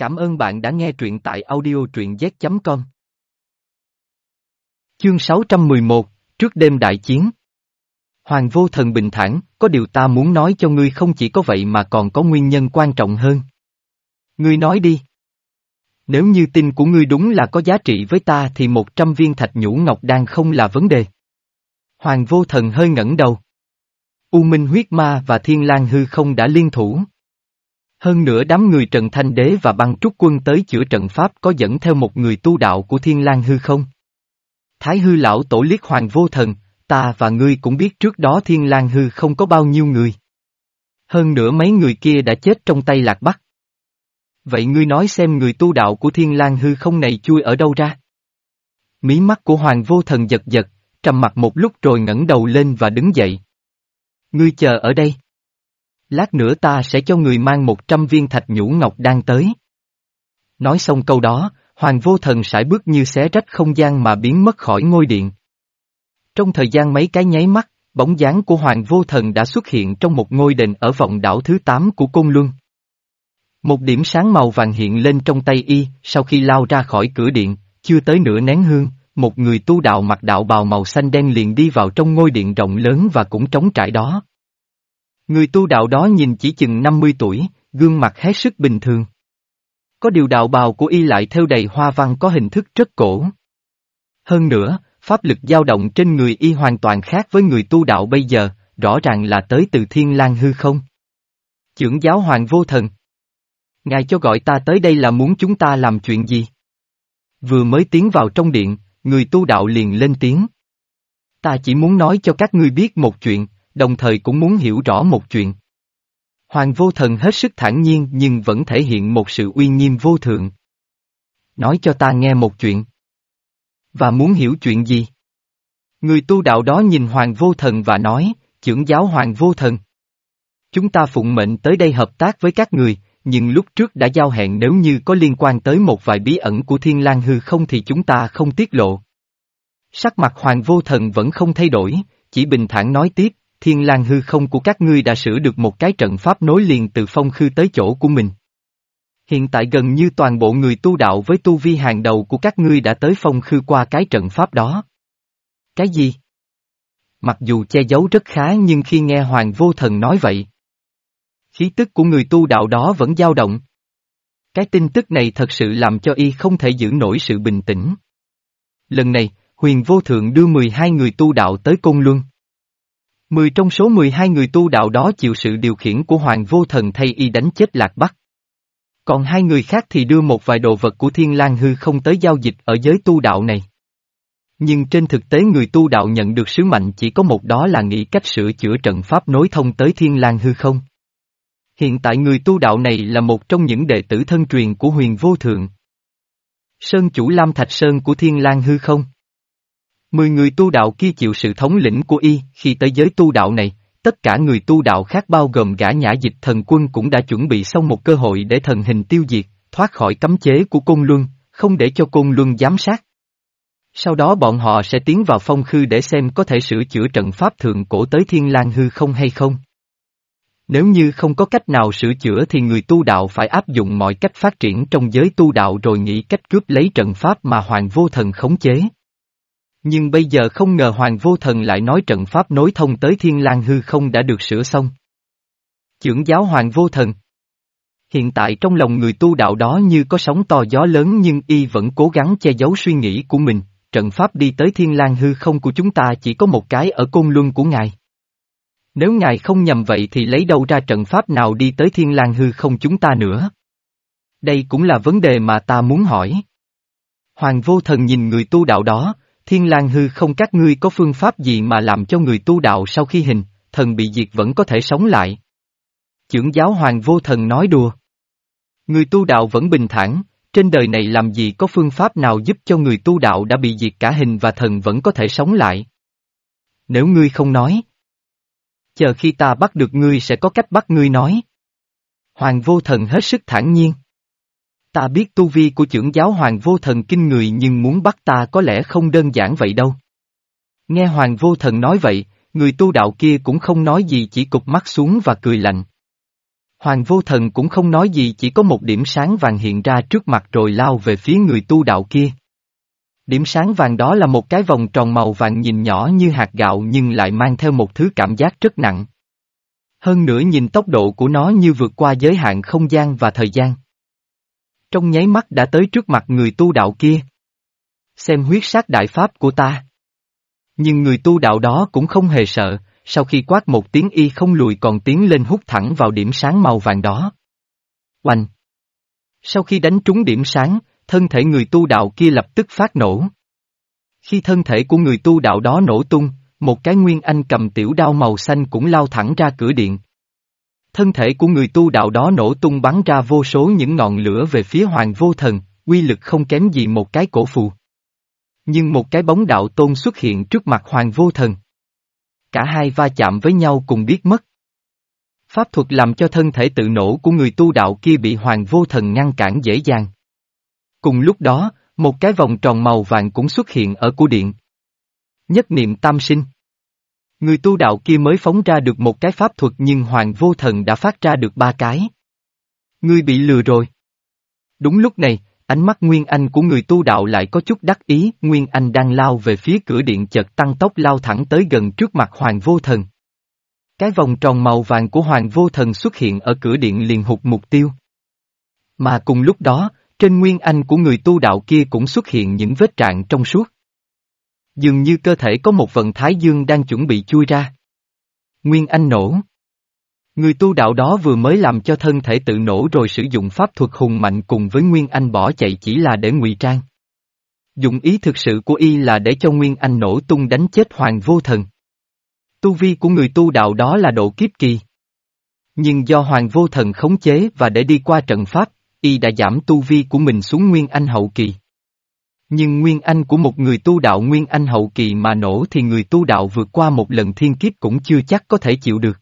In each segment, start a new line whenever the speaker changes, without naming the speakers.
Cảm ơn bạn đã nghe truyện tại audio truyện z.com. Chương 611, Trước đêm đại chiến Hoàng vô thần bình thản, có điều ta muốn nói cho ngươi không chỉ có vậy mà còn có nguyên nhân quan trọng hơn. Ngươi nói đi. Nếu như tin của ngươi đúng là có giá trị với ta thì một trăm viên thạch nhũ ngọc đan không là vấn đề. Hoàng vô thần hơi ngẩng đầu. U Minh huyết ma và Thiên lang hư không đã liên thủ. Hơn nữa đám người Trần Thanh Đế và băng trúc quân tới chữa trận pháp có dẫn theo một người tu đạo của Thiên lang hư không? Thái hư lão tổ liếc hoàng vô thần, ta và ngươi cũng biết trước đó Thiên lang hư không có bao nhiêu người. Hơn nữa mấy người kia đã chết trong tay lạc bắc. Vậy ngươi nói xem người tu đạo của Thiên lang hư không này chui ở đâu ra? Mí mắt của hoàng vô thần giật giật, trầm mặt một lúc rồi ngẩng đầu lên và đứng dậy. Ngươi chờ ở đây. Lát nữa ta sẽ cho người mang một trăm viên thạch nhũ ngọc đang tới. Nói xong câu đó, Hoàng vô thần sải bước như xé rách không gian mà biến mất khỏi ngôi điện. Trong thời gian mấy cái nháy mắt, bóng dáng của Hoàng vô thần đã xuất hiện trong một ngôi đền ở vọng đảo thứ 8 của Côn Luân. Một điểm sáng màu vàng hiện lên trong tay y, sau khi lao ra khỏi cửa điện, chưa tới nửa nén hương, một người tu đạo mặc đạo bào màu xanh đen liền đi vào trong ngôi điện rộng lớn và cũng trống trải đó. Người tu đạo đó nhìn chỉ chừng 50 tuổi, gương mặt hết sức bình thường. Có điều đạo bào của y lại theo đầy hoa văn có hình thức rất cổ. Hơn nữa, pháp lực dao động trên người y hoàn toàn khác với người tu đạo bây giờ, rõ ràng là tới từ thiên lang hư không. Chưởng giáo hoàng vô thần. Ngài cho gọi ta tới đây là muốn chúng ta làm chuyện gì? Vừa mới tiến vào trong điện, người tu đạo liền lên tiếng. Ta chỉ muốn nói cho các ngươi biết một chuyện, đồng thời cũng muốn hiểu rõ một chuyện. Hoàng vô thần hết sức thản nhiên nhưng vẫn thể hiện một sự uy nghiêm vô thượng. Nói cho ta nghe một chuyện. Và muốn hiểu chuyện gì? Người tu đạo đó nhìn Hoàng vô thần và nói, trưởng giáo Hoàng vô thần. Chúng ta phụng mệnh tới đây hợp tác với các người, nhưng lúc trước đã giao hẹn nếu như có liên quan tới một vài bí ẩn của Thiên lang hư không thì chúng ta không tiết lộ. Sắc mặt Hoàng vô thần vẫn không thay đổi, chỉ bình thản nói tiếp, thiên lang hư không của các ngươi đã sửa được một cái trận pháp nối liền từ phong khư tới chỗ của mình. Hiện tại gần như toàn bộ người tu đạo với tu vi hàng đầu của các ngươi đã tới phong khư qua cái trận pháp đó. Cái gì? Mặc dù che giấu rất khá nhưng khi nghe Hoàng Vô Thần nói vậy, khí tức của người tu đạo đó vẫn dao động. Cái tin tức này thật sự làm cho y không thể giữ nổi sự bình tĩnh. Lần này, huyền vô thượng đưa 12 người tu đạo tới Côn Luân. Mười trong số 12 người tu đạo đó chịu sự điều khiển của Hoàng Vô Thần thay y đánh chết Lạc Bắc. Còn hai người khác thì đưa một vài đồ vật của Thiên lang Hư không tới giao dịch ở giới tu đạo này. Nhưng trên thực tế người tu đạo nhận được sứ mệnh chỉ có một đó là nghĩ cách sửa chữa trận pháp nối thông tới Thiên lang Hư không. Hiện tại người tu đạo này là một trong những đệ tử thân truyền của huyền vô thượng. Sơn chủ Lam Thạch Sơn của Thiên lang Hư không. Mười người tu đạo kia chịu sự thống lĩnh của y, khi tới giới tu đạo này, tất cả người tu đạo khác bao gồm gã nhã dịch thần quân cũng đã chuẩn bị xong một cơ hội để thần hình tiêu diệt, thoát khỏi cấm chế của Côn Luân, không để cho Côn Luân giám sát. Sau đó bọn họ sẽ tiến vào phong khư để xem có thể sửa chữa trận pháp thượng cổ tới thiên lang hư không hay không. Nếu như không có cách nào sửa chữa thì người tu đạo phải áp dụng mọi cách phát triển trong giới tu đạo rồi nghĩ cách cướp lấy trận pháp mà Hoàng Vô Thần khống chế. Nhưng bây giờ không ngờ Hoàng Vô Thần lại nói trận pháp nối thông tới Thiên lang hư không đã được sửa xong. Chưởng giáo Hoàng Vô Thần Hiện tại trong lòng người tu đạo đó như có sóng to gió lớn nhưng y vẫn cố gắng che giấu suy nghĩ của mình, trận pháp đi tới Thiên lang hư không của chúng ta chỉ có một cái ở côn luân của ngài. Nếu ngài không nhầm vậy thì lấy đâu ra trận pháp nào đi tới Thiên lang hư không chúng ta nữa? Đây cũng là vấn đề mà ta muốn hỏi. Hoàng vô thần nhìn người tu đạo đó, Thiên lang hư không các ngươi có phương pháp gì mà làm cho người tu đạo sau khi hình, thần bị diệt vẫn có thể sống lại. Chưởng giáo hoàng vô thần nói đùa. Người tu đạo vẫn bình thản, trên đời này làm gì có phương pháp nào giúp cho người tu đạo đã bị diệt cả hình và thần vẫn có thể sống lại. Nếu ngươi không nói, chờ khi ta bắt được ngươi sẽ có cách bắt ngươi nói. Hoàng vô thần hết sức thản nhiên. Ta biết tu vi của trưởng giáo hoàng vô thần kinh người nhưng muốn bắt ta có lẽ không đơn giản vậy đâu. Nghe hoàng vô thần nói vậy, người tu đạo kia cũng không nói gì chỉ cụp mắt xuống và cười lạnh. Hoàng vô thần cũng không nói gì chỉ có một điểm sáng vàng hiện ra trước mặt rồi lao về phía người tu đạo kia. Điểm sáng vàng đó là một cái vòng tròn màu vàng nhìn nhỏ như hạt gạo nhưng lại mang theo một thứ cảm giác rất nặng. Hơn nữa nhìn tốc độ của nó như vượt qua giới hạn không gian và thời gian. Trong nháy mắt đã tới trước mặt người tu đạo kia. Xem huyết sát đại pháp của ta. Nhưng người tu đạo đó cũng không hề sợ, sau khi quát một tiếng y không lùi còn tiến lên hút thẳng vào điểm sáng màu vàng đó. Oanh! Sau khi đánh trúng điểm sáng, thân thể người tu đạo kia lập tức phát nổ. Khi thân thể của người tu đạo đó nổ tung, một cái nguyên anh cầm tiểu đao màu xanh cũng lao thẳng ra cửa điện. Thân thể của người tu đạo đó nổ tung bắn ra vô số những ngọn lửa về phía hoàng vô thần, uy lực không kém gì một cái cổ phù. Nhưng một cái bóng đạo tôn xuất hiện trước mặt hoàng vô thần. Cả hai va chạm với nhau cùng biết mất. Pháp thuật làm cho thân thể tự nổ của người tu đạo kia bị hoàng vô thần ngăn cản dễ dàng. Cùng lúc đó, một cái vòng tròn màu vàng cũng xuất hiện ở của điện. Nhất niệm tam sinh. Người tu đạo kia mới phóng ra được một cái pháp thuật nhưng hoàng vô thần đã phát ra được ba cái. Ngươi bị lừa rồi. Đúng lúc này, ánh mắt Nguyên Anh của người tu đạo lại có chút đắc ý, Nguyên Anh đang lao về phía cửa điện chợt tăng tốc lao thẳng tới gần trước mặt hoàng vô thần. Cái vòng tròn màu vàng của hoàng vô thần xuất hiện ở cửa điện liền hụt mục tiêu. Mà cùng lúc đó, trên Nguyên Anh của người tu đạo kia cũng xuất hiện những vết trạng trong suốt. Dường như cơ thể có một vận thái dương đang chuẩn bị chui ra. Nguyên Anh nổ. Người tu đạo đó vừa mới làm cho thân thể tự nổ rồi sử dụng pháp thuật hùng mạnh cùng với Nguyên Anh bỏ chạy chỉ là để ngụy trang. Dụng ý thực sự của y là để cho Nguyên Anh nổ tung đánh chết Hoàng Vô Thần. Tu vi của người tu đạo đó là độ kiếp kỳ. Nhưng do Hoàng Vô Thần khống chế và để đi qua trận pháp, y đã giảm tu vi của mình xuống Nguyên Anh hậu kỳ. Nhưng Nguyên Anh của một người tu đạo Nguyên Anh hậu kỳ mà nổ thì người tu đạo vượt qua một lần thiên kiếp cũng chưa chắc có thể chịu được.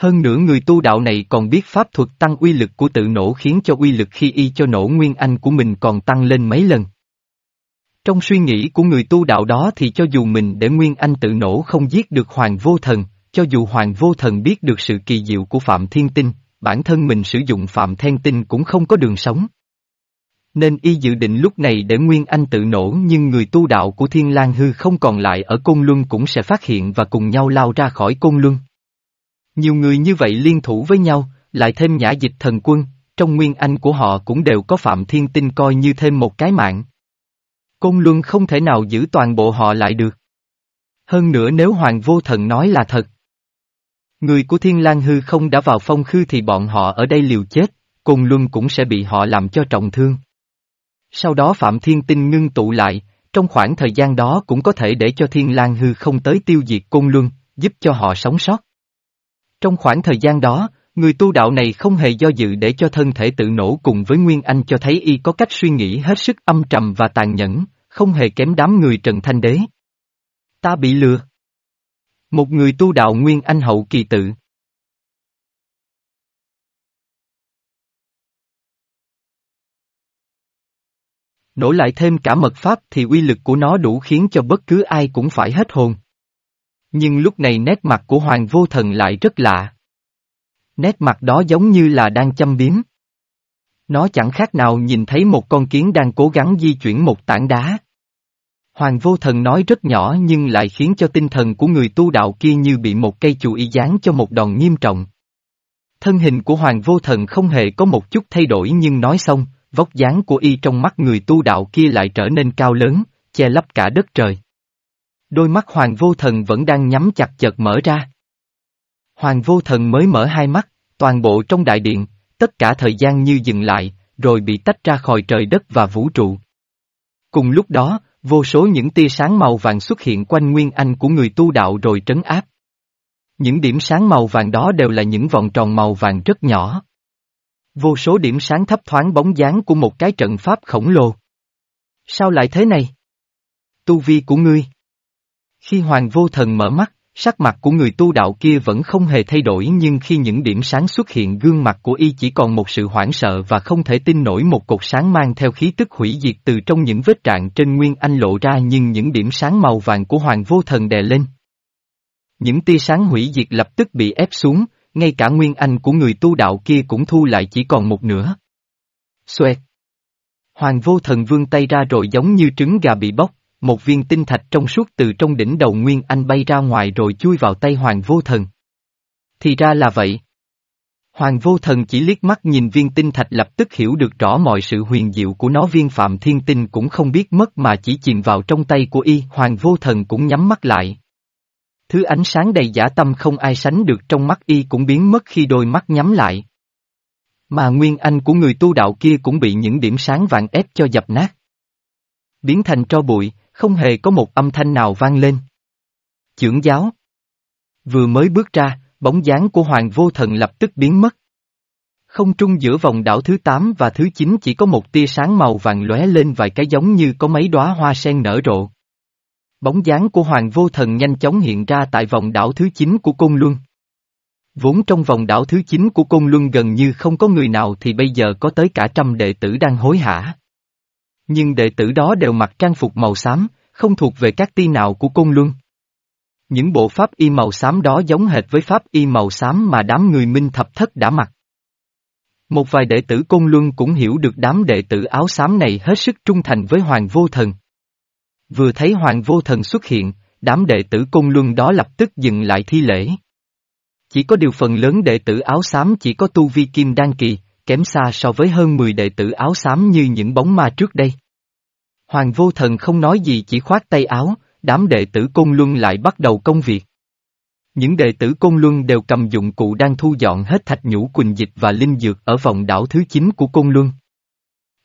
Hơn nữa người tu đạo này còn biết pháp thuật tăng uy lực của tự nổ khiến cho uy lực khi y cho nổ Nguyên Anh của mình còn tăng lên mấy lần. Trong suy nghĩ của người tu đạo đó thì cho dù mình để Nguyên Anh tự nổ không giết được Hoàng Vô Thần, cho dù Hoàng Vô Thần biết được sự kỳ diệu của Phạm Thiên Tinh, bản thân mình sử dụng Phạm Thiên Tinh cũng không có đường sống. Nên y dự định lúc này để Nguyên Anh tự nổ nhưng người tu đạo của Thiên lang Hư không còn lại ở Côn Luân cũng sẽ phát hiện và cùng nhau lao ra khỏi Côn Luân. Nhiều người như vậy liên thủ với nhau, lại thêm nhã dịch thần quân, trong Nguyên Anh của họ cũng đều có Phạm Thiên Tinh coi như thêm một cái mạng. Côn Luân không thể nào giữ toàn bộ họ lại được. Hơn nữa nếu Hoàng Vô Thần nói là thật. Người của Thiên lang Hư không đã vào phong khư thì bọn họ ở đây liều chết, Côn Luân cũng sẽ bị họ làm cho trọng thương. Sau đó Phạm Thiên Tinh ngưng tụ lại, trong khoảng thời gian đó cũng có thể để cho Thiên lang Hư không tới tiêu diệt Côn Luân, giúp cho họ sống sót. Trong khoảng thời gian đó, người tu đạo này không hề do dự để cho thân thể tự nổ cùng với Nguyên Anh cho thấy y có cách suy nghĩ hết sức âm trầm và tàn nhẫn, không hề kém đám người Trần Thanh Đế. Ta bị lừa. Một người tu đạo Nguyên Anh hậu kỳ tự. Nổi lại thêm cả mật pháp thì uy lực của nó đủ khiến cho bất cứ ai cũng phải hết hồn. Nhưng lúc này nét mặt của Hoàng Vô Thần lại rất lạ. Nét mặt đó giống như là đang châm biếm. Nó chẳng khác nào nhìn thấy một con kiến đang cố gắng di chuyển một tảng đá. Hoàng Vô Thần nói rất nhỏ nhưng lại khiến cho tinh thần của người tu đạo kia như bị một cây chù y giáng cho một đòn nghiêm trọng. Thân hình của Hoàng Vô Thần không hề có một chút thay đổi nhưng nói xong, vóc dáng của y trong mắt người tu đạo kia lại trở nên cao lớn, che lấp cả đất trời. Đôi mắt Hoàng Vô Thần vẫn đang nhắm chặt chợt mở ra. Hoàng Vô Thần mới mở hai mắt, toàn bộ trong đại điện, tất cả thời gian như dừng lại, rồi bị tách ra khỏi trời đất và vũ trụ. Cùng lúc đó, vô số những tia sáng màu vàng xuất hiện quanh nguyên anh của người tu đạo rồi trấn áp. Những điểm sáng màu vàng đó đều là những vòng tròn màu vàng rất nhỏ. Vô số điểm sáng thấp thoáng bóng dáng của một cái trận pháp khổng lồ. Sao lại thế này? Tu vi của ngươi. Khi Hoàng Vô Thần mở mắt, sắc mặt của người tu đạo kia vẫn không hề thay đổi nhưng khi những điểm sáng xuất hiện gương mặt của y chỉ còn một sự hoảng sợ và không thể tin nổi một cột sáng mang theo khí tức hủy diệt từ trong những vết trạng trên Nguyên Anh lộ ra nhưng những điểm sáng màu vàng của Hoàng Vô Thần đè lên. Những tia sáng hủy diệt lập tức bị ép xuống, ngay cả nguyên anh của người tu đạo kia cũng thu lại chỉ còn một nửa. Xoẹt. Hoàng vô thần vương tay ra rồi giống như trứng gà bị bóc, một viên tinh thạch trong suốt từ trong đỉnh đầu Nguyên Anh bay ra ngoài rồi chui vào tay Hoàng vô thần. Thì ra là vậy. Hoàng vô thần chỉ liếc mắt nhìn viên tinh thạch lập tức hiểu được rõ mọi sự huyền diệu của nó viên phạm thiên tinh cũng không biết mất mà chỉ chìm vào trong tay của y. Hoàng vô thần cũng nhắm mắt lại. Thứ ánh sáng đầy giả tâm không ai sánh được trong mắt y cũng biến mất khi đôi mắt nhắm lại. Mà nguyên anh của người tu đạo kia cũng bị những điểm sáng vàng ép cho dập nát. Biến thành tro bụi, không hề có một âm thanh nào vang lên. Chưởng giáo. Vừa mới bước ra, bóng dáng của Hoàng Vô Thần lập tức biến mất. Không trung giữa vòng đảo thứ 8 và thứ 9 chỉ có một tia sáng màu vàng lóe lên vài cái giống như có mấy đóa hoa sen nở rộ. Bóng dáng của Hoàng Vô Thần nhanh chóng hiện ra tại vòng đảo thứ 9 của Côn Luân. Vốn trong vòng đảo thứ 9 của Côn Luân gần như không có người nào thì bây giờ có tới cả trăm đệ tử đang hối hả. Nhưng đệ tử đó đều mặc trang phục màu xám, không thuộc về các ti nào của Côn Luân. Những bộ pháp y màu xám đó giống hệt với pháp y màu xám mà đám người minh thập thất đã mặc. Một vài đệ tử Côn Luân cũng hiểu được đám đệ tử áo xám này hết sức trung thành với Hoàng Vô Thần. Vừa thấy Hoàng Vô Thần xuất hiện, đám đệ tử cung Luân đó lập tức dừng lại thi lễ. Chỉ có điều phần lớn đệ tử áo xám chỉ có tu vi kim đan kỳ, kém xa so với hơn 10 đệ tử áo xám như những bóng ma trước đây. Hoàng vô thần không nói gì chỉ khoát tay áo, đám đệ tử cung Luân lại bắt đầu công việc. Những đệ tử cung Luân đều cầm dụng cụ đang thu dọn hết thạch nhũ quỳnh dịch và linh dược ở vòng đảo thứ 9 của cung Luân.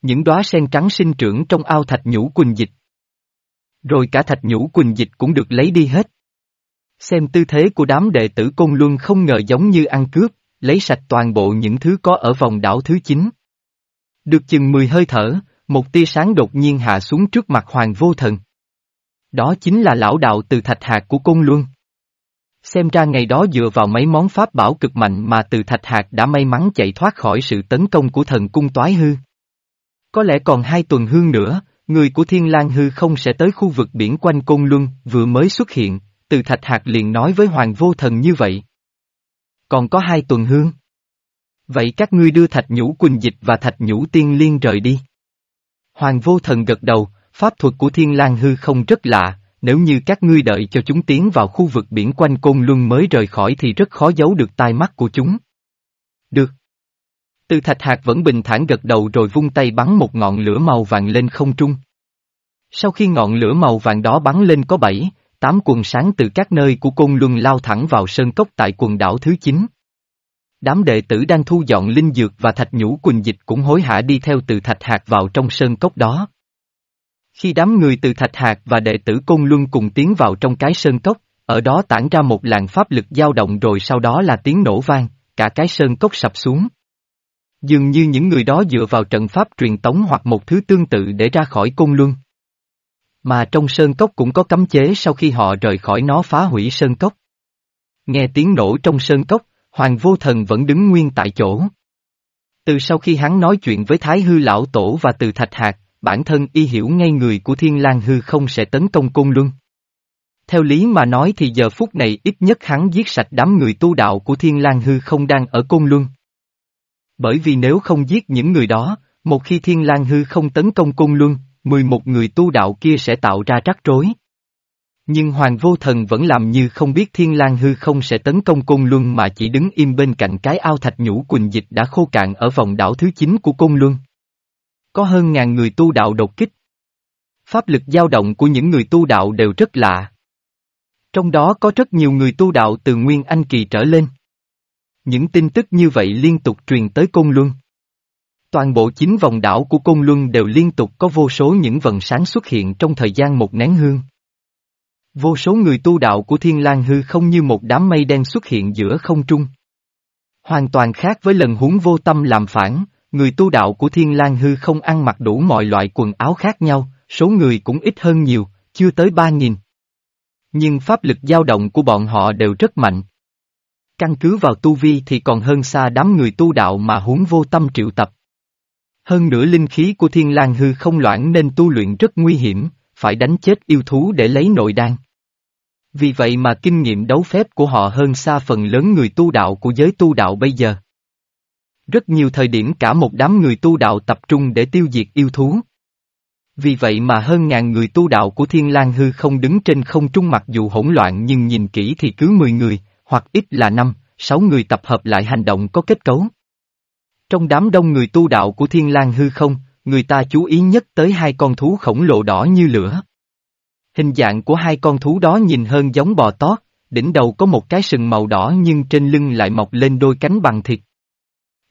Những đóa sen trắng sinh trưởng trong ao thạch nhũ quỳnh dịch. Rồi cả thạch nhũ quỳnh dịch cũng được lấy đi hết. Xem tư thế của đám đệ tử Côn Luân không ngờ giống như ăn cướp, lấy sạch toàn bộ những thứ có ở vòng đảo thứ 9. Được chừng 10 hơi thở, một tia sáng đột nhiên hạ xuống trước mặt Hoàng Vô Thần. Đó chính là lão đạo từ thạch hạt của Côn Luân. Xem ra ngày đó dựa vào mấy món pháp bảo cực mạnh mà từ thạch hạt đã may mắn chạy thoát khỏi sự tấn công của thần cung toái hư. Có lẽ còn hai tuần hương nữa, người của Thiên lang hư không sẽ tới khu vực biển quanh Côn Luân vừa mới xuất hiện, từ thạch hạt liền nói với Hoàng Vô Thần như vậy. Còn có hai tuần hương. Vậy các ngươi đưa thạch nhũ quỳnh dịch và thạch nhũ tiên liên rời đi. Hoàng vô thần gật đầu, pháp thuật của thiên lang hư không rất lạ, nếu như các ngươi đợi cho chúng tiến vào khu vực biển quanh côn luân mới rời khỏi thì rất khó giấu được tai mắt của chúng. Được. Từ thạch hạt vẫn bình thản gật đầu rồi vung tay bắn một ngọn lửa màu vàng lên không trung. Sau khi ngọn lửa màu vàng đó bắn lên có bảy, tám quần sáng từ các nơi của côn luân lao thẳng vào sơn cốc tại quần đảo thứ 9. Đám đệ tử đang thu dọn linh dược và thạch nhũ quỳnh dịch cũng hối hả đi theo từ thạch hạt vào trong sơn cốc đó. Khi đám người từ thạch hạt và đệ tử côn luân cùng tiến vào trong cái sơn cốc, ở đó tản ra một làn pháp lực dao động rồi sau đó là tiếng nổ vang, cả cái sơn cốc sập xuống. Dường như những người đó dựa vào trận pháp truyền tống hoặc một thứ tương tự để ra khỏi côn luân. Mà trong sơn cốc cũng có cấm chế sau khi họ rời khỏi nó phá hủy sơn cốc. Nghe tiếng nổ trong sơn cốc, Hoàng vô thần vẫn đứng nguyên tại chỗ. Từ sau khi hắn nói chuyện với Thái Hư Lão Tổ và từ Thạch Hạt, bản thân y hiểu ngay người của Thiên lang Hư không sẽ tấn công Côn Luân. Theo lý mà nói thì giờ phút này ít nhất hắn giết sạch đám người tu đạo của Thiên lang Hư không đang ở Côn Luân. Bởi vì nếu không giết những người đó, một khi Thiên lang Hư không tấn công Cung Luân, 11 người tu đạo kia sẽ tạo ra rắc rối. Nhưng Hoàng Vô Thần vẫn làm như không biết Thiên lang hư không sẽ tấn công Cung Luân mà chỉ đứng im bên cạnh cái ao thạch nhũ quỳnh dịch đã khô cạn ở vòng đảo thứ 9 của Cung Luân. Có hơn ngàn người tu đạo đột kích. Pháp lực dao động của những người tu đạo đều rất lạ. Trong đó có rất nhiều người tu đạo từ Nguyên Anh Kỳ trở lên. Những tin tức như vậy liên tục truyền tới Côn Luân. Toàn bộ chín vòng đảo của Côn Luân đều liên tục có vô số những vần sáng xuất hiện trong thời gian một nén hương. Vô số người tu đạo của Thiên lang hư không như một đám mây đen xuất hiện giữa không trung. Hoàn toàn khác với lần huống vô tâm làm phản, người tu đạo của Thiên lang hư không ăn mặc đủ mọi loại quần áo khác nhau, số người cũng ít hơn nhiều, chưa tới ba nghìn. Nhưng pháp lực dao động của bọn họ đều rất mạnh. Căn cứ vào tu vi thì còn hơn xa đám người tu đạo mà huống vô tâm triệu tập. Hơn nữa linh khí của thiên lang hư không loãng nên tu luyện rất nguy hiểm, phải đánh chết yêu thú để lấy nội đan. Vì vậy mà kinh nghiệm đấu phép của họ hơn xa phần lớn người tu đạo của giới tu đạo bây giờ. Rất nhiều thời điểm cả một đám người tu đạo tập trung để tiêu diệt yêu thú. Vì vậy mà hơn ngàn người tu đạo của Thiên lang Hư không đứng trên không trung mặc dù hỗn loạn nhưng nhìn kỹ thì cứ 10 người, hoặc ít là 5, 6 người tập hợp lại hành động có kết cấu. Trong đám đông người tu đạo của Thiên lang Hư không, người ta chú ý nhất tới hai con thú khổng lồ đỏ như lửa. Hình dạng của hai con thú đó nhìn hơn giống bò tót, đỉnh đầu có một cái sừng màu đỏ nhưng trên lưng lại mọc lên đôi cánh bằng thịt.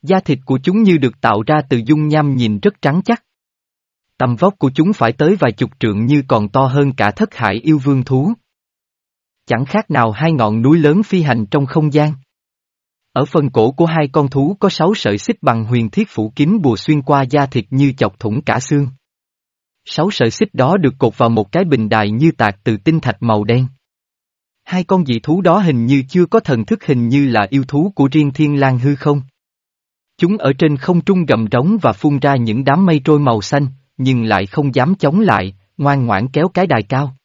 Da thịt của chúng như được tạo ra từ dung nham nhìn rất trắng chắc. Tầm vóc của chúng phải tới vài chục trượng như còn to hơn cả thất hải yêu vương thú. Chẳng khác nào hai ngọn núi lớn phi hành trong không gian. Ở phần cổ của hai con thú có sáu sợi xích bằng huyền thiết phủ kín bùa xuyên qua da thịt như chọc thủng cả xương. Sáu sợi xích đó được cột vào một cái bình đài như tạc từ tinh thạch màu đen. Hai con dị thú đó hình như chưa có thần thức hình như là yêu thú của riêng thiên lang hư không. Chúng ở trên không trung gầm rống và phun ra những đám mây trôi màu xanh, nhưng lại không dám chống lại, ngoan ngoãn kéo cái đài cao.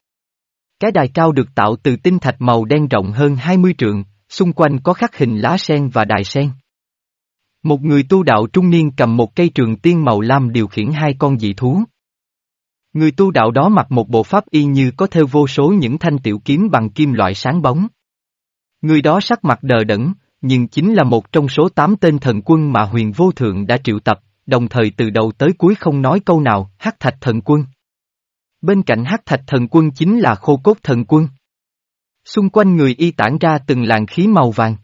Cái đài cao được tạo từ tinh thạch màu đen rộng hơn 20 trượng, xung quanh có khắc hình lá sen và đài sen. Một người tu đạo trung niên cầm một cây trường tiên màu lam điều khiển hai con dị thú. Người tu đạo đó mặc một bộ pháp y như có theo vô số những thanh tiểu kiếm bằng kim loại sáng bóng. Người đó sắc mặt đờ đẫn, nhưng chính là một trong số tám tên thần quân mà huyền vô thượng đã triệu tập, đồng thời từ đầu tới cuối không nói câu nào, hắc thạch thần quân. Bên cạnh hắc thạch thần quân chính là khô cốt thần quân. Xung quanh người y tản ra từng làn khí màu vàng.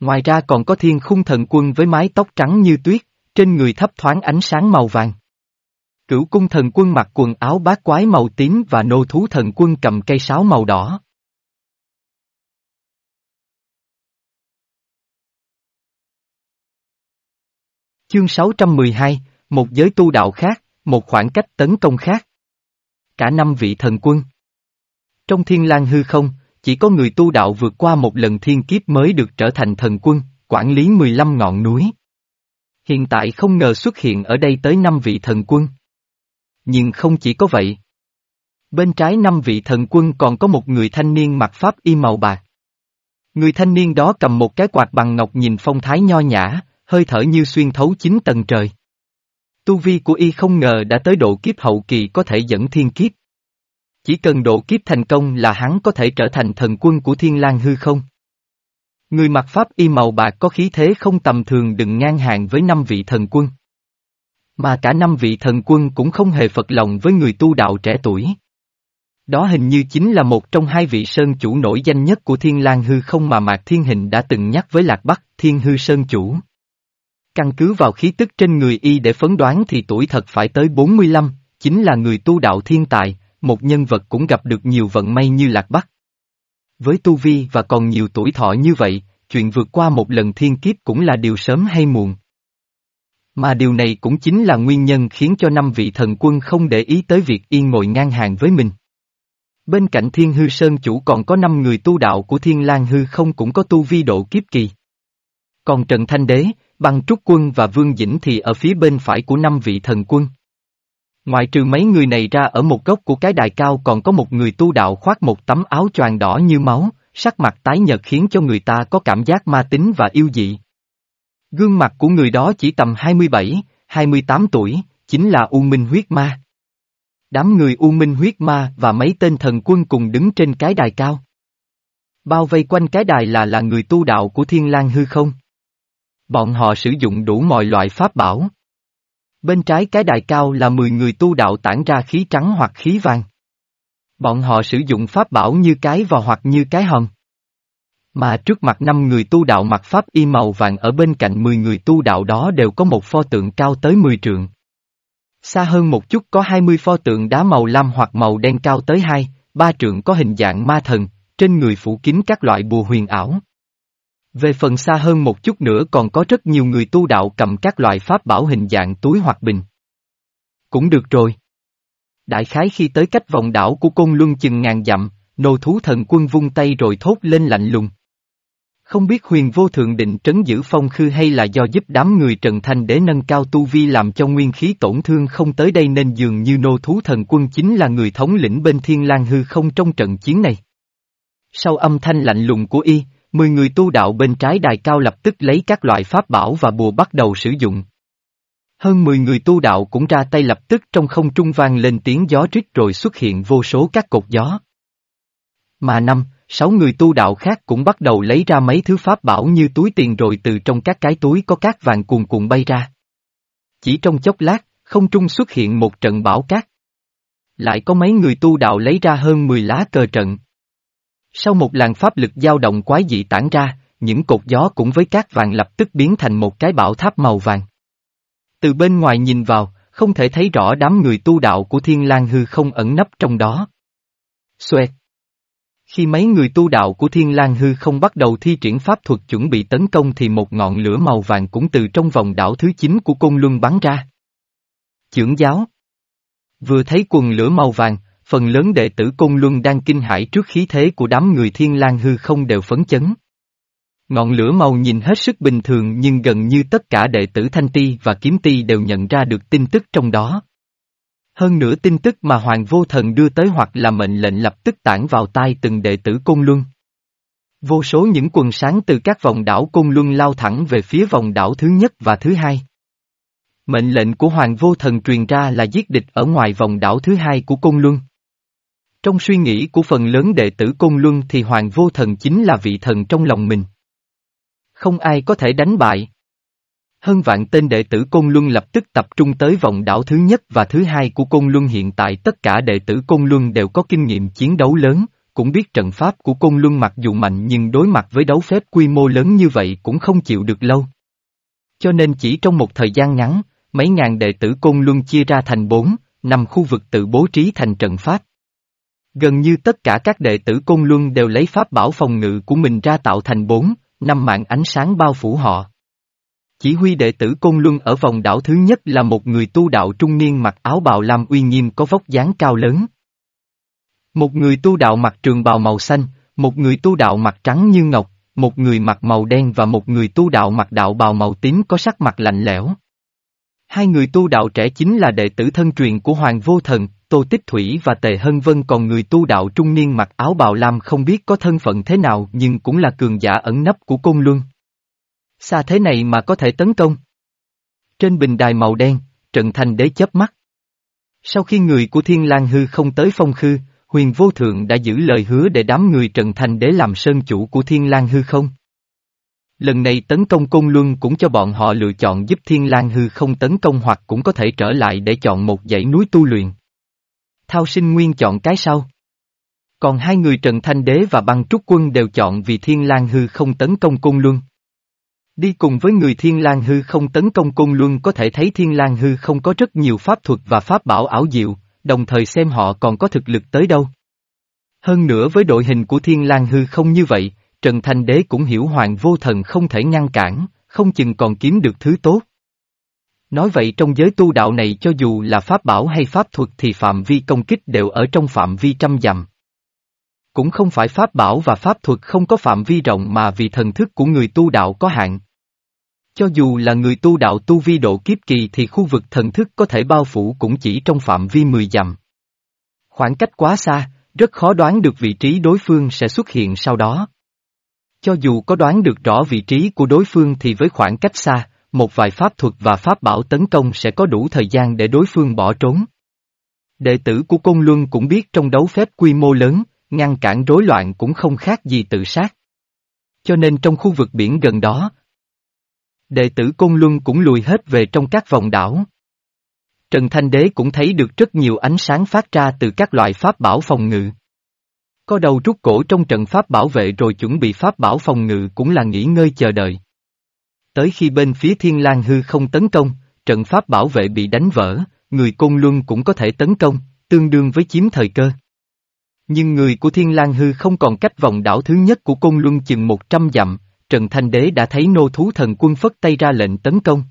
Ngoài ra còn có thiên khung thần quân với mái tóc trắng như tuyết, trên người thấp thoáng ánh sáng màu vàng. Cửu cung thần quân mặc quần áo bát quái màu tím và nô thú thần quân cầm cây sáo màu đỏ. Chương 612, một giới tu đạo khác, một khoảng cách tấn công khác. Cả năm vị thần quân. Trong thiên lang hư không, chỉ có người tu đạo vượt qua một lần thiên kiếp mới được trở thành thần quân, quản lý 15 ngọn núi. Hiện tại không ngờ xuất hiện ở đây tới năm vị thần quân. Nhưng không chỉ có vậy. Bên trái năm vị thần quân còn có một người thanh niên mặc pháp y màu bạc. Người thanh niên đó cầm một cái quạt bằng ngọc nhìn phong thái nho nhã, hơi thở như xuyên thấu chín tầng trời. Tu vi của y không ngờ đã tới độ kiếp hậu kỳ có thể dẫn thiên kiếp. Chỉ cần độ kiếp thành công là hắn có thể trở thành thần quân của thiên lang hư không. Người mặc pháp y màu bạc có khí thế không tầm thường đừng ngang hàng với năm vị thần quân. Mà cả năm vị thần quân cũng không hề phật lòng với người tu đạo trẻ tuổi. Đó hình như chính là một trong hai vị sơn chủ nổi danh nhất của Thiên lang hư không mà Mạc Thiên Hình đã từng nhắc với Lạc Bắc, Thiên hư sơn chủ. Căn cứ vào khí tức trên người y để phấn đoán thì tuổi thật phải tới 45, chính là người tu đạo thiên tài, một nhân vật cũng gặp được nhiều vận may như Lạc Bắc. Với tu vi và còn nhiều tuổi thọ như vậy, chuyện vượt qua một lần thiên kiếp cũng là điều sớm hay muộn. Mà điều này cũng chính là nguyên nhân khiến cho năm vị thần quân không để ý tới việc yên ngồi ngang hàng với mình. Bên cạnh Thiên Hư Sơn chủ còn có năm người tu đạo của Thiên lang Hư không cũng có tu vi độ kiếp kỳ. Còn Trần Thanh Đế, Băng Trúc Quân và Vương Dĩnh thì ở phía bên phải của năm vị thần quân. Ngoài trừ mấy người này ra ở một góc của cái đài cao còn có một người tu đạo khoác một tấm áo choàng đỏ như máu, sắc mặt tái nhợt khiến cho người ta có cảm giác ma tính và yêu dị. Gương mặt của người đó chỉ tầm 27, 28 tuổi, chính là U Minh huyết ma. Đám người U Minh huyết ma và mấy tên thần quân cùng đứng trên cái đài cao. Bao vây quanh cái đài là là người tu đạo của Thiên lang hư không. Bọn họ sử dụng đủ mọi loại pháp bảo. Bên trái cái đài cao là 10 người tu đạo tản ra khí trắng hoặc khí vàng. Bọn họ sử dụng pháp bảo như cái vò hoặc như cái hầm. Mà trước mặt năm người tu đạo mặc pháp y màu vàng ở bên cạnh 10 người tu đạo đó đều có một pho tượng cao tới 10 trượng. Xa hơn một chút có 20 pho tượng đá màu lam hoặc màu đen cao tới 2, 3 trượng có hình dạng ma thần, trên người phủ kín các loại bùa huyền ảo. Về phần xa hơn một chút nữa còn có rất nhiều người tu đạo cầm các loại pháp bảo hình dạng túi hoặc bình. Cũng được rồi. Đại khái khi tới cách vòng đảo của Côn Luân chừng ngàn dặm, nô thú thần quân vung tay rồi thốt lên lạnh lùng. Không biết huyền vô thượng định trấn giữ phong khư hay là do giúp đám người Trần Thanh để nâng cao tu vi làm cho nguyên khí tổn thương không tới đây nên dường như nô thú thần quân chính là người thống lĩnh bên thiên lang hư không trong trận chiến này. Sau âm thanh lạnh lùng của y, mười người tu đạo bên trái đài cao lập tức lấy các loại pháp bảo và bùa bắt đầu sử dụng. Hơn 10 người tu đạo cũng ra tay lập tức trong không trung vang lên tiếng gió rít rồi xuất hiện vô số các cột gió. Mà năm, sáu người tu đạo khác cũng bắt đầu lấy ra mấy thứ pháp bảo như túi tiền rồi từ trong các cái túi có cát vàng cuồn cuộn bay ra. Chỉ trong chốc lát, không trung xuất hiện một trận bão cát. Lại có mấy người tu đạo lấy ra hơn 10 lá cờ trận. Sau một làn pháp lực dao động quái dị tản ra, những cột gió cũng với cát vàng lập tức biến thành một cái bão tháp màu vàng. Từ bên ngoài nhìn vào, không thể thấy rõ đám người tu đạo của Thiên lang hư không ẩn nấp trong đó. Xoẹt! Khi mấy người tu đạo của Thiên lang hư không bắt đầu thi triển pháp thuật chuẩn bị tấn công thì một ngọn lửa màu vàng cũng từ trong vòng đảo thứ 9 của Côn Luân bắn ra. Chưởng giáo Vừa thấy quần lửa màu vàng, phần lớn đệ tử Côn Luân đang kinh hãi trước khí thế của đám người Thiên lang hư không đều phấn chấn. Ngọn lửa màu nhìn hết sức bình thường nhưng gần như tất cả đệ tử Thanh Ti và Kiếm Ti đều nhận ra được tin tức trong đó. Hơn nữa tin tức mà Hoàng Vô Thần đưa tới hoặc là mệnh lệnh lập tức tản vào tai từng đệ tử Côn Luân. Vô số những quần sáng từ các vòng đảo Côn Luân lao thẳng về phía vòng đảo thứ nhất và thứ hai. Mệnh lệnh của Hoàng Vô Thần truyền ra là giết địch ở ngoài vòng đảo thứ hai của Côn Luân. Trong suy nghĩ của phần lớn đệ tử Côn Luân thì Hoàng Vô Thần chính là vị thần trong lòng mình. Không ai có thể đánh bại. Hơn vạn tên đệ tử Côn Luân lập tức tập trung tới vòng đảo thứ nhất và thứ hai của Côn Luân hiện tại tất cả đệ tử Côn Luân đều có kinh nghiệm chiến đấu lớn, cũng biết trận pháp của Côn Luân mặc dù mạnh nhưng đối mặt với đấu phép quy mô lớn như vậy cũng không chịu được lâu. Cho nên chỉ trong một thời gian ngắn, mấy ngàn đệ tử Côn Luân chia ra thành bốn, năm khu vực tự bố trí thành trận pháp. Gần như tất cả các đệ tử Côn Luân đều lấy pháp bảo phòng ngự của mình ra tạo thành bốn, năm mạng ánh sáng bao phủ họ. Chỉ huy đệ tử Côn Luân ở vòng đảo thứ nhất là một người tu đạo trung niên mặc áo bào lam uy nghiêm có vóc dáng cao lớn. Một người tu đạo mặc trường bào màu xanh, một người tu đạo mặc trắng như ngọc, một người mặc màu đen và một người tu đạo mặc đạo bào màu tím có sắc mặt lạnh lẽo. Hai người tu đạo trẻ chính là đệ tử thân truyền của Hoàng Vô Thần, Tô Tích Thủy và Tề Hân Vân còn người tu đạo trung niên mặc áo bào lam không biết có thân phận thế nào nhưng cũng là cường giả ẩn nấp của Côn Luân. Xa thế này mà có thể tấn công. Trên bình đài màu đen, Trần Thành Đế chớp mắt. Sau khi người của Thiên lang Hư không tới phong khư, huyền vô thượng đã giữ lời hứa để đám người Trần Thành Đế làm sơn chủ của Thiên lang Hư không. Lần này tấn công Côn Luân cũng cho bọn họ lựa chọn giúp Thiên lang Hư không tấn công hoặc cũng có thể trở lại để chọn một dãy núi tu luyện. Thao sinh nguyên chọn cái sau. Còn hai người Trần Thanh Đế và băng trúc quân đều chọn vì Thiên lang Hư không tấn công Côn Luân. Đi cùng với người Thiên lang Hư không tấn công Côn Luân có thể thấy Thiên lang Hư không có rất nhiều pháp thuật và pháp bảo ảo diệu, đồng thời xem họ còn có thực lực tới đâu. Hơn nữa với đội hình của Thiên lang Hư không như vậy, Trần Thanh Đế cũng hiểu Hoàng Vô Thần không thể ngăn cản, không chừng còn kiếm được thứ tốt. Nói vậy trong giới tu đạo này cho dù là pháp bảo hay pháp thuật thì phạm vi công kích đều ở trong phạm vi trăm dặm. Cũng không phải pháp bảo và pháp thuật không có phạm vi rộng mà vì thần thức của người tu đạo có hạn. Cho dù là người tu đạo tu vi độ kiếp kỳ thì khu vực thần thức có thể bao phủ cũng chỉ trong phạm vi 10 dặm. Khoảng cách quá xa, rất khó đoán được vị trí đối phương sẽ xuất hiện sau đó. Cho dù có đoán được rõ vị trí của đối phương thì với khoảng cách xa, một vài pháp thuật và pháp bảo tấn công sẽ có đủ thời gian để đối phương bỏ trốn. Đệ tử của Côn Luân cũng biết trong đấu phép quy mô lớn, ngăn cản rối loạn cũng không khác gì tự sát. Cho nên trong khu vực biển gần đó, đệ tử Côn Luân cũng lùi hết về trong các vòng đảo. Trần Thanh Đế cũng thấy được rất nhiều ánh sáng phát ra từ các loại pháp bảo phòng ngự. Có đầu rút cổ trong trận pháp bảo vệ rồi chuẩn bị pháp bảo phòng ngự cũng là nghỉ ngơi chờ đợi. Tới khi bên phía Thiên lang hư không tấn công, trận pháp bảo vệ bị đánh vỡ, người Côn Luân cũng có thể tấn công, tương đương với chiếm thời cơ. Nhưng người của Thiên lang hư không còn cách vòng đảo thứ nhất của Côn Luân chừng 100 dặm, Trần Thanh Đế đã thấy nô thú thần quân phất tay ra lệnh tấn công.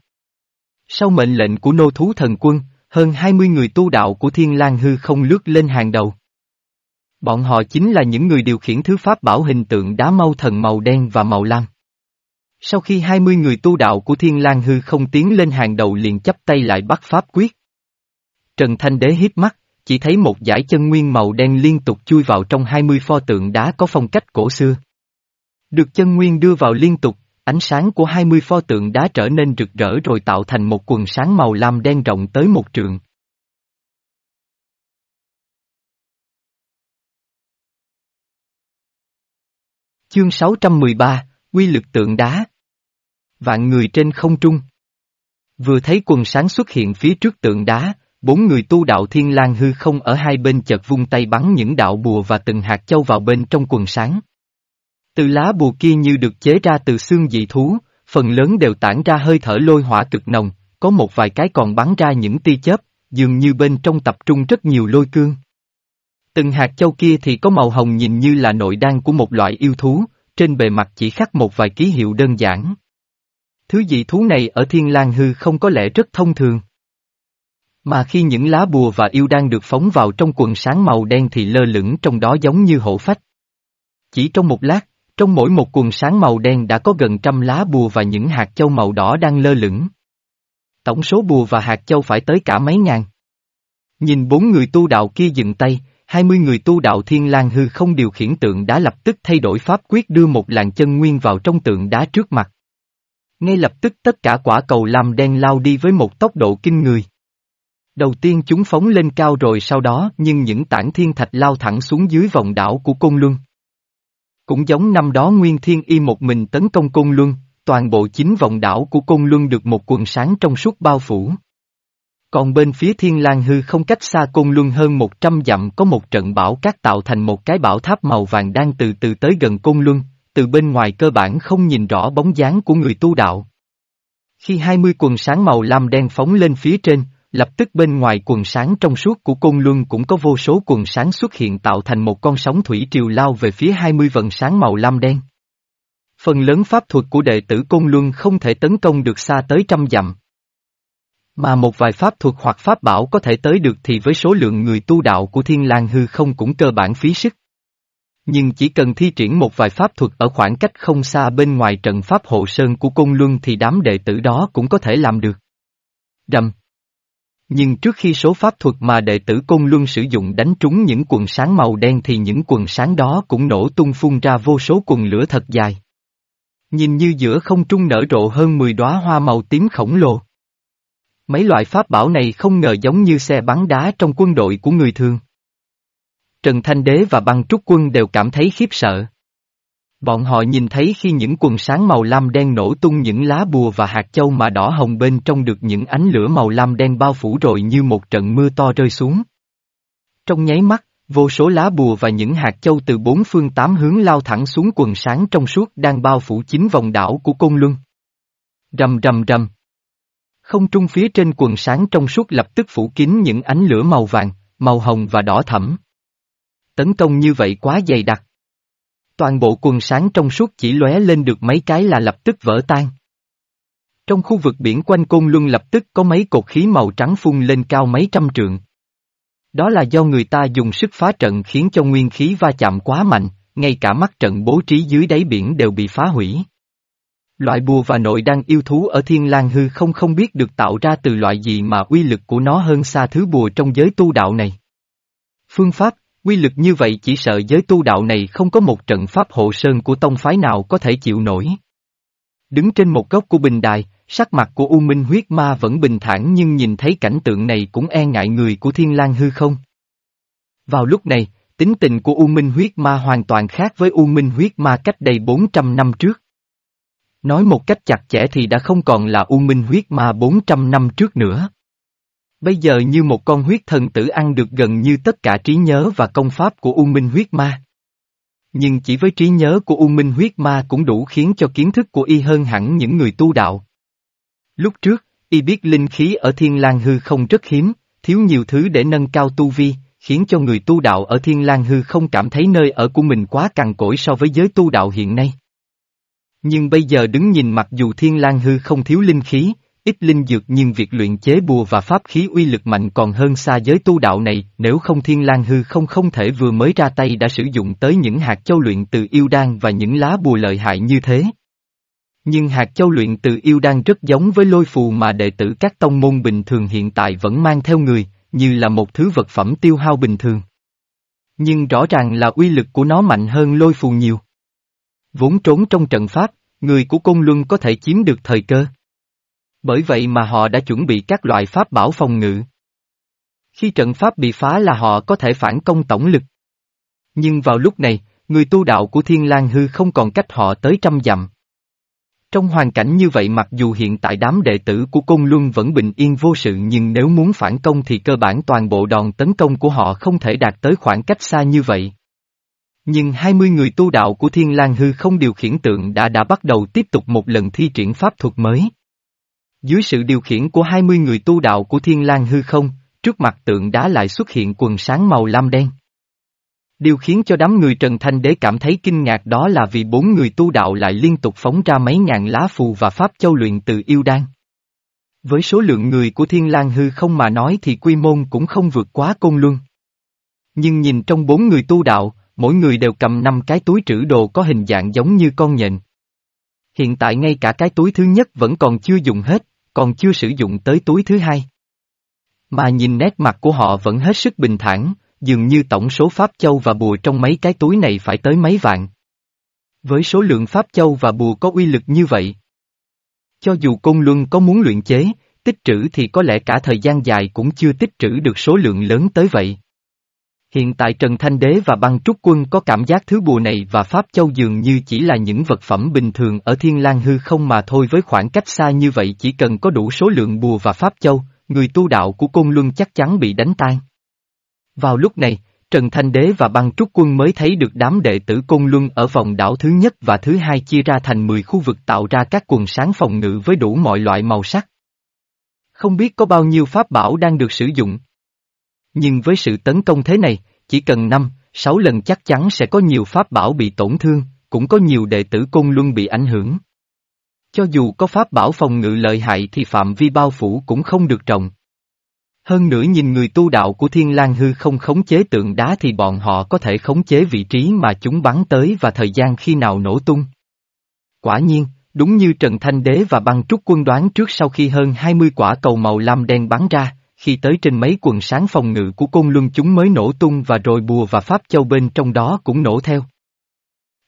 Sau mệnh lệnh của nô thú thần quân, hơn 20 người tu đạo của Thiên lang hư không lướt lên hàng đầu. Bọn họ chính là những người điều khiển thứ pháp bảo hình tượng đá mau thần màu đen và màu lam. Sau khi 20 người tu đạo của Thiên lang hư không tiến lên hàng đầu liền chấp tay lại bắt pháp quyết. Trần Thanh Đế hít mắt, chỉ thấy một dải chân nguyên màu đen liên tục chui vào trong 20 pho tượng đá có phong cách cổ xưa. Được chân nguyên đưa vào liên tục, ánh sáng của 20 pho tượng đá trở nên rực rỡ rồi tạo thành một quần sáng màu lam đen rộng tới một trượng. Chương 613, Quy lực tượng đá Vạn người trên không trung Vừa thấy quần sáng xuất hiện phía trước tượng đá, bốn người tu đạo thiên lang hư không ở hai bên chợt vung tay bắn những đạo bùa và từng hạt châu vào bên trong quần sáng. Từ lá bùa kia như được chế ra từ xương dị thú, phần lớn đều tản ra hơi thở lôi hỏa cực nồng, có một vài cái còn bắn ra những tia chớp, dường như bên trong tập trung rất nhiều lôi cương. Từng hạt châu kia thì có màu hồng nhìn như là nội đan của một loại yêu thú, trên bề mặt chỉ khắc một vài ký hiệu đơn giản. Thứ dị thú này ở Thiên lang hư không có lẽ rất thông thường. Mà khi những lá bùa và yêu đang được phóng vào trong quần sáng màu đen thì lơ lửng trong đó giống như hổ phách. Chỉ trong một lát, trong mỗi một quần sáng màu đen đã có gần trăm lá bùa và những hạt châu màu đỏ đang lơ lửng. Tổng số bùa và hạt châu phải tới cả mấy ngàn. Nhìn bốn người tu đạo kia dừng tay, hai mươi người tu đạo thiên lang hư không điều khiển tượng đá lập tức thay đổi pháp quyết đưa một làn chân nguyên vào trong tượng đá trước mặt. Ngay lập tức tất cả quả cầu làm đen lao đi với một tốc độ kinh người. Đầu tiên chúng phóng lên cao rồi sau đó nhưng những tảng thiên thạch lao thẳng xuống dưới vòng đảo của Côn Luân. Cũng giống năm đó Nguyên Thiên Y một mình tấn công Côn Luân, toàn bộ chính vòng đảo của Côn Luân được một quần sáng trong suốt bao phủ. Còn bên phía Thiên lang Hư không cách xa Côn Luân hơn 100 dặm có một trận bão cát tạo thành một cái bão tháp màu vàng đang từ từ tới gần Côn Luân, từ bên ngoài cơ bản không nhìn rõ bóng dáng của người tu đạo. Khi 20 quần sáng màu lam đen phóng lên phía trên, lập tức bên ngoài quần sáng trong suốt của Côn Luân cũng có vô số quần sáng xuất hiện tạo thành một con sóng thủy triều lao về phía 20 vần sáng màu lam đen. Phần lớn pháp thuật của đệ tử Côn Luân không thể tấn công được xa tới trăm dặm. Mà một vài pháp thuật hoặc pháp bảo có thể tới được thì với số lượng người tu đạo của Thiên lang hư không cũng cơ bản phí sức. Nhưng chỉ cần thi triển một vài pháp thuật ở khoảng cách không xa bên ngoài trận pháp hộ sơn của cung Luân thì đám đệ tử đó cũng có thể làm được. Rầm. Nhưng trước khi số pháp thuật mà đệ tử cung Luân sử dụng đánh trúng những quần sáng màu đen thì những quần sáng đó cũng nổ tung phun ra vô số quần lửa thật dài. Nhìn như giữa không trung nở rộ hơn 10 đóa hoa màu tím khổng lồ. Mấy loại pháp bảo này không ngờ giống như xe bắn đá trong quân đội của người thường. Trần Thanh Đế và băng trúc quân đều cảm thấy khiếp sợ. Bọn họ nhìn thấy khi những quần sáng màu lam đen nổ tung những lá bùa và hạt châu mà đỏ hồng bên trong được những ánh lửa màu lam đen bao phủ rồi như một trận mưa to rơi xuống. Trong nháy mắt, vô số lá bùa và những hạt châu từ bốn phương tám hướng lao thẳng xuống quần sáng trong suốt đang bao phủ chính vòng đảo của Côn Luân. Rầm rầm rầm. Không trung phía trên quần sáng trong suốt lập tức phủ kín những ánh lửa màu vàng, màu hồng và đỏ thẫm. Tấn công như vậy quá dày đặc. Toàn bộ quần sáng trong suốt chỉ lóe lên được mấy cái là lập tức vỡ tan. Trong khu vực biển quanh Côn Luân lập tức có mấy cột khí màu trắng phun lên cao mấy trăm trượng. Đó là do người ta dùng sức phá trận khiến cho nguyên khí va chạm quá mạnh, ngay cả mắt trận bố trí dưới đáy biển đều bị phá hủy. Loại bùa và nội đang yêu thú ở Thiên lang hư không không biết được tạo ra từ loại gì mà uy lực của nó hơn xa thứ bùa trong giới tu đạo này. Phương pháp, Quy lực như vậy chỉ sợ giới tu đạo này không có một trận pháp hộ sơn của tông phái nào có thể chịu nổi. Đứng trên một góc của bình đài, sắc mặt của U Minh huyết ma vẫn bình thản nhưng nhìn thấy cảnh tượng này cũng e ngại người của Thiên lang hư không. Vào lúc này, tính tình của U Minh huyết ma hoàn toàn khác với U Minh huyết ma cách đây 400 năm trước. Nói một cách chặt chẽ thì đã không còn là U Minh huyết ma 400 năm trước nữa. Bây giờ như một con huyết thần tử ăn được gần như tất cả trí nhớ và công pháp của U Minh huyết ma. Nhưng chỉ với trí nhớ của U Minh huyết ma cũng đủ khiến cho kiến thức của y hơn hẳn những người tu đạo. Lúc trước, y biết linh khí ở Thiên lang hư không rất hiếm, thiếu nhiều thứ để nâng cao tu vi, khiến cho người tu đạo ở Thiên lang hư không cảm thấy nơi ở của mình quá cằn cỗi so với giới tu đạo hiện nay. Nhưng bây giờ đứng nhìn mặc dù Thiên lang hư không thiếu linh khí, ít linh dược nhưng việc luyện chế bùa và pháp khí uy lực mạnh còn hơn xa giới tu đạo này, nếu không thiên lang hư không không thể vừa mới ra tay đã sử dụng tới những hạt châu luyện từ yêu đan và những lá bùa lợi hại như thế. Nhưng hạt châu luyện từ yêu đan rất giống với lôi phù mà đệ tử các tông môn bình thường hiện tại vẫn mang theo người, như là một thứ vật phẩm tiêu hao bình thường. Nhưng rõ ràng là uy lực của nó mạnh hơn lôi phù nhiều. Vốn trốn trong trận pháp, người của công Luân có thể chiếm được thời cơ. Bởi vậy mà họ đã chuẩn bị các loại pháp bảo phòng ngự. Khi trận pháp bị phá là họ có thể phản công tổng lực. Nhưng vào lúc này, người tu đạo của Thiên lang Hư không còn cách họ tới trăm dặm. Trong hoàn cảnh như vậy mặc dù hiện tại đám đệ tử của Côn Luân vẫn bình yên vô sự nhưng nếu muốn phản công thì cơ bản toàn bộ đòn tấn công của họ không thể đạt tới khoảng cách xa như vậy. Nhưng 20 người tu đạo của Thiên lang Hư không điều khiển tượng đã đã bắt đầu tiếp tục một lần thi triển pháp thuật mới. Dưới sự điều khiển của 20 người tu đạo của Thiên lang Hư không, trước mặt tượng đá lại xuất hiện quần sáng màu lam đen. Điều khiến cho đám người Trần Thanh Đế cảm thấy kinh ngạc đó là vì bốn người tu đạo lại liên tục phóng ra mấy ngàn lá phù và pháp châu luyện từ yêu đan. Với số lượng người của Thiên lang Hư không mà nói thì quy môn cũng không vượt quá công luân. Nhưng nhìn trong bốn người tu đạo, mỗi người đều cầm năm cái túi trữ đồ có hình dạng giống như con nhện. Hiện tại ngay cả cái túi thứ nhất vẫn còn chưa dùng hết, còn chưa sử dụng tới túi thứ hai. Mà nhìn nét mặt của họ vẫn hết sức bình thản, dường như tổng số pháp châu và bùa trong mấy cái túi này phải tới mấy vạn. Với số lượng pháp châu và bùa có uy lực như vậy. Cho dù Côn Luân có muốn luyện chế, tích trữ thì có lẽ cả thời gian dài cũng chưa tích trữ được số lượng lớn tới vậy. Hiện tại Trần Thanh Đế và băng trúc quân có cảm giác thứ bùa này và Pháp Châu dường như chỉ là những vật phẩm bình thường ở Thiên lang hư không mà thôi với khoảng cách xa như vậy chỉ cần có đủ số lượng bùa và Pháp Châu, người tu đạo của Côn Luân chắc chắn bị đánh tan. Vào lúc này, Trần Thanh Đế và băng trúc quân mới thấy được đám đệ tử Côn Luân ở vòng đảo thứ nhất và thứ hai chia ra thành 10 khu vực tạo ra các quần sáng phòng ngự với đủ mọi loại màu sắc. Không biết có bao nhiêu pháp bảo đang được sử dụng. Nhưng với sự tấn công thế này, chỉ cần 5, 6 lần chắc chắn sẽ có nhiều pháp bảo bị tổn thương, cũng có nhiều đệ tử Côn Luân bị ảnh hưởng. Cho dù có pháp bảo phòng ngự lợi hại thì phạm vi bao phủ cũng không được rộng. Hơn nữa nhìn người tu đạo của Thiên lang Hư không khống chế tượng đá thì bọn họ có thể khống chế vị trí mà chúng bắn tới và thời gian khi nào nổ tung. Quả nhiên, đúng như Trần Thanh Đế và băng trúc quân đoán trước sau khi hơn 20 quả cầu màu lam đen bắn ra, khi tới trên mấy quần sáng phòng ngự của côn luân chúng mới nổ tung và rồi bùa và pháp châu bên trong đó cũng nổ theo.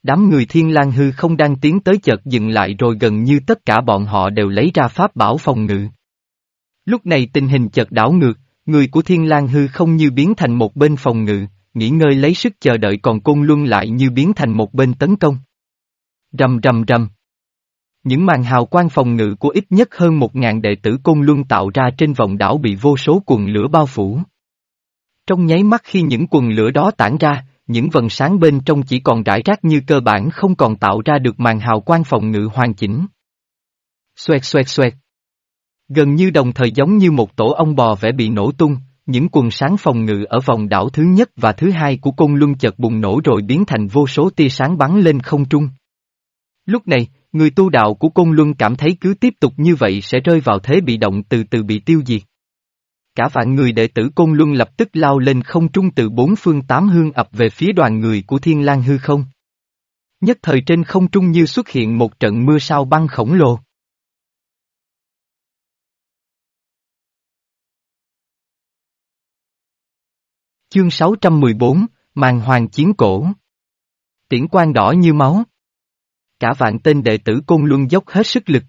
Đám người thiên lang hư không đang tiến tới chợt dừng lại rồi gần như tất cả bọn họ đều lấy ra pháp bảo phòng ngự. Lúc này tình hình chợt đảo ngược, người của Thiên lang Hư không như biến thành một bên phòng ngự, nghỉ ngơi lấy sức chờ đợi còn Côn Luân lại như biến thành một bên tấn công. Rầm rầm rầm. Những màn hào quang phòng ngự của ít nhất hơn một ngàn đệ tử Côn Luân tạo ra trên vòng đảo bị vô số quần lửa bao phủ. Trong nháy mắt khi những quần lửa đó tản ra, những vần sáng bên trong chỉ còn rải rác như cơ bản không còn tạo ra được màn hào quang phòng ngự hoàn chỉnh. Xoẹt xoẹt xoẹt. Gần như đồng thời giống như một tổ ong bò vẽ bị nổ tung, những quần sáng phòng ngự ở vòng đảo thứ nhất và thứ hai của côn luân chợt bùng nổ rồi biến thành vô số tia sáng bắn lên không trung. Lúc này, người tu đạo của côn luân cảm thấy cứ tiếp tục như vậy sẽ rơi vào thế bị động từ từ bị tiêu diệt. Cả vạn người đệ tử côn luân lập tức lao lên không trung từ bốn phương tám hương ập về phía đoàn người của thiên lang hư không. Nhất thời trên không trung như xuất hiện một trận mưa sao băng khổng lồ. Chương 614, Màn Hoàng Chiến Cổ Tiễn quan đỏ như máu. Cả vạn tên đệ tử Côn Luân dốc hết sức lực.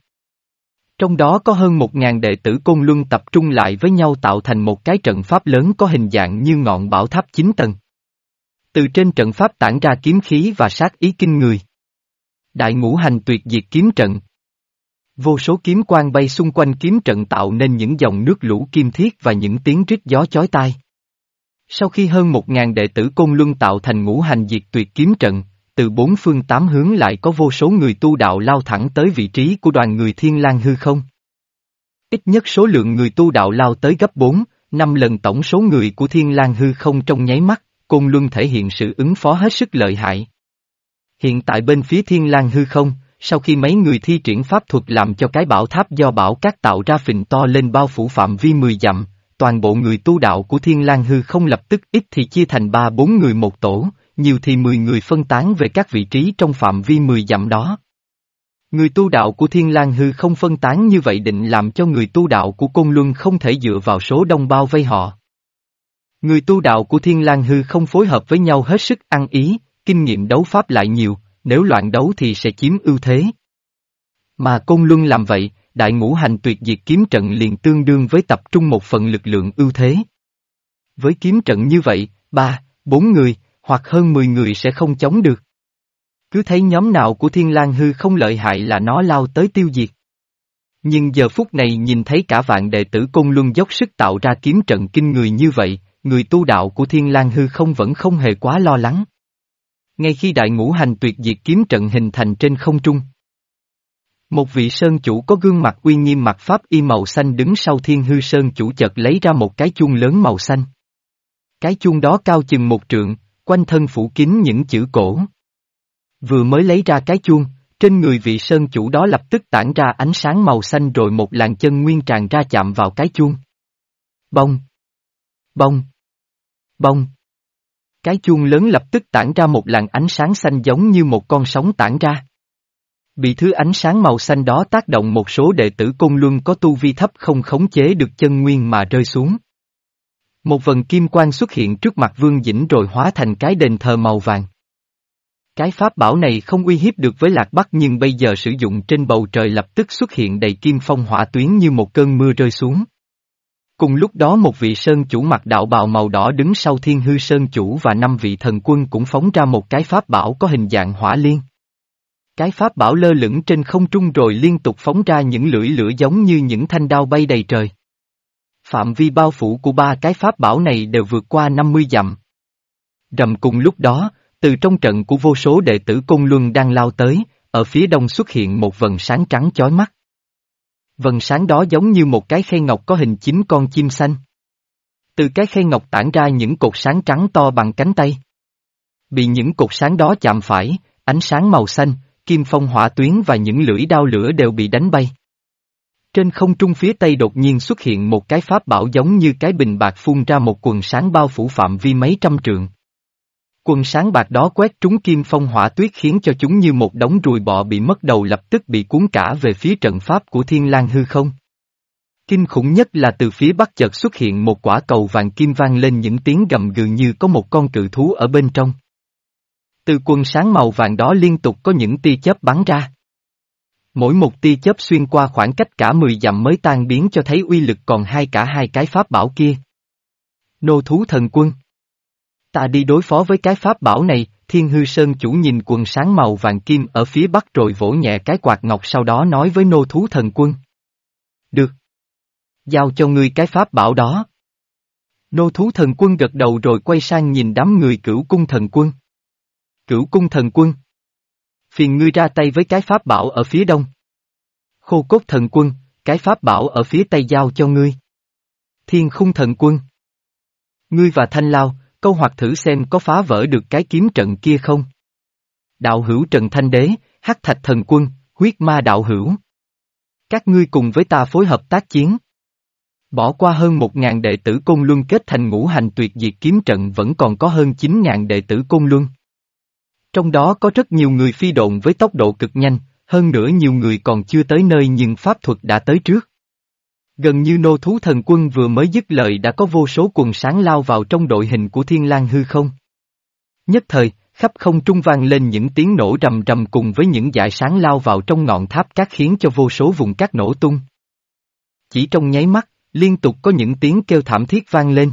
Trong đó có hơn một ngàn đệ tử Côn Luân tập trung lại với nhau tạo thành một cái trận pháp lớn có hình dạng như ngọn bảo tháp 9 tầng. Từ trên trận pháp tản ra kiếm khí và sát ý kinh người. Đại ngũ hành tuyệt diệt kiếm trận. Vô số kiếm quang bay xung quanh kiếm trận tạo nên những dòng nước lũ kim thiết và những tiếng rít gió chói tai. Sau khi hơn một ngàn đệ tử Côn Luân tạo thành ngũ hành diệt tuyệt kiếm trận, từ bốn phương tám hướng lại có vô số người tu đạo lao thẳng tới vị trí của đoàn người Thiên lang hư không. Ít nhất số lượng người tu đạo lao tới gấp 4, 5 lần tổng số người của Thiên lang hư không trong nháy mắt, Côn Luân thể hiện sự ứng phó hết sức lợi hại. Hiện tại bên phía Thiên lang hư không, sau khi mấy người thi triển pháp thuật làm cho cái bảo tháp do bảo các tạo ra phình to lên bao phủ phạm vi 10 dặm, toàn bộ người tu đạo của Thiên lang Hư không lập tức ít thì chia thành ba bốn người một tổ, nhiều thì mười người phân tán về các vị trí trong phạm vi mười dặm đó. Người tu đạo của Thiên lang Hư không phân tán như vậy định làm cho người tu đạo của Côn Luân không thể dựa vào số đông bao vây họ. Người tu đạo của Thiên lang Hư không phối hợp với nhau hết sức ăn ý, kinh nghiệm đấu pháp lại nhiều, nếu loạn đấu thì sẽ chiếm ưu thế. Mà Côn Luân làm vậy, đại ngũ hành tuyệt diệt kiếm trận liền tương đương với tập trung một phần lực lượng ưu thế. Với kiếm trận như vậy, ba, bốn người, hoặc hơn mười người sẽ không chống được. Cứ thấy nhóm nào của Thiên lang Hư không lợi hại là nó lao tới tiêu diệt. Nhưng giờ phút này nhìn thấy cả vạn đệ tử công Luân dốc sức tạo ra kiếm trận kinh người như vậy, người tu đạo của Thiên lang Hư không vẫn không hề quá lo lắng. Ngay khi đại ngũ hành tuyệt diệt kiếm trận hình thành trên không trung. Một vị sơn chủ có gương mặt uy nghiêm mặt pháp y màu xanh đứng sau thiên hư sơn chủ chợt lấy ra một cái chuông lớn màu xanh. Cái chuông đó cao chừng một trượng, quanh thân phủ kín những chữ cổ. Vừa mới lấy ra cái chuông, trên người vị sơn chủ đó lập tức tản ra ánh sáng màu xanh rồi một làn chân nguyên tràn ra chạm vào cái chuông. Bông! Bông! Bông! Cái chuông lớn lập tức tản ra một làn ánh sáng xanh giống như một con sóng tản ra. Bị thứ ánh sáng màu xanh đó tác động một số đệ tử côn luân có tu vi thấp không khống chế được chân nguyên mà rơi xuống. Một vần kim quang xuất hiện trước mặt Vương Dĩnh rồi hóa thành cái đền thờ màu vàng. Cái pháp bảo này không uy hiếp được với Lạc Bắc nhưng bây giờ sử dụng trên bầu trời lập tức xuất hiện đầy kim phong hỏa tuyến như một cơn mưa rơi xuống. Cùng lúc đó một vị sơn chủ mặc đạo bào màu đỏ đứng sau thiên hư sơn chủ và năm vị thần quân cũng phóng ra một cái pháp bảo có hình dạng hỏa liên. Cái pháp bảo lơ lửng trên không trung rồi liên tục phóng ra những lưỡi lửa giống như những thanh đao bay đầy trời. Phạm vi bao phủ của ba cái pháp bảo này đều vượt qua 50 dặm. Rầm cùng lúc đó, từ trong trận của vô số đệ tử Côn Luân đang lao tới, ở phía đông xuất hiện một vần sáng trắng chói mắt. Vần sáng đó giống như một cái khay ngọc có hình chín con chim xanh. Từ cái khay ngọc tản ra những cột sáng trắng to bằng cánh tay. Bị những cột sáng đó chạm phải, ánh sáng màu xanh, kim phong hỏa tuyến và những lưỡi đao lửa đều bị đánh bay. Trên không trung phía tây đột nhiên xuất hiện một cái pháp bảo giống như cái bình bạc phun ra một quần sáng bao phủ phạm vi mấy trăm trượng. Quần sáng bạc đó quét trúng kim phong hỏa tuyết khiến cho chúng như một đống ruồi bọ bị mất đầu lập tức bị cuốn cả về phía trận pháp của thiên lang hư không. Kinh khủng nhất là từ phía bắc chợt xuất hiện một quả cầu vàng kim vang lên những tiếng gầm gừ như có một con cự thú ở bên trong. Từ quần sáng màu vàng đó liên tục có những tia chớp bắn ra. Mỗi một tia chớp xuyên qua khoảng cách cả 10 dặm mới tan biến cho thấy uy lực còn hai cả hai cái pháp bảo kia. Nô thú thần quân Ta đi đối phó với cái pháp bảo này, Thiên Hư Sơn chủ nhìn quần sáng màu vàng kim ở phía bắc rồi vỗ nhẹ cái quạt ngọc sau đó nói với nô thú thần quân. Được. Giao cho ngươi cái pháp bảo đó. Nô thú thần quân gật đầu rồi quay sang nhìn đám người cửu cung thần quân. Cửu cung thần quân. Phiền ngươi ra tay với cái pháp bảo ở phía đông. Khô cốt thần quân, cái pháp bảo ở phía tây giao cho ngươi. Thiên khung thần quân. Ngươi và Thanh Lao, câu hoặc thử xem có phá vỡ được cái kiếm trận kia không. Đạo hữu Trần Thanh Đế, hắc thạch thần quân, huyết ma đạo hữu. Các ngươi cùng với ta phối hợp tác chiến. Bỏ qua hơn một ngàn đệ tử Côn Luân kết thành ngũ hành tuyệt diệt kiếm trận vẫn còn có hơn chín ngàn đệ tử Côn Luân. Trong đó có rất nhiều người phi độn với tốc độ cực nhanh, hơn nữa nhiều người còn chưa tới nơi nhưng pháp thuật đã tới trước. Gần như nô thú thần quân vừa mới dứt lời đã có vô số quần sáng lao vào trong đội hình của thiên lang hư không. Nhất thời, khắp không trung vang lên những tiếng nổ rầm rầm cùng với những dải sáng lao vào trong ngọn tháp cát khiến cho vô số vùng cát nổ tung. Chỉ trong nháy mắt, liên tục có những tiếng kêu thảm thiết vang lên.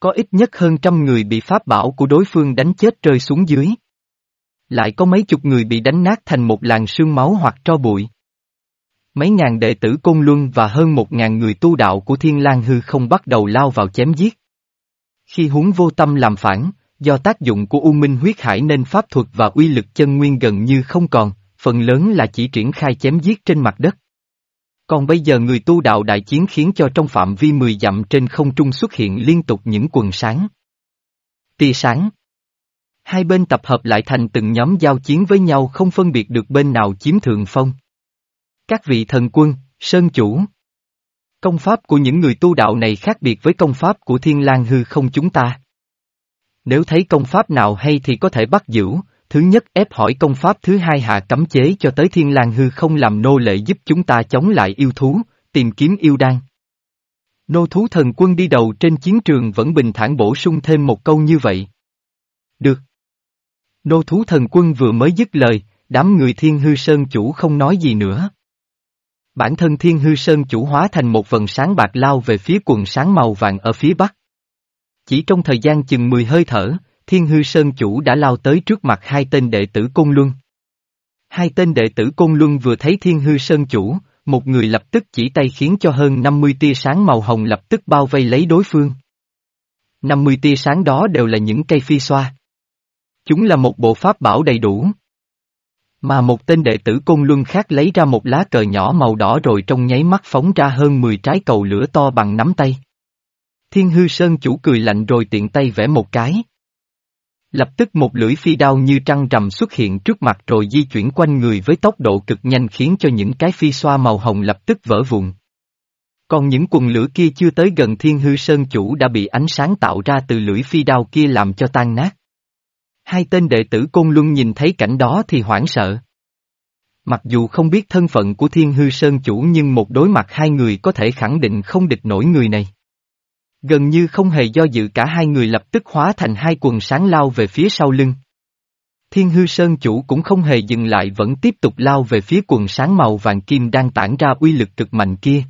Có ít nhất hơn trăm người bị pháp bảo của đối phương đánh chết rơi xuống dưới. Lại có mấy chục người bị đánh nát thành một làn sương máu hoặc tro bụi. Mấy ngàn đệ tử Côn Luân và hơn một ngàn người tu đạo của Thiên lang Hư không bắt đầu lao vào chém giết. Khi huống vô tâm làm phản, do tác dụng của U Minh huyết hải nên pháp thuật và uy lực chân nguyên gần như không còn, phần lớn là chỉ triển khai chém giết trên mặt đất. Còn bây giờ người tu đạo đại chiến khiến cho trong phạm vi 10 dặm trên không trung xuất hiện liên tục những quần sáng. Tia sáng Hai bên tập hợp lại thành từng nhóm giao chiến với nhau không phân biệt được bên nào chiếm thượng phong. Các vị thần quân, sơn chủ. Công pháp của những người tu đạo này khác biệt với công pháp của thiên lang hư không chúng ta. Nếu thấy công pháp nào hay thì có thể bắt giữ, thứ nhất ép hỏi công pháp thứ hai hạ cấm chế cho tới thiên lang hư không làm nô lệ giúp chúng ta chống lại yêu thú, tìm kiếm yêu đan. Nô thú thần quân đi đầu trên chiến trường vẫn bình thản bổ sung thêm một câu như vậy. Được. Nô thú thần quân vừa mới dứt lời, đám người thiên hư sơn chủ không nói gì nữa. Bản thân thiên hư sơn chủ hóa thành một vần sáng bạc lao về phía quần sáng màu vàng ở phía bắc. Chỉ trong thời gian chừng 10 hơi thở, thiên hư sơn chủ đã lao tới trước mặt hai tên đệ tử Côn Luân. Hai tên đệ tử Côn Luân vừa thấy thiên hư sơn chủ, một người lập tức chỉ tay khiến cho hơn 50 tia sáng màu hồng lập tức bao vây lấy đối phương. 50 tia sáng đó đều là những cây phi xoa. Chúng là một bộ pháp bảo đầy đủ. Mà một tên đệ tử Côn Luân khác lấy ra một lá cờ nhỏ màu đỏ rồi trong nháy mắt phóng ra hơn 10 trái cầu lửa to bằng nắm tay. Thiên hư sơn chủ cười lạnh rồi tiện tay vẽ một cái. Lập tức một lưỡi phi đao như trăng rằm xuất hiện trước mặt rồi di chuyển quanh người với tốc độ cực nhanh khiến cho những cái phi xoa màu hồng lập tức vỡ vụn. Còn những quần lửa kia chưa tới gần thiên hư sơn chủ đã bị ánh sáng tạo ra từ lưỡi phi đao kia làm cho tan nát. Hai tên đệ tử Côn Luân nhìn thấy cảnh đó thì hoảng sợ. Mặc dù không biết thân phận của thiên hư sơn chủ nhưng một đối mặt hai người có thể khẳng định không địch nổi người này. Gần như không hề do dự cả hai người lập tức hóa thành hai quần sáng lao về phía sau lưng. Thiên hư sơn chủ cũng không hề dừng lại vẫn tiếp tục lao về phía quần sáng màu vàng kim đang tản ra uy lực cực mạnh kia.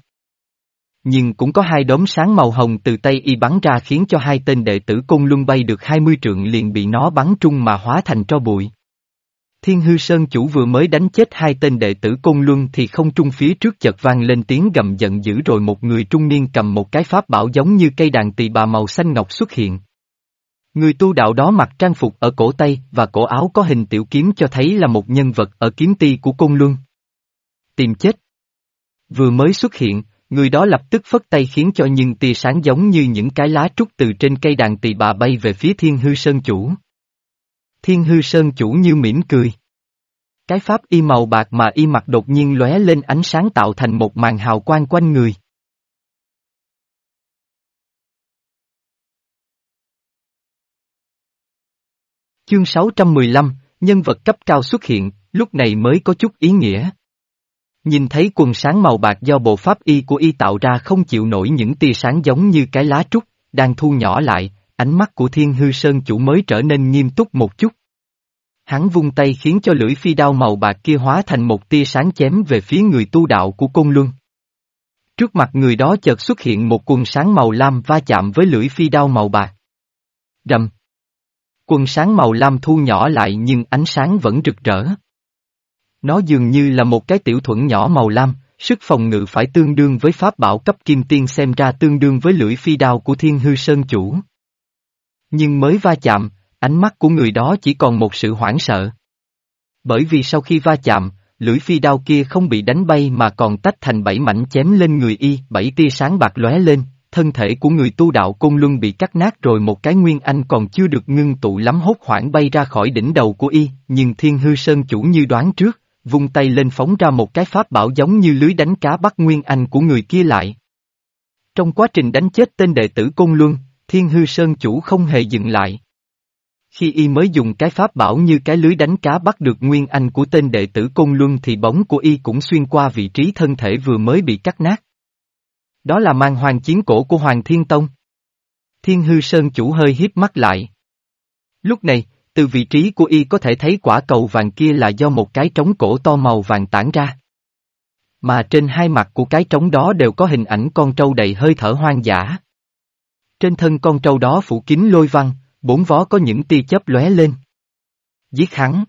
Nhưng cũng có hai đốm sáng màu hồng từ tay y bắn ra khiến cho hai tên đệ tử côn luân bay được 20 trượng liền bị nó bắn trung mà hóa thành tro bụi. Thiên hư sơn chủ vừa mới đánh chết hai tên đệ tử côn luân thì không trung phía trước chợt vang lên tiếng gầm giận dữ rồi một người trung niên cầm một cái pháp bảo giống như cây đàn tỳ bà màu xanh ngọc xuất hiện. Người tu đạo đó mặc trang phục ở cổ tay và cổ áo có hình tiểu kiếm cho thấy là một nhân vật ở kiếm ti của côn luân. Tìm chết. Vừa mới xuất hiện, người đó lập tức phất tay khiến cho những tia sáng giống như những cái lá trúc từ trên cây đàn tỳ bà bay về phía thiên hư sơn chủ. Thiên hư sơn chủ như mỉm cười. Cái pháp y màu bạc mà y mặc đột nhiên lóe lên ánh sáng tạo thành một màn hào quang quanh người. Chương 615, nhân vật cấp cao xuất hiện, lúc này mới có chút ý nghĩa. Nhìn thấy quần sáng màu bạc do bộ pháp y của y tạo ra không chịu nổi những tia sáng giống như cái lá trúc, đang thu nhỏ lại, ánh mắt của thiên hư sơn chủ mới trở nên nghiêm túc một chút. Hắn vung tay khiến cho lưỡi phi đao màu bạc kia hóa thành một tia sáng chém về phía người tu đạo của Côn Luân. Trước mặt người đó chợt xuất hiện một quần sáng màu lam va chạm với lưỡi phi đao màu bạc. Rầm. Quần sáng màu lam thu nhỏ lại nhưng ánh sáng vẫn rực rỡ. Nó dường như là một cái tiểu thuẫn nhỏ màu lam, sức phòng ngự phải tương đương với pháp bảo cấp kim tiên xem ra tương đương với lưỡi phi đao của thiên hư sơn chủ. Nhưng mới va chạm, ánh mắt của người đó chỉ còn một sự hoảng sợ. Bởi vì sau khi va chạm, lưỡi phi đao kia không bị đánh bay mà còn tách thành bảy mảnh chém lên người y, bảy tia sáng bạc lóe lên, thân thể của người tu đạo côn luân bị cắt nát rồi một cái nguyên anh còn chưa được ngưng tụ lắm hốt hoảng bay ra khỏi đỉnh đầu của y, nhưng thiên hư sơn chủ như đoán trước, vung tay lên phóng ra một cái pháp bảo giống như lưới đánh cá bắt nguyên anh của người kia lại. Trong quá trình đánh chết tên đệ tử Côn Luân, Thiên Hư Sơn chủ không hề dừng lại. Khi y mới dùng cái pháp bảo như cái lưới đánh cá bắt được nguyên anh của tên đệ tử Côn Luân thì bóng của y cũng xuyên qua vị trí thân thể vừa mới bị cắt nát. Đó là mang hoàng chiến cổ của Hoàng Thiên Tông. Thiên Hư Sơn chủ hơi hiếp mắt lại. Lúc này, từ vị trí của y có thể thấy quả cầu vàng kia là do một cái trống cổ to màu vàng tản ra. Mà trên hai mặt của cái trống đó đều có hình ảnh con trâu đầy hơi thở hoang dã. Trên thân con trâu đó phủ kín lôi văn, bốn vó có những tia chớp lóe lên. Giết hắn.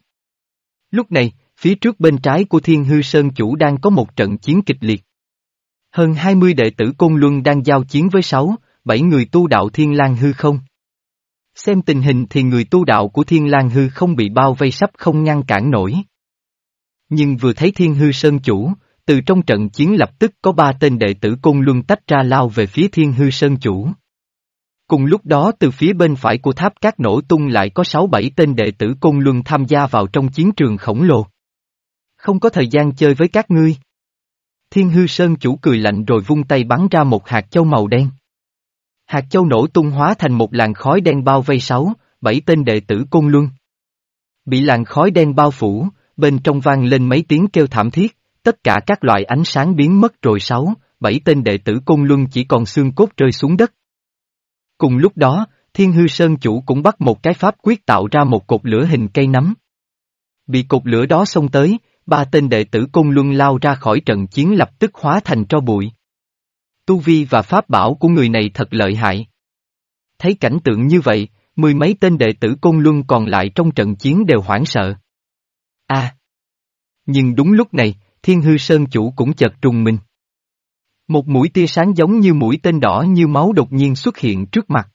Lúc này, phía trước bên trái của Thiên Hư Sơn Chủ đang có một trận chiến kịch liệt. Hơn 20 đệ tử Côn Luân đang giao chiến với 6, 7 người tu đạo Thiên lang Hư không. Xem tình hình thì người tu đạo của Thiên lang Hư không bị bao vây sắp không ngăn cản nổi. Nhưng vừa thấy Thiên Hư Sơn Chủ, từ trong trận chiến lập tức có ba tên đệ tử Côn Luân tách ra lao về phía Thiên Hư Sơn Chủ. Cùng lúc đó từ phía bên phải của tháp cát nổ tung lại có 6-7 tên đệ tử Côn Luân tham gia vào trong chiến trường khổng lồ. Không có thời gian chơi với các ngươi. Thiên hư sơn chủ cười lạnh rồi vung tay bắn ra một hạt châu màu đen. Hạt châu nổ tung hóa thành một làn khói đen bao vây sáu, bảy tên đệ tử Côn Luân. Bị làn khói đen bao phủ, bên trong vang lên mấy tiếng kêu thảm thiết, tất cả các loại ánh sáng biến mất rồi sáu, bảy tên đệ tử Côn Luân chỉ còn xương cốt rơi xuống đất. Cùng lúc đó, Thiên Hư Sơn chủ cũng bắt một cái pháp quyết tạo ra một cột lửa hình cây nắm. Bị cột lửa đó xông tới, ba tên đệ tử Côn Luân lao ra khỏi trận chiến lập tức hóa thành tro bụi. Tu vi và pháp bảo của người này thật lợi hại. Thấy cảnh tượng như vậy, mười mấy tên đệ tử Côn Luân còn lại trong trận chiến đều hoảng sợ. A. Nhưng đúng lúc này, Thiên Hư Sơn chủ cũng chợt trùng mình. Một mũi tia sáng giống như mũi tên đỏ như máu đột nhiên xuất hiện trước mặt.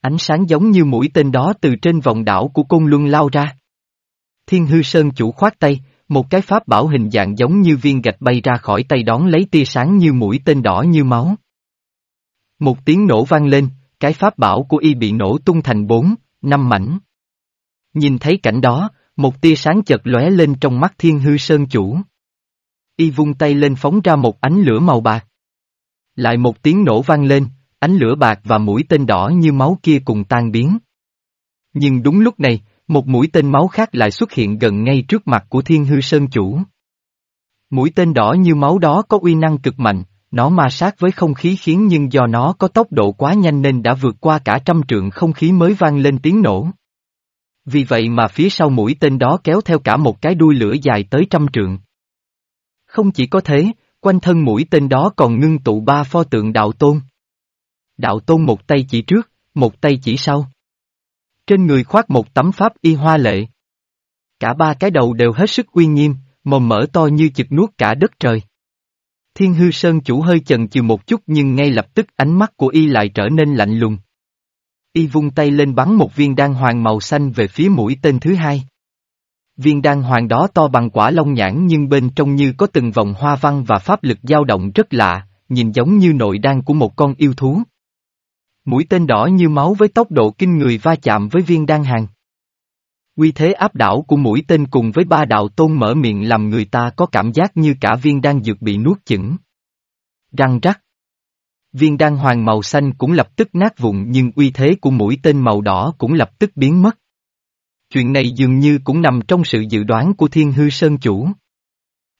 Ánh sáng giống như mũi tên đó từ trên vòng đảo của Côn Luân lao ra. Thiên Hư Sơn chủ khoát tay, một cái pháp bảo hình dạng giống như viên gạch bay ra khỏi tay đón lấy tia sáng như mũi tên đỏ như máu. Một tiếng nổ vang lên, cái pháp bảo của y bị nổ tung thành bốn, năm mảnh. Nhìn thấy cảnh đó, một tia sáng chợt lóe lên trong mắt thiên hư sơn chủ. Y vung tay lên phóng ra một ánh lửa màu bạc. Lại một tiếng nổ vang lên, ánh lửa bạc và mũi tên đỏ như máu kia cùng tan biến. Nhưng đúng lúc này, một mũi tên máu khác lại xuất hiện gần ngay trước mặt của thiên hư sơn chủ. Mũi tên đỏ như máu đó có uy năng cực mạnh, nó ma sát với không khí khiến nhưng do nó có tốc độ quá nhanh nên đã vượt qua cả trăm trượng không khí mới vang lên tiếng nổ. Vì vậy mà phía sau mũi tên đó kéo theo cả một cái đuôi lửa dài tới trăm trượng. Không chỉ có thế, quanh thân mũi tên đó còn ngưng tụ ba pho tượng đạo tôn. Đạo tôn một tay chỉ trước, một tay chỉ sau. Trên người khoác một tấm pháp y hoa lệ. Cả ba cái đầu đều hết sức uy nghiêm, mồm mở to như chực nuốt cả đất trời. Thiên hư sơn chủ hơi chần chừ một chút nhưng ngay lập tức ánh mắt của y lại trở nên lạnh lùng. Y vung tay lên bắn một viên đan hoàng màu xanh về phía mũi tên thứ hai. Viên đan hoàng đó to bằng quả lông nhãn nhưng bên trong như có từng vòng hoa văn và pháp lực dao động rất lạ, nhìn giống như nội đan của một con yêu thú. Mũi tên đỏ như máu với tốc độ kinh người va chạm với viên đan hàng. Quy thế áp đảo của mũi tên cùng với ba đạo tôn mở miệng làm người ta có cảm giác như cả viên đan dược bị nuốt chửng. Răng rắc. Viên đan hoàng màu xanh cũng lập tức nát vụn nhưng uy thế của mũi tên màu đỏ cũng lập tức biến mất. Chuyện này dường như cũng nằm trong sự dự đoán của thiên hư sơn chủ.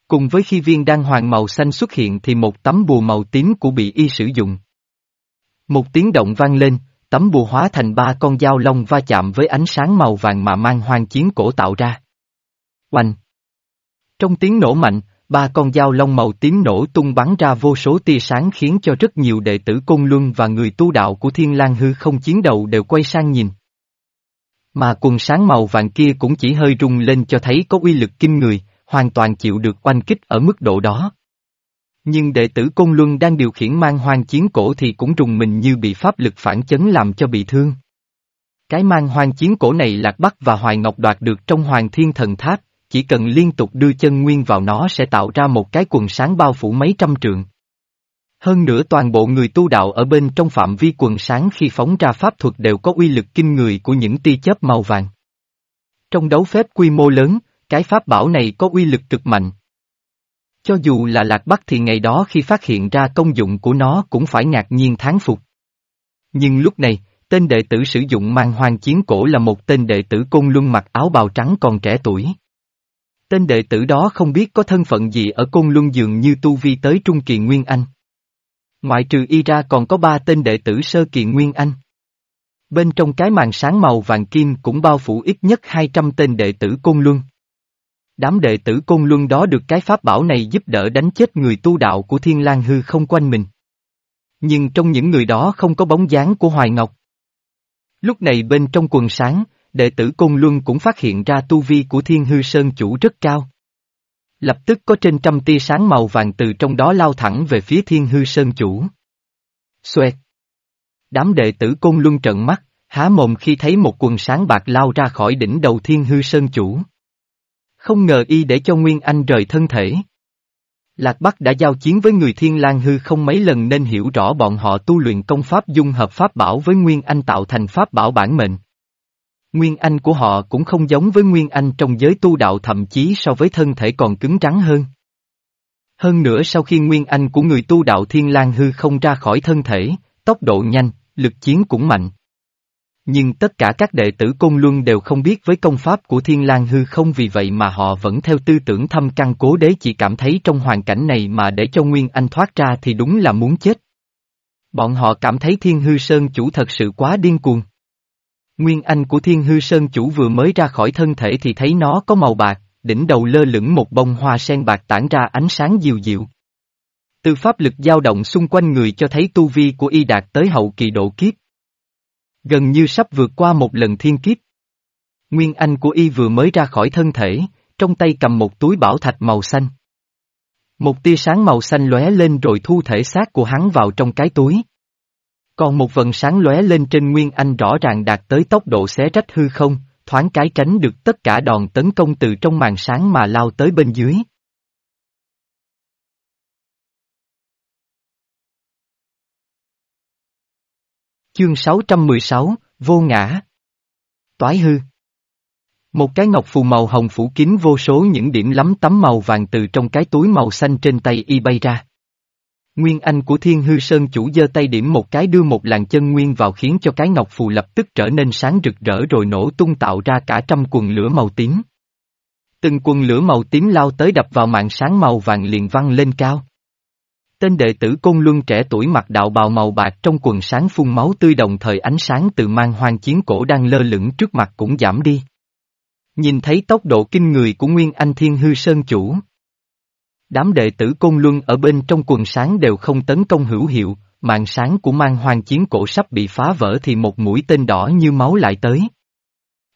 Cùng với khi viên đan hoàng màu xanh xuất hiện thì một tấm bùa màu tím của bị y sử dụng. Một tiếng động vang lên, tấm bùa hóa thành ba con dao long va chạm với ánh sáng màu vàng mà mang hoang chiến cổ tạo ra. Oanh! Trong tiếng nổ mạnh, ba con dao long màu tím nổ tung bắn ra vô số tia sáng khiến cho rất nhiều đệ tử Côn Luân và người tu đạo của Thiên lang hư không chiến đầu đều quay sang nhìn. Mà quần sáng màu vàng kia cũng chỉ hơi rung lên cho thấy có uy lực kinh người, hoàn toàn chịu được oanh kích ở mức độ đó. Nhưng đệ tử Côn Luân đang điều khiển mang hoang chiến cổ thì cũng rùng mình như bị pháp lực phản chấn làm cho bị thương. Cái mang hoang chiến cổ này Lạc Bắc và Hoài Ngọc đoạt được trong Hoàng Thiên Thần Tháp, chỉ cần liên tục đưa chân nguyên vào nó sẽ tạo ra một cái quần sáng bao phủ mấy trăm trượng. Hơn nữa toàn bộ người tu đạo ở bên trong phạm vi quần sáng khi phóng ra pháp thuật đều có uy lực kinh người của những tia chớp màu vàng. Trong đấu phép quy mô lớn, cái pháp bảo này có uy lực cực mạnh, cho dù là Lạc Bắc thì ngày đó khi phát hiện ra công dụng của nó cũng phải ngạc nhiên thán phục. Nhưng lúc này, tên đệ tử sử dụng mang hoang chiến cổ là một tên đệ tử côn luân mặc áo bào trắng còn trẻ tuổi. Tên đệ tử đó không biết có thân phận gì ở côn luân dường như tu vi tới trung kỳ Nguyên Anh. Ngoại trừ y ra còn có ba tên đệ tử sơ kỳ Nguyên Anh. Bên trong cái màn sáng màu vàng kim cũng bao phủ ít nhất 200 tên đệ tử côn luân. Đám đệ tử Côn Luân đó được cái pháp bảo này giúp đỡ đánh chết người tu đạo của Thiên lang hư không quanh mình. Nhưng trong những người đó không có bóng dáng của Hoài Ngọc. Lúc này bên trong quần sáng, đệ tử Côn Luân cũng phát hiện ra tu vi của Thiên Hư Sơn chủ rất cao. Lập tức có trên trăm tia sáng màu vàng từ trong đó lao thẳng về phía Thiên Hư Sơn chủ. Xoẹt! Đám đệ tử Côn Luân trợn mắt, há mồm khi thấy một quần sáng bạc lao ra khỏi đỉnh đầu Thiên Hư Sơn chủ. Không ngờ y để cho Nguyên Anh rời thân thể. Lạc Bắc đã giao chiến với người Thiên lang hư không mấy lần nên hiểu rõ bọn họ tu luyện công pháp dung hợp pháp bảo với Nguyên Anh tạo thành pháp bảo bản mệnh. Nguyên Anh của họ cũng không giống với Nguyên Anh trong giới tu đạo thậm chí so với thân thể còn cứng rắn hơn. Hơn nữa sau khi Nguyên Anh của người tu đạo Thiên lang hư không ra khỏi thân thể, tốc độ nhanh, lực chiến cũng mạnh. Nhưng tất cả các đệ tử Côn Luân đều không biết với công pháp của Thiên lang hư không vì vậy mà họ vẫn theo tư tưởng thâm căn cố đế chỉ cảm thấy trong hoàn cảnh này mà để cho Nguyên Anh thoát ra thì đúng là muốn chết. Bọn họ cảm thấy Thiên Hư Sơn chủ thật sự quá điên cuồng. Nguyên Anh của Thiên Hư Sơn chủ vừa mới ra khỏi thân thể thì thấy nó có màu bạc, đỉnh đầu lơ lửng một bông hoa sen bạc tản ra ánh sáng dịu dịu. Từ pháp lực dao động xung quanh người cho thấy tu vi của y đạt tới hậu kỳ độ kiếp. Gần như sắp vượt qua một lần thiên kiếp. Nguyên Anh của y vừa mới ra khỏi thân thể, trong tay cầm một túi bảo thạch màu xanh. Một tia sáng màu xanh lóe lên rồi thu thể xác của hắn vào trong cái túi. Còn một vần sáng lóe lên trên Nguyên Anh rõ ràng đạt tới tốc độ xé rách hư không, thoáng cái tránh được tất cả đòn tấn công từ trong màn sáng mà lao tới bên dưới. Chương 616, Vô Ngã Toái hư Một cái ngọc phù màu hồng phủ kín vô số những điểm lắm tấm màu vàng từ trong cái túi màu xanh trên tay y bay ra. Nguyên Anh của Thiên Hư Sơn chủ giơ tay điểm một cái đưa một làn chân nguyên vào khiến cho cái ngọc phù lập tức trở nên sáng rực rỡ rồi nổ tung tạo ra cả trăm quần lửa màu tím. Từng quần lửa màu tím lao tới đập vào mạng sáng màu vàng liền văng lên cao. Tên đệ tử Côn Luân trẻ tuổi mặc đạo bào màu bạc trong quần sáng phun máu tươi đồng thời ánh sáng từ mang hoang chiến cổ đang lơ lửng trước mặt cũng giảm đi. Nhìn thấy tốc độ kinh người của Nguyên Anh Thiên Hư Sơn chủ. Đám đệ tử Côn Luân ở bên trong quần sáng đều không tấn công hữu hiệu, mạng sáng của mang hoang chiến cổ sắp bị phá vỡ thì một mũi tên đỏ như máu lại tới.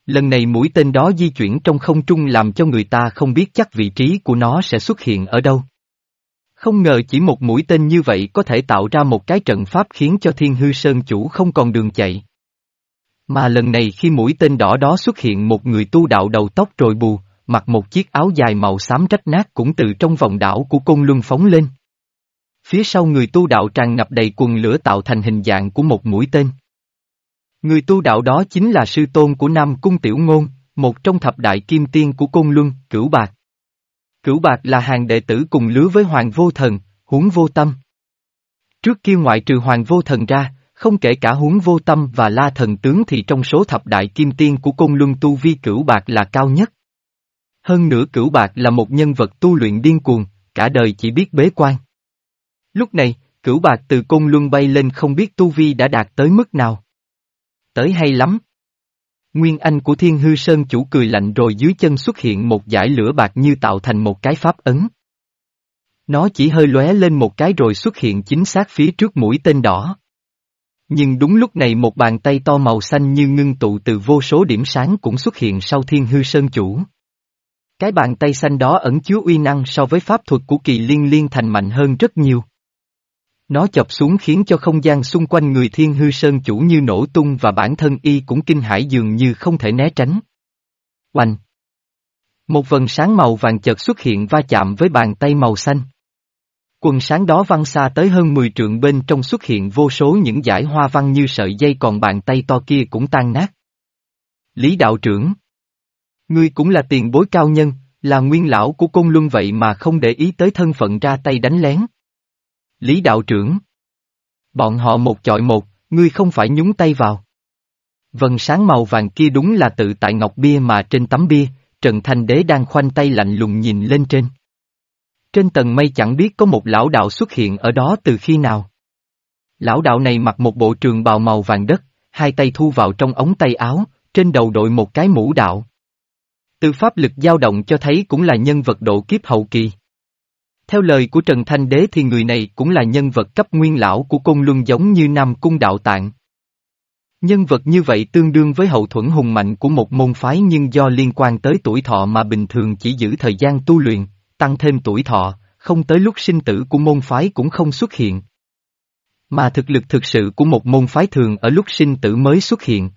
Lần này mũi tên đó di chuyển trong không trung làm cho người ta không biết chắc vị trí của nó sẽ xuất hiện ở đâu. Không ngờ chỉ một mũi tên như vậy có thể tạo ra một cái trận pháp khiến cho thiên hư sơn chủ không còn đường chạy. Mà lần này khi mũi tên đỏ đó xuất hiện một người tu đạo đầu tóc rồi bù, mặc một chiếc áo dài màu xám rách nát cũng từ trong vòng đảo của côn luân phóng lên. Phía sau người tu đạo tràn ngập đầy quần lửa tạo thành hình dạng của một mũi tên. Người tu đạo đó chính là sư tôn của Nam Cung Tiểu Ngôn, một trong thập đại kim tiên của Côn Luân, Cửu Bạc. Cửu Bạc là hàng đệ tử cùng lứa với Hoàng Vô Thần, huống vô tâm. Trước kia ngoại trừ Hoàng Vô Thần ra, không kể cả huống vô tâm và la thần tướng thì trong số thập đại kim tiên của công Luân Tu Vi Cửu Bạc là cao nhất. Hơn nữa Cửu Bạc là một nhân vật tu luyện điên cuồng, cả đời chỉ biết bế quan. Lúc này, Cửu Bạc từ công Luân bay lên không biết Tu Vi đã đạt tới mức nào. Tới hay lắm. Nguyên Anh của Thiên Hư Sơn chủ cười lạnh rồi dưới chân xuất hiện một dải lửa bạc như tạo thành một cái pháp ấn. Nó chỉ hơi lóe lên một cái rồi xuất hiện chính xác phía trước mũi tên đỏ. Nhưng đúng lúc này một bàn tay to màu xanh như ngưng tụ từ vô số điểm sáng cũng xuất hiện sau Thiên Hư Sơn chủ. Cái bàn tay xanh đó ẩn chứa uy năng so với pháp thuật của kỳ liên liên thành mạnh hơn rất nhiều. Nó chọc xuống khiến cho không gian xung quanh người thiên hư sơn chủ như nổ tung và bản thân y cũng kinh hãi dường như không thể né tránh. Oanh! Một vần sáng màu vàng chợt xuất hiện va chạm với bàn tay màu xanh. Quần sáng đó văng xa tới hơn 10 trượng bên trong xuất hiện vô số những dải hoa văn như sợi dây còn bàn tay to kia cũng tan nát. Lý đạo trưởng Ngươi cũng là tiền bối cao nhân, là nguyên lão của côn luân vậy mà không để ý tới thân phận ra tay đánh lén. Lý đạo trưởng. Bọn họ một chọi một, ngươi không phải nhúng tay vào. Vần sáng màu vàng kia đúng là tự tại ngọc bia mà trên tấm bia, Trần Thanh Đế đang khoanh tay lạnh lùng nhìn lên trên. Trên tầng mây chẳng biết có một lão đạo xuất hiện ở đó từ khi nào. Lão đạo này mặc một bộ trường bào màu vàng đất, hai tay thu vào trong ống tay áo, trên đầu đội một cái mũ đạo. Từ pháp lực dao động cho thấy cũng là nhân vật độ kiếp hậu kỳ. Theo lời của Trần Thanh Đế thì người này cũng là nhân vật cấp nguyên lão của Côn Luân giống như Nam Cung Đạo Tạng. Nhân vật như vậy tương đương với hậu thuẫn hùng mạnh của một môn phái nhưng do liên quan tới tuổi thọ mà bình thường chỉ giữ thời gian tu luyện, tăng thêm tuổi thọ, không tới lúc sinh tử của môn phái cũng không xuất hiện. Mà thực lực thực sự của một môn phái thường ở lúc sinh tử mới xuất hiện.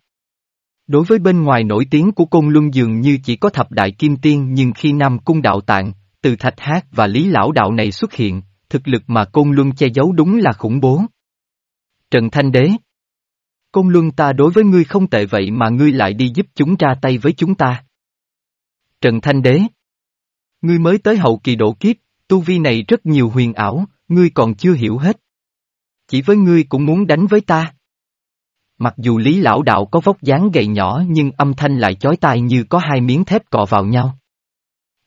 Đối với bên ngoài nổi tiếng của Côn Luân dường như chỉ có thập đại kim tiên nhưng khi Nam Cung Đạo Tạng, từ Thạch Hát và Lý Lão Đạo này xuất hiện, thực lực mà Côn Luân che giấu đúng là khủng bố. Trần Thanh Đế Côn Luân ta đối với ngươi không tệ vậy mà ngươi lại đi giúp chúng ra tay với chúng ta. Trần Thanh Đế Ngươi mới tới hậu kỳ độ kiếp, tu vi này rất nhiều huyền ảo, ngươi còn chưa hiểu hết. Chỉ với ngươi cũng muốn đánh với ta. mặc dù Lý Lão Đạo có vóc dáng gầy nhỏ nhưng âm thanh lại chói tai như có hai miếng thép cọ vào nhau.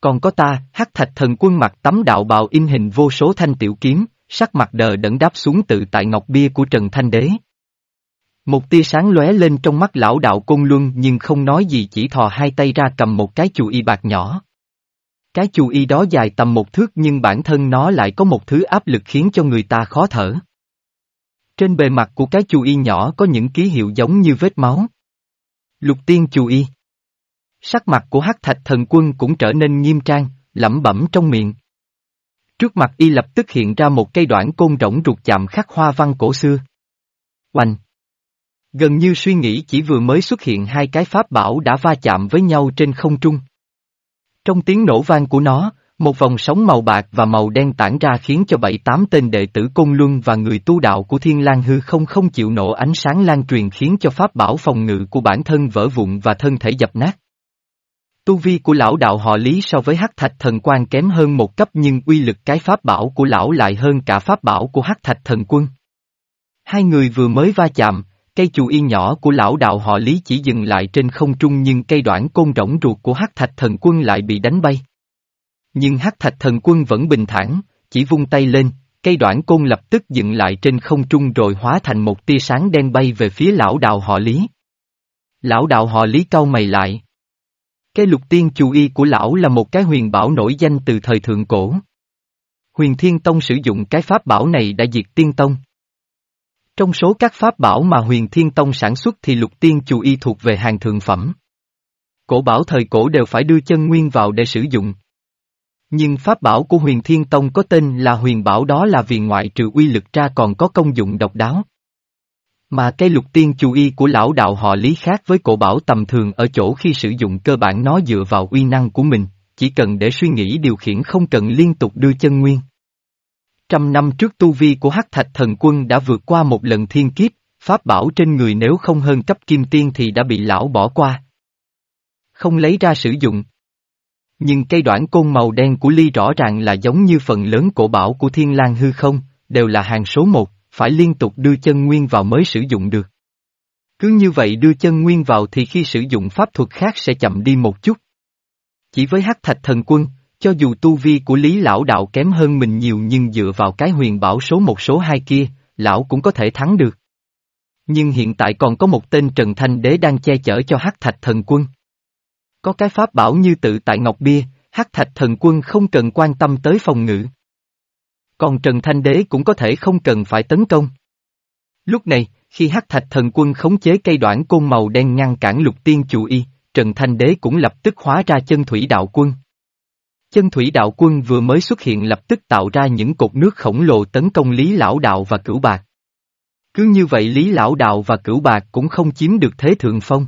Còn có ta, hắc thạch thần quân mặt tấm đạo bào in hình vô số thanh tiểu kiếm, sắc mặt đờ đẫn đáp xuống tự tại ngọc bia của Trần Thanh Đế. Một tia sáng lóe lên trong mắt lão đạo côn luân nhưng không nói gì chỉ thò hai tay ra cầm một cái chù y bạc nhỏ. Cái chù y đó dài tầm một thước nhưng bản thân nó lại có một thứ áp lực khiến cho người ta khó thở. Trên bề mặt của cái chù y nhỏ có những ký hiệu giống như vết máu. Lục tiên chù y. Sắc mặt của hắc thạch thần quân cũng trở nên nghiêm trang, lẩm bẩm trong miệng. Trước mặt y lập tức hiện ra một cây đoạn côn rỗng ruột chạm khắc hoa văn cổ xưa. Oanh! Gần như suy nghĩ chỉ vừa mới xuất hiện hai cái pháp bảo đã va chạm với nhau trên không trung. Trong tiếng nổ vang của nó, một vòng sóng màu bạc và màu đen tản ra khiến cho bảy tám tên đệ tử Côn Luân và người tu đạo của Thiên lang hư không không chịu nổ ánh sáng lan truyền khiến cho pháp bảo phòng ngự của bản thân vỡ vụn và thân thể dập nát. Tu vi của lão đạo họ Lý so với hắc thạch thần quan kém hơn một cấp nhưng uy lực cái pháp bảo của lão lại hơn cả pháp bảo của hắc thạch thần quân. Hai người vừa mới va chạm, cây chù yên nhỏ của lão đạo họ Lý chỉ dừng lại trên không trung nhưng cây đoạn côn rỗng ruột của hắc thạch thần quân lại bị đánh bay. Nhưng hắc thạch thần quân vẫn bình thản, chỉ vung tay lên, cây đoạn côn lập tức dựng lại trên không trung rồi hóa thành một tia sáng đen bay về phía lão đạo họ Lý. Lão đạo họ Lý cau mày lại. Cái lục tiên chù y của lão là một cái huyền bảo nổi danh từ thời thượng cổ. Huyền Thiên Tông sử dụng cái pháp bảo này đã diệt tiên tông. Trong số các pháp bảo mà huyền Thiên Tông sản xuất thì lục tiên chù y thuộc về hàng thượng phẩm. Cổ bảo thời cổ đều phải đưa chân nguyên vào để sử dụng. Nhưng pháp bảo của huyền Thiên Tông có tên là huyền bảo đó là vì ngoại trừ uy lực ra còn có công dụng độc đáo. Mà cây lục tiên chú y của lão đạo họ lý khác với cổ bảo tầm thường ở chỗ khi sử dụng cơ bản nó dựa vào uy năng của mình, chỉ cần để suy nghĩ điều khiển không cần liên tục đưa chân nguyên. Trăm năm trước tu vi của hắc thạch thần quân đã vượt qua một lần thiên kiếp, pháp bảo trên người nếu không hơn cấp kim tiên thì đã bị lão bỏ qua. Không lấy ra sử dụng. Nhưng cây đoạn côn màu đen của ly rõ ràng là giống như phần lớn cổ bảo của thiên lang hư không, đều là hàng số một, phải liên tục đưa chân nguyên vào mới sử dụng được. Cứ như vậy đưa chân nguyên vào thì khi sử dụng pháp thuật khác sẽ chậm đi một chút. Chỉ với hắc thạch thần quân, cho dù tu vi của Lý Lão Đạo kém hơn mình nhiều nhưng dựa vào cái huyền bảo số một số hai kia, Lão cũng có thể thắng được. Nhưng hiện tại còn có một tên Trần Thanh Đế đang che chở cho hắc thạch thần quân. Có cái pháp bảo như tự tại Ngọc Bia, hắc thạch thần quân không cần quan tâm tới phòng ngự. Còn Trần Thanh Đế cũng có thể không cần phải tấn công. Lúc này, khi hắc thạch thần quân khống chế cây đoạn côn màu đen ngăn cản lục tiên chủ y, Trần Thanh Đế cũng lập tức hóa ra chân thủy đạo quân. Chân thủy đạo quân vừa mới xuất hiện lập tức tạo ra những cột nước khổng lồ tấn công Lý Lão Đạo và Cửu Bạc. Cứ như vậy Lý Lão Đạo và Cửu Bạc cũng không chiếm được thế thượng phong.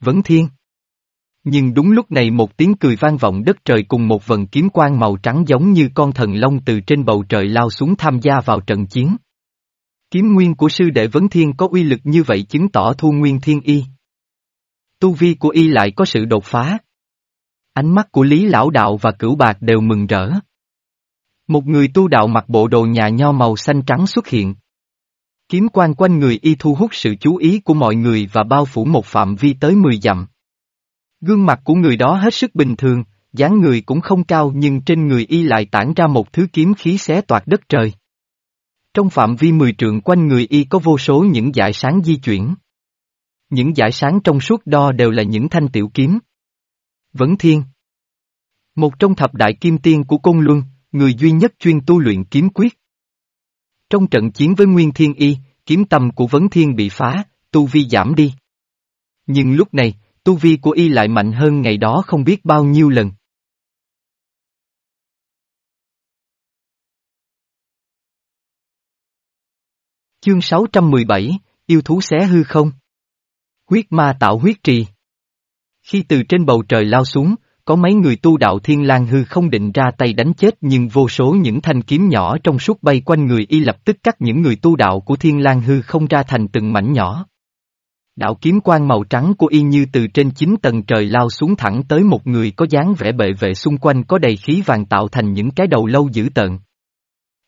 Vấn Thiên nhưng đúng lúc này một tiếng cười vang vọng đất trời cùng một vần kiếm quang màu trắng giống như con thần long từ trên bầu trời lao xuống tham gia vào trận chiến. Kiếm nguyên của sư đệ Vấn Thiên có uy lực như vậy chứng tỏ thu nguyên thiên y. Tu vi của y lại có sự đột phá. Ánh mắt của Lý Lão Đạo và Cửu Bạc đều mừng rỡ. Một người tu đạo mặc bộ đồ nhà nho màu xanh trắng xuất hiện. Kiếm quan quanh người y thu hút sự chú ý của mọi người và bao phủ một phạm vi tới 10 dặm. Gương mặt của người đó hết sức bình thường, dáng người cũng không cao nhưng trên người y lại tản ra một thứ kiếm khí xé toạc đất trời. Trong phạm vi mười trượng quanh người y có vô số những dải sáng di chuyển. Những dải sáng trong suốt đo đều là những thanh tiểu kiếm. Vấn Thiên Một trong thập đại kim tiên của Côn Luân, người duy nhất chuyên tu luyện kiếm quyết. Trong trận chiến với Nguyên Thiên Y, kiếm tâm của Vấn Thiên bị phá, tu vi giảm đi. Nhưng lúc này, tu vi của Y lại mạnh hơn ngày đó không biết bao nhiêu lần. Chương 617, Yêu thú xé hư không? Huyết ma tạo huyết trì. Khi từ trên bầu trời lao xuống, có mấy người tu đạo thiên lang hư không định ra tay đánh chết nhưng vô số những thanh kiếm nhỏ trong suốt bay quanh người y lập tức cắt những người tu đạo của thiên lang hư không ra thành từng mảnh nhỏ. Đạo kiếm quang màu trắng của y như từ trên chín tầng trời lao xuống thẳng tới một người có dáng vẻ bệ vệ xung quanh có đầy khí vàng tạo thành những cái đầu lâu dữ tợn.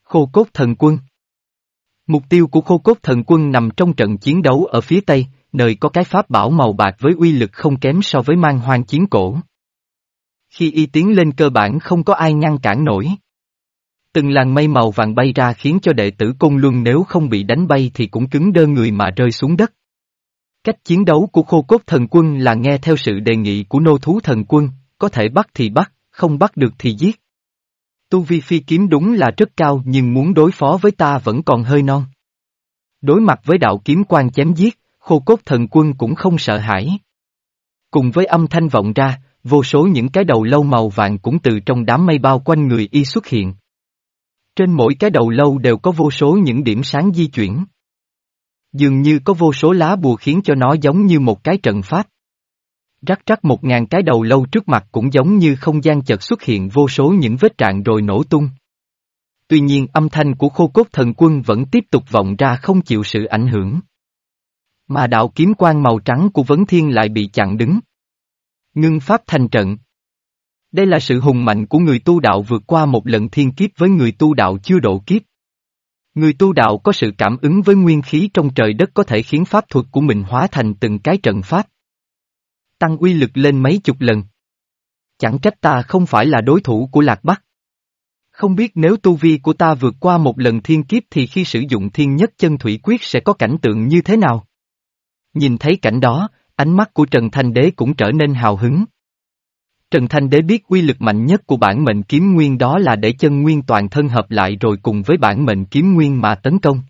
Khô cốt thần quân Mục tiêu của khô cốt thần quân nằm trong trận chiến đấu ở phía tây, nơi có cái pháp bảo màu bạc với uy lực không kém so với mang hoang chiến cổ. Khi y tiến lên cơ bản không có ai ngăn cản nổi. Từng làn mây màu vàng bay ra khiến cho đệ tử Côn Luân nếu không bị đánh bay thì cũng cứng đơ người mà rơi xuống đất. Cách chiến đấu của khô cốt thần quân là nghe theo sự đề nghị của nô thú thần quân, có thể bắt thì bắt, không bắt được thì giết. Tu vi phi kiếm đúng là rất cao nhưng muốn đối phó với ta vẫn còn hơi non. Đối mặt với đạo kiếm quan chém giết, khô cốt thần quân cũng không sợ hãi. Cùng với âm thanh vọng ra, vô số những cái đầu lâu màu vàng cũng từ trong đám mây bao quanh người y xuất hiện. Trên mỗi cái đầu lâu đều có vô số những điểm sáng di chuyển. Dường như có vô số lá bùa khiến cho nó giống như một cái trận pháp. Rắc rắc một ngàn cái đầu lâu trước mặt cũng giống như không gian chợt xuất hiện vô số những vết trạng rồi nổ tung. Tuy nhiên âm thanh của khô cốt thần quân vẫn tiếp tục vọng ra không chịu sự ảnh hưởng. Mà đạo kiếm quang màu trắng của Vấn Thiên lại bị chặn đứng. Ngưng pháp thành trận. Đây là sự hùng mạnh của người tu đạo vượt qua một lần thiên kiếp với người tu đạo chưa độ kiếp. Người tu đạo có sự cảm ứng với nguyên khí trong trời đất có thể khiến pháp thuật của mình hóa thành từng cái trận pháp. Tăng uy lực lên mấy chục lần. Chẳng trách ta không phải là đối thủ của Lạc Bắc. Không biết nếu tu vi của ta vượt qua một lần thiên kiếp thì khi sử dụng thiên nhất chân thủy quyết sẽ có cảnh tượng như thế nào? Nhìn thấy cảnh đó, ánh mắt của Trần Thanh Đế cũng trở nên hào hứng. Trần Thanh Đế biết quy lực mạnh nhất của bản mệnh kiếm nguyên đó là để chân nguyên toàn thân hợp lại rồi cùng với bản mệnh kiếm nguyên mà tấn công.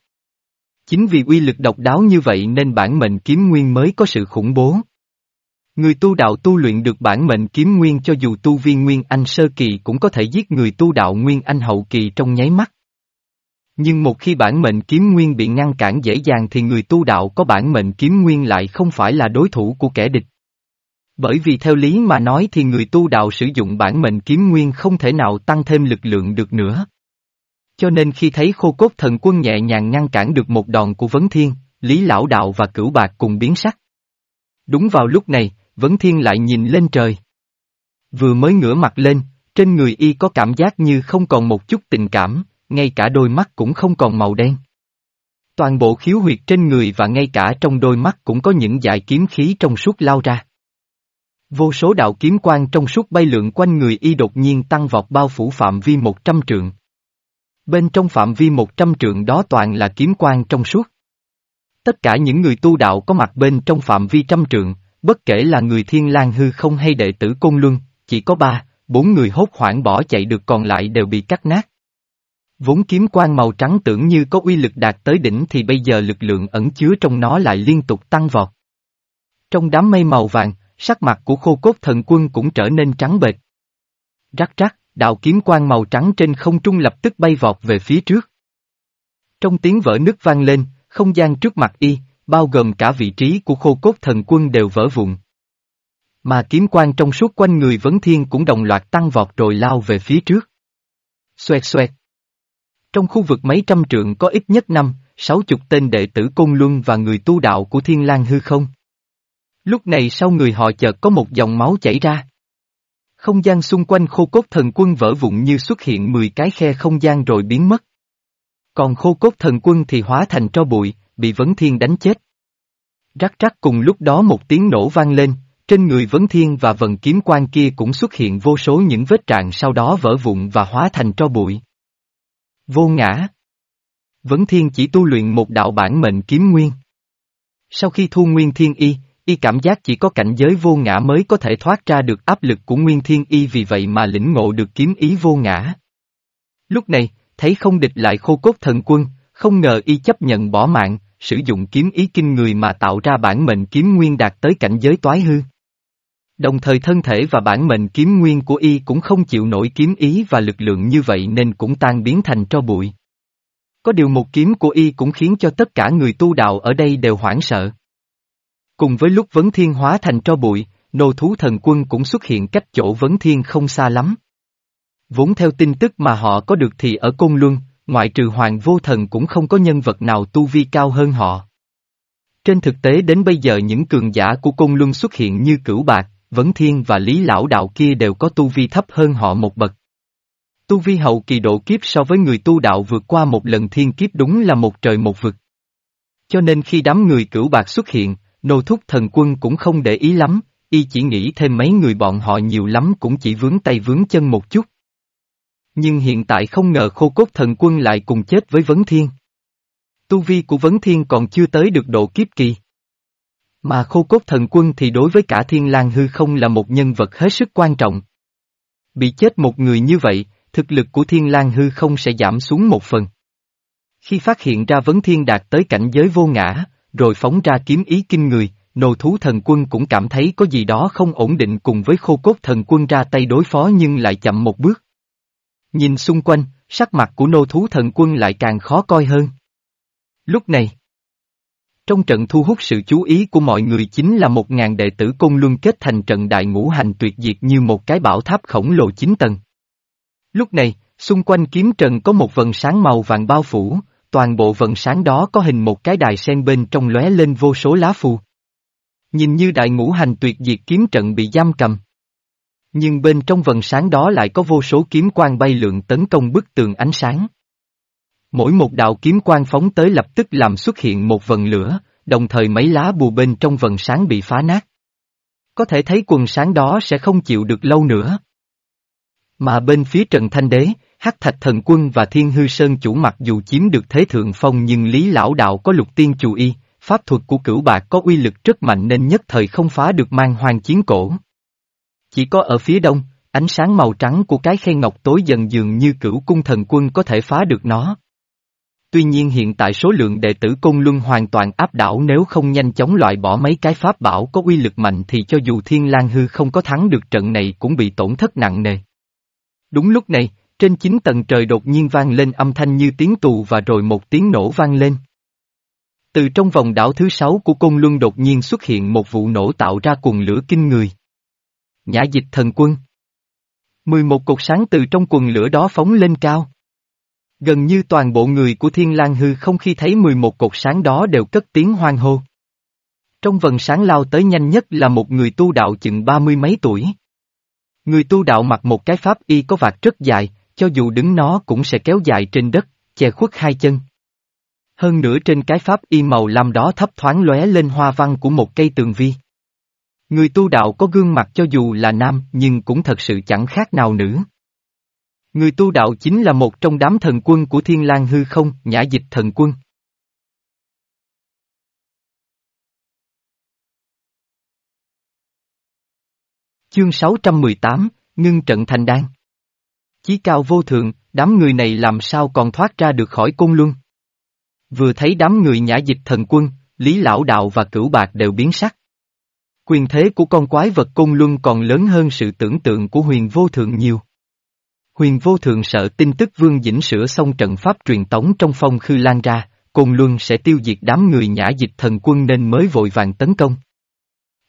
Chính vì quy lực độc đáo như vậy nên bản mệnh kiếm nguyên mới có sự khủng bố. Người tu đạo tu luyện được bản mệnh kiếm nguyên cho dù tu viên nguyên anh sơ kỳ cũng có thể giết người tu đạo nguyên anh hậu kỳ trong nháy mắt. Nhưng một khi bản mệnh kiếm nguyên bị ngăn cản dễ dàng thì người tu đạo có bản mệnh kiếm nguyên lại không phải là đối thủ của kẻ địch. Bởi vì theo lý mà nói thì người tu đạo sử dụng bản mệnh kiếm nguyên không thể nào tăng thêm lực lượng được nữa. Cho nên khi thấy khô cốt thần quân nhẹ nhàng ngăn cản được một đòn của Vấn Thiên, Lý Lão Đạo và Cửu Bạc cùng biến sắc. Đúng vào lúc này, Vấn Thiên lại nhìn lên trời. Vừa mới ngửa mặt lên, trên người y có cảm giác như không còn một chút tình cảm, ngay cả đôi mắt cũng không còn màu đen. Toàn bộ khiếu huyệt trên người và ngay cả trong đôi mắt cũng có những dải kiếm khí trong suốt lao ra. Vô số đạo kiếm quang trong suốt bay lượn quanh người y đột nhiên tăng vọt bao phủ phạm vi một trăm trượng. Bên trong phạm vi một trăm trượng đó toàn là kiếm quang trong suốt. Tất cả những người tu đạo có mặt bên trong phạm vi trăm trượng, bất kể là người thiên lang hư không hay đệ tử côn luân, chỉ có ba, bốn người hốt hoảng bỏ chạy được còn lại đều bị cắt nát. Vốn kiếm quang màu trắng tưởng như có uy lực đạt tới đỉnh thì bây giờ lực lượng ẩn chứa trong nó lại liên tục tăng vọt. Trong đám mây màu vàng, sắc mặt của khô cốt thần quân cũng trở nên trắng bệch. Rắc rắc, đạo kiếm quang màu trắng trên không trung lập tức bay vọt về phía trước. Trong tiếng vỡ nứt vang lên, không gian trước mặt y, bao gồm cả vị trí của khô cốt thần quân đều vỡ vụn. Mà kiếm quang trong suốt quanh người vấn thiên cũng đồng loạt tăng vọt rồi lao về phía trước. Xoẹt xoẹt. Trong khu vực mấy trăm trượng có ít nhất năm, sáu chục tên đệ tử Côn Luân và người tu đạo của Thiên lang hư không. Lúc này sau người họ chợt có một dòng máu chảy ra. Không gian xung quanh khô cốt thần quân vỡ vụn như xuất hiện 10 cái khe không gian rồi biến mất. Còn khô cốt thần quân thì hóa thành tro bụi, bị Vấn Thiên đánh chết. Rắc rắc cùng lúc đó một tiếng nổ vang lên, trên người Vấn Thiên và vần kiếm quan kia cũng xuất hiện vô số những vết trạng sau đó vỡ vụn và hóa thành tro bụi. Vô ngã. Vấn Thiên chỉ tu luyện một đạo bản mệnh kiếm nguyên. Sau khi thu nguyên thiên y, y cảm giác chỉ có cảnh giới vô ngã mới có thể thoát ra được áp lực của nguyên thiên y vì vậy mà lĩnh ngộ được kiếm ý vô ngã. Lúc này, thấy không địch lại khô cốt thần quân, không ngờ y chấp nhận bỏ mạng, sử dụng kiếm ý kinh người mà tạo ra bản mệnh kiếm nguyên đạt tới cảnh giới toái hư. Đồng thời thân thể và bản mệnh kiếm nguyên của y cũng không chịu nổi kiếm ý và lực lượng như vậy nên cũng tan biến thành tro bụi. Có điều một kiếm của y cũng khiến cho tất cả người tu đạo ở đây đều hoảng sợ. Cùng với lúc vấn thiên hóa thành tro bụi, nô thú thần quân cũng xuất hiện cách chỗ vấn thiên không xa lắm. Vốn theo tin tức mà họ có được thì ở Côn Luân, ngoại trừ hoàng vô thần cũng không có nhân vật nào tu vi cao hơn họ. Trên thực tế đến bây giờ những cường giả của Côn Luân xuất hiện như Cửu Bạc, Vấn Thiên và Lý Lão Đạo kia đều có tu vi thấp hơn họ một bậc. Tu vi hậu kỳ độ kiếp so với người tu đạo vượt qua một lần thiên kiếp đúng là một trời một vực. Cho nên khi đám người cửu bạc xuất hiện, nô thúc thần quân cũng không để ý lắm, y chỉ nghĩ thêm mấy người bọn họ nhiều lắm cũng chỉ vướng tay vướng chân một chút. Nhưng hiện tại không ngờ khô cốt thần quân lại cùng chết với vấn thiên. Tu vi của vấn thiên còn chưa tới được độ kiếp kỳ. Mà khô cốt thần quân thì đối với cả thiên lang hư không là một nhân vật hết sức quan trọng. Bị chết một người như vậy, thực lực của thiên lang hư không sẽ giảm xuống một phần. Khi phát hiện ra vấn thiên đạt tới cảnh giới vô ngã, rồi phóng ra kiếm ý kinh người, nô thú thần quân cũng cảm thấy có gì đó không ổn định cùng với khô cốt thần quân ra tay đối phó nhưng lại chậm một bước. Nhìn xung quanh, sắc mặt của nô thú thần quân lại càng khó coi hơn. Lúc này, trong trận thu hút sự chú ý của mọi người chính là một ngàn đệ tử công luân kết thành trận đại ngũ hành tuyệt diệt như một cái bảo tháp khổng lồ chín tầng. Lúc này, xung quanh kiếm trần có một vần sáng màu vàng bao phủ, toàn bộ vận sáng đó có hình một cái đài sen bên trong lóe lên vô số lá phù. Nhìn như đại ngũ hành tuyệt diệt kiếm trận bị giam cầm. Nhưng bên trong vần sáng đó lại có vô số kiếm quang bay lượn tấn công bức tường ánh sáng. Mỗi một đạo kiếm quang phóng tới lập tức làm xuất hiện một vần lửa, đồng thời mấy lá bùa bên trong vần sáng bị phá nát. Có thể thấy quần sáng đó sẽ không chịu được lâu nữa. Mà bên phía Trần Thanh Đế, Hắc Thạch Thần Quân và Thiên Hư Sơn chủ mặc dù chiếm được thế thượng phong nhưng Lý Lão Đạo có lục tiên chủ y, pháp thuật của cửu bạc có uy lực rất mạnh nên nhất thời không phá được mang hoang chiến cổ. Chỉ có ở phía đông, ánh sáng màu trắng của cái khay ngọc tối dần dường như cửu cung thần quân có thể phá được nó. Tuy nhiên hiện tại số lượng đệ tử Côn Luân hoàn toàn áp đảo nếu không nhanh chóng loại bỏ mấy cái pháp bảo có uy lực mạnh thì cho dù Thiên lang Hư không có thắng được trận này cũng bị tổn thất nặng nề. Đúng lúc này, trên chín tầng trời đột nhiên vang lên âm thanh như tiếng tù và rồi một tiếng nổ vang lên. Từ trong vòng đảo thứ sáu của Côn Luân đột nhiên xuất hiện một vụ nổ tạo ra cuồng lửa kinh người. Nhã dịch thần quân. mười một cột sáng từ trong quần lửa đó phóng lên cao. Gần như toàn bộ người của Thiên lang hư không khi thấy 11 cột sáng đó đều cất tiếng hoang hô. Trong vần sáng lao tới nhanh nhất là một người tu đạo chừng ba mươi mấy tuổi. Người tu đạo mặc một cái pháp y có vạt rất dài, cho dù đứng nó cũng sẽ kéo dài trên đất, che khuất hai chân. Hơn nữa trên cái pháp y màu lam đó thấp thoáng lóe lên hoa văn của một cây tường vi. Người tu đạo có gương mặt cho dù là nam nhưng cũng thật sự chẳng khác nào nữ. Người tu đạo chính là một trong đám thần quân của Thiên lang hư không, nhã dịch thần quân. Chương 618, Ngưng trận thành đan. Chí cao vô thượng, đám người này làm sao còn thoát ra được khỏi côn luân. Vừa thấy đám người nhã dịch thần quân, Lý Lão Đạo và Cửu Bạc đều biến sắc. Quyền thế của con quái vật côn luân còn lớn hơn sự tưởng tượng của huyền vô thượng nhiều. Huyền vô thượng sợ tin tức Vương Dĩnh sửa xong trận pháp truyền tống trong phong khư lan ra, Côn Luân sẽ tiêu diệt đám người nhã dịch thần quân nên mới vội vàng tấn công.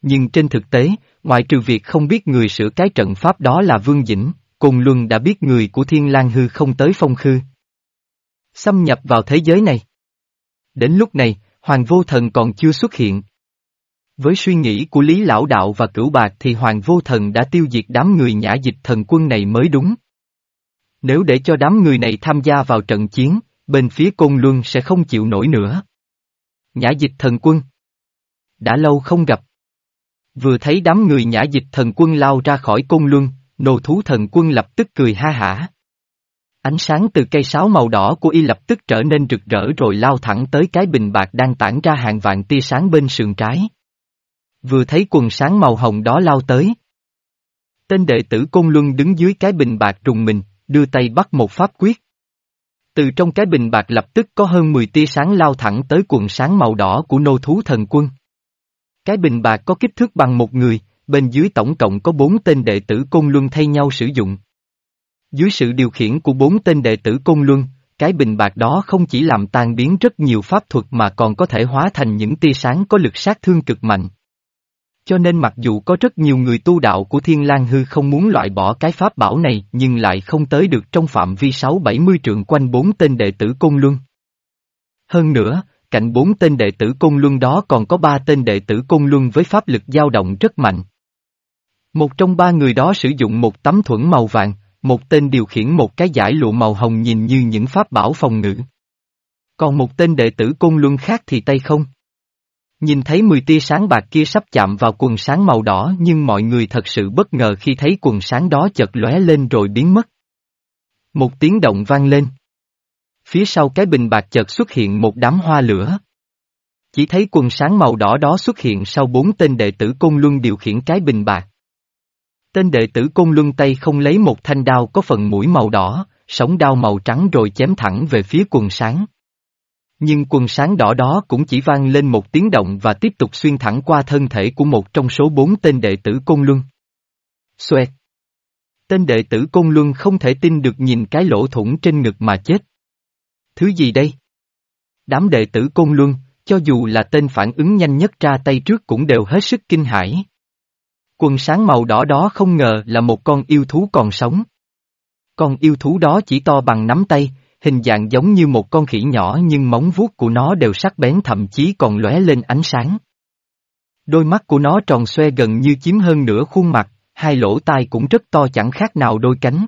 Nhưng trên thực tế, ngoại trừ việc không biết người sửa cái trận pháp đó là Vương Dĩnh, Cùng Luân đã biết người của Thiên lang Hư không tới phong khư. Xâm nhập vào thế giới này. Đến lúc này, Hoàng Vô Thần còn chưa xuất hiện. Với suy nghĩ của Lý Lão Đạo và Cửu Bạc thì Hoàng Vô Thần đã tiêu diệt đám người nhã dịch thần quân này mới đúng. Nếu để cho đám người này tham gia vào trận chiến, bên phía Côn Luân sẽ không chịu nổi nữa. Nhã dịch thần quân Đã lâu không gặp. Vừa thấy đám người nhã dịch thần quân lao ra khỏi Côn Luân, nô thú thần quân lập tức cười ha hả. Ánh sáng từ cây sáo màu đỏ của y lập tức trở nên rực rỡ rồi lao thẳng tới cái bình bạc đang tản ra hàng vạn tia sáng bên sườn trái. Vừa thấy quần sáng màu hồng đó lao tới. Tên đệ tử Côn Luân đứng dưới cái bình bạc trùng mình, đưa tay bắt một pháp quyết. Từ trong cái bình bạc lập tức có hơn 10 tia sáng lao thẳng tới quần sáng màu đỏ của nô thú thần quân. Cái bình bạc có kích thước bằng một người, bên dưới tổng cộng có bốn tên đệ tử Côn Luân thay nhau sử dụng. Dưới sự điều khiển của bốn tên đệ tử Côn Luân, cái bình bạc đó không chỉ làm tan biến rất nhiều pháp thuật mà còn có thể hóa thành những tia sáng có lực sát thương cực mạnh. Cho nên mặc dù có rất nhiều người tu đạo của Thiên lang Hư không muốn loại bỏ cái pháp bảo này nhưng lại không tới được trong phạm vi 6-70 trượng quanh bốn tên đệ tử Côn Luân. Hơn nữa, cạnh bốn tên đệ tử Côn Luân đó còn có ba tên đệ tử Côn Luân với pháp lực dao động rất mạnh. Một trong ba người đó sử dụng một tấm thuẫn màu vàng, một tên điều khiển một cái giải lụa màu hồng nhìn như những pháp bảo phòng ngự. Còn một tên đệ tử côn luân khác thì tay không. Nhìn thấy mười tia sáng bạc kia sắp chạm vào quần sáng màu đỏ nhưng mọi người thật sự bất ngờ khi thấy quần sáng đó chợt lóe lên rồi biến mất. Một tiếng động vang lên. Phía sau cái bình bạc chợt xuất hiện một đám hoa lửa. Chỉ thấy quần sáng màu đỏ đó xuất hiện sau bốn tên đệ tử Côn Luân điều khiển cái bình bạc. Tên đệ tử Côn Luân tay không lấy một thanh đao có phần mũi màu đỏ, sống đao màu trắng rồi chém thẳng về phía quần sáng. Nhưng quần sáng đỏ đó cũng chỉ vang lên một tiếng động và tiếp tục xuyên thẳng qua thân thể của một trong số bốn tên đệ tử Côn Luân. Xoẹt! Tên đệ tử Côn Luân không thể tin được nhìn cái lỗ thủng trên ngực mà chết. Thứ gì đây? Đám đệ tử Côn Luân, cho dù là tên phản ứng nhanh nhất ra tay trước cũng đều hết sức kinh hãi. Quần sáng màu đỏ đó không ngờ là một con yêu thú còn sống. Con yêu thú đó chỉ to bằng nắm tay, hình dạng giống như một con khỉ nhỏ nhưng móng vuốt của nó đều sắc bén thậm chí còn lóe lên ánh sáng. Đôi mắt của nó tròn xoe gần như chiếm hơn nửa khuôn mặt, hai lỗ tai cũng rất to chẳng khác nào đôi cánh.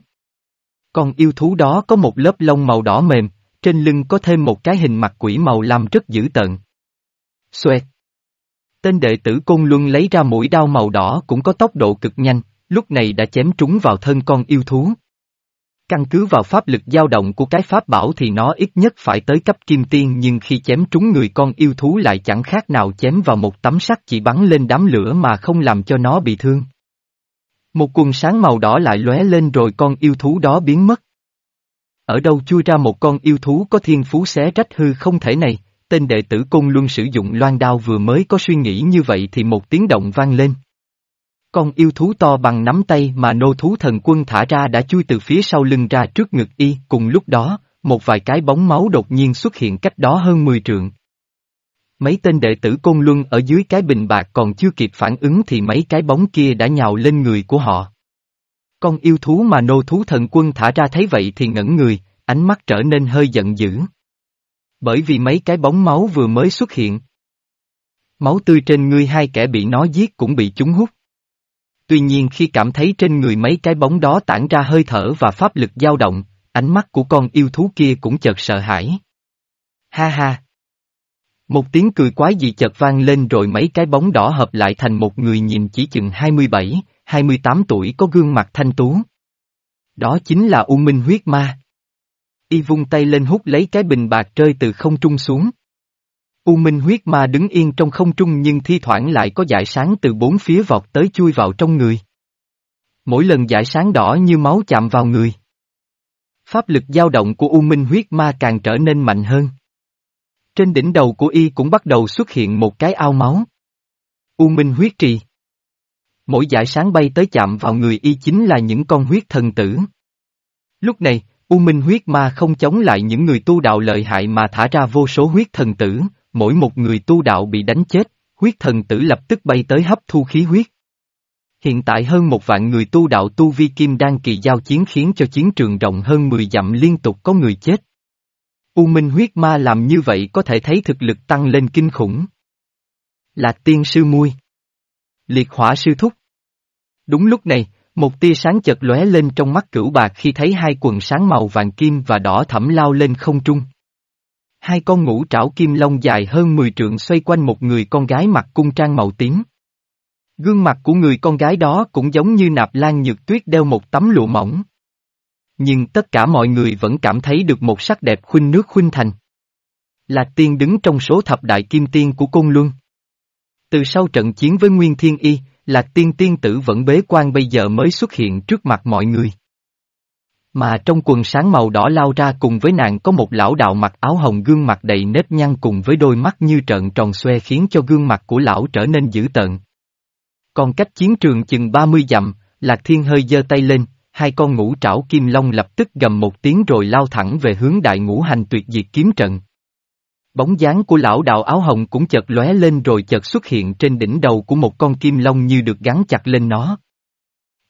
Con yêu thú đó có một lớp lông màu đỏ mềm, trên lưng có thêm một cái hình mặt quỷ màu lam rất dữ tợn. Xoẹt. Tên đệ tử Côn Luân lấy ra mũi đao màu đỏ cũng có tốc độ cực nhanh, lúc này đã chém trúng vào thân con yêu thú. Căn cứ vào pháp lực dao động của cái pháp bảo thì nó ít nhất phải tới cấp kim tiên nhưng khi chém trúng người con yêu thú lại chẳng khác nào chém vào một tấm sắt chỉ bắn lên đám lửa mà không làm cho nó bị thương. Một quần sáng màu đỏ lại lóe lên rồi con yêu thú đó biến mất. Ở đâu chui ra một con yêu thú có thiên phú xé rách hư không thể này, tên đệ tử cung Luân sử dụng loan đao vừa mới có suy nghĩ như vậy thì một tiếng động vang lên. Con yêu thú to bằng nắm tay mà nô thú thần quân thả ra đã chui từ phía sau lưng ra trước ngực y, cùng lúc đó, một vài cái bóng máu đột nhiên xuất hiện cách đó hơn 10 trượng. Mấy tên đệ tử Côn Luân ở dưới cái bình bạc còn chưa kịp phản ứng thì mấy cái bóng kia đã nhào lên người của họ. Con yêu thú mà nô thú thần quân thả ra thấy vậy thì ngẩn người, ánh mắt trở nên hơi giận dữ. Bởi vì mấy cái bóng máu vừa mới xuất hiện. Máu tươi trên ngươi hai kẻ bị nó giết cũng bị chúng hút. Tuy nhiên khi cảm thấy trên người mấy cái bóng đó tản ra hơi thở và pháp lực dao động, ánh mắt của con yêu thú kia cũng chợt sợ hãi. Ha ha! Một tiếng cười quái dị chợt vang lên rồi mấy cái bóng đỏ hợp lại thành một người nhìn chỉ chừng 27, 28 tuổi có gương mặt thanh tú. Đó chính là U Minh huyết ma. Y vung tay lên hút lấy cái bình bạc rơi từ không trung xuống. U Minh huyết ma đứng yên trong không trung nhưng thi thoảng lại có dải sáng từ bốn phía vọt tới chui vào trong người. Mỗi lần dải sáng đỏ như máu chạm vào người. Pháp lực dao động của U Minh huyết ma càng trở nên mạnh hơn. Trên đỉnh đầu của y cũng bắt đầu xuất hiện một cái ao máu. U Minh huyết trì. Mỗi dải sáng bay tới chạm vào người y chính là những con huyết thần tử. Lúc này, U Minh huyết ma không chống lại những người tu đạo lợi hại mà thả ra vô số huyết thần tử, mỗi một người tu đạo bị đánh chết, huyết thần tử lập tức bay tới hấp thu khí huyết. Hiện tại hơn một vạn người tu đạo tu vi kim đang kỳ giao chiến khiến cho chiến trường rộng hơn 10 dặm liên tục có người chết. U Minh huyết ma làm như vậy có thể thấy thực lực tăng lên kinh khủng. Là tiên sư muôi. Liệt hỏa sư thúc. Đúng lúc này, một tia sáng chợt lóe lên trong mắt cửu bạc khi thấy hai quần sáng màu vàng kim và đỏ thẫm lao lên không trung. Hai con ngũ trảo kim long dài hơn 10 trượng xoay quanh một người con gái mặc cung trang màu tím. Gương mặt của người con gái đó cũng giống như nạp lan nhược tuyết đeo một tấm lụa mỏng. Nhưng tất cả mọi người vẫn cảm thấy được một sắc đẹp khuynh nước khuynh thành. Là tiên đứng trong số thập đại kim tiên của cung Luân. Từ sau trận chiến với Nguyên Thiên Y, Lạc tiên tiên tử vẫn bế quan bây giờ mới xuất hiện trước mặt mọi người. Mà trong quần sáng màu đỏ lao ra cùng với nàng có một lão đạo mặc áo hồng gương mặt đầy nếp nhăn cùng với đôi mắt như trợn tròn xoe khiến cho gương mặt của lão trở nên dữ tợn. Còn cách chiến trường chừng 30 dặm, Lạc Thiên hơi giơ tay lên, hai con ngũ trảo kim long lập tức gầm một tiếng rồi lao thẳng về hướng đại ngũ hành tuyệt diệt kiếm trận. Bóng dáng của lão đạo áo hồng cũng chợt lóe lên rồi chợt xuất hiện trên đỉnh đầu của một con kim long như được gắn chặt lên nó.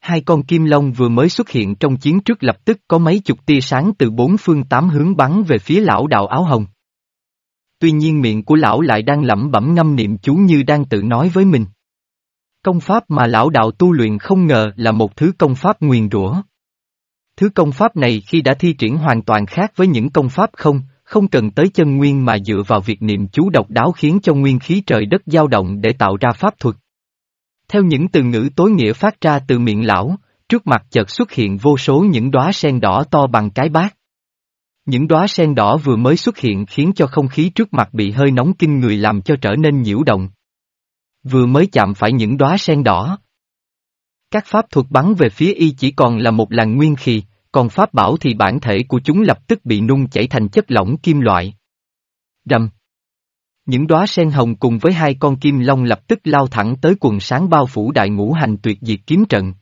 Hai con kim long vừa mới xuất hiện trong chiến trước lập tức có mấy chục tia sáng từ bốn phương tám hướng bắn về phía lão đạo áo hồng. Tuy nhiên miệng của lão lại đang lẩm bẩm ngâm niệm chú như đang tự nói với mình. Công pháp mà lão đạo tu luyện không ngờ là một thứ công pháp nguyền rủa. Thứ công pháp này khi đã thi triển hoàn toàn khác với những công pháp không, không cần tới chân nguyên mà dựa vào việc niệm chú độc đáo khiến cho nguyên khí trời đất dao động để tạo ra pháp thuật. Theo những từ ngữ tối nghĩa phát ra từ miệng lão, trước mặt chợt xuất hiện vô số những đóa sen đỏ to bằng cái bát. Những đóa sen đỏ vừa mới xuất hiện khiến cho không khí trước mặt bị hơi nóng kinh người làm cho trở nên nhiễu động. Vừa mới chạm phải những đóa sen đỏ. Các pháp thuật bắn về phía y chỉ còn là một làn nguyên khí, còn pháp bảo thì bản thể của chúng lập tức bị nung chảy thành chất lỏng kim loại. Rầm, Những đóa sen hồng cùng với hai con kim long lập tức lao thẳng tới quần sáng bao phủ đại ngũ hành tuyệt diệt kiếm trận.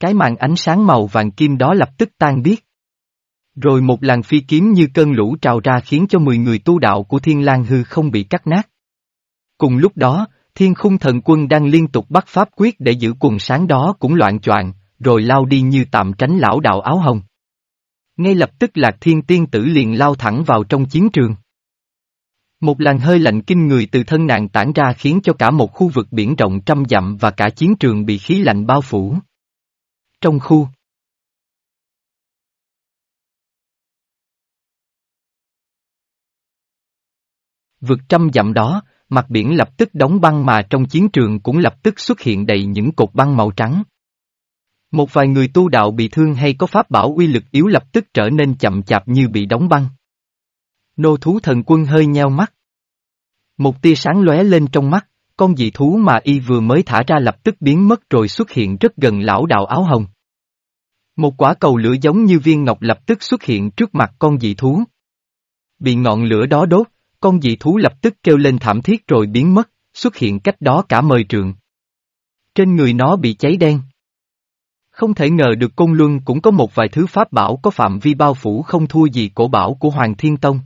Cái màn ánh sáng màu vàng kim đó lập tức tan biết. Rồi một làn phi kiếm như cơn lũ trào ra khiến cho mười người tu đạo của Thiên lang Hư không bị cắt nát. Cùng lúc đó, Thiên khung thần quân đang liên tục bắt pháp quyết để giữ quần sáng đó cũng loạn choạng, rồi lao đi như tạm tránh lão đạo áo hồng. Ngay lập tức Lạc Thiên Tiên Tử liền lao thẳng vào trong chiến trường. Một làn hơi lạnh kinh người từ thân nạn tản ra khiến cho cả một khu vực biển rộng trăm dặm và cả chiến trường bị khí lạnh bao phủ. Trong khu vực trăm dặm đó, mặt biển lập tức đóng băng mà trong chiến trường cũng lập tức xuất hiện đầy những cột băng màu trắng. Một vài người tu đạo bị thương hay có pháp bảo uy lực yếu lập tức trở nên chậm chạp như bị đóng băng. Nô thú thần quân hơi nheo mắt. Một tia sáng lóe lên trong mắt, con dị thú mà y vừa mới thả ra lập tức biến mất rồi xuất hiện rất gần lão đạo áo hồng. Một quả cầu lửa giống như viên ngọc lập tức xuất hiện trước mặt con dị thú. Bị ngọn lửa đó đốt, con dị thú lập tức kêu lên thảm thiết rồi biến mất, xuất hiện cách đó cả mời trường. Trên người nó bị cháy đen. Không thể ngờ được Côn Luân cũng có một vài thứ pháp bảo có phạm vi bao phủ không thua gì cổ bảo của Hoàng Thiên Tông.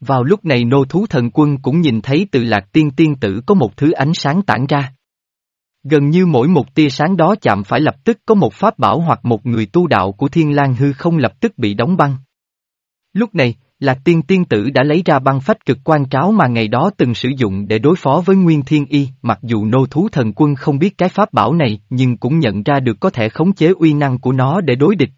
Vào lúc này nô thú thần quân cũng nhìn thấy từ lạc tiên tiên tử có một thứ ánh sáng tản ra. Gần như mỗi một tia sáng đó chạm phải lập tức có một pháp bảo hoặc một người tu đạo của thiên lang hư không lập tức bị đóng băng. Lúc này, Lạc tiên tiên tử đã lấy ra băng phách cực quan tráo mà ngày đó từng sử dụng để đối phó với Nguyên Thiên Y, mặc dù nô thú thần quân không biết cái pháp bảo này nhưng cũng nhận ra được có thể khống chế uy năng của nó để đối địch.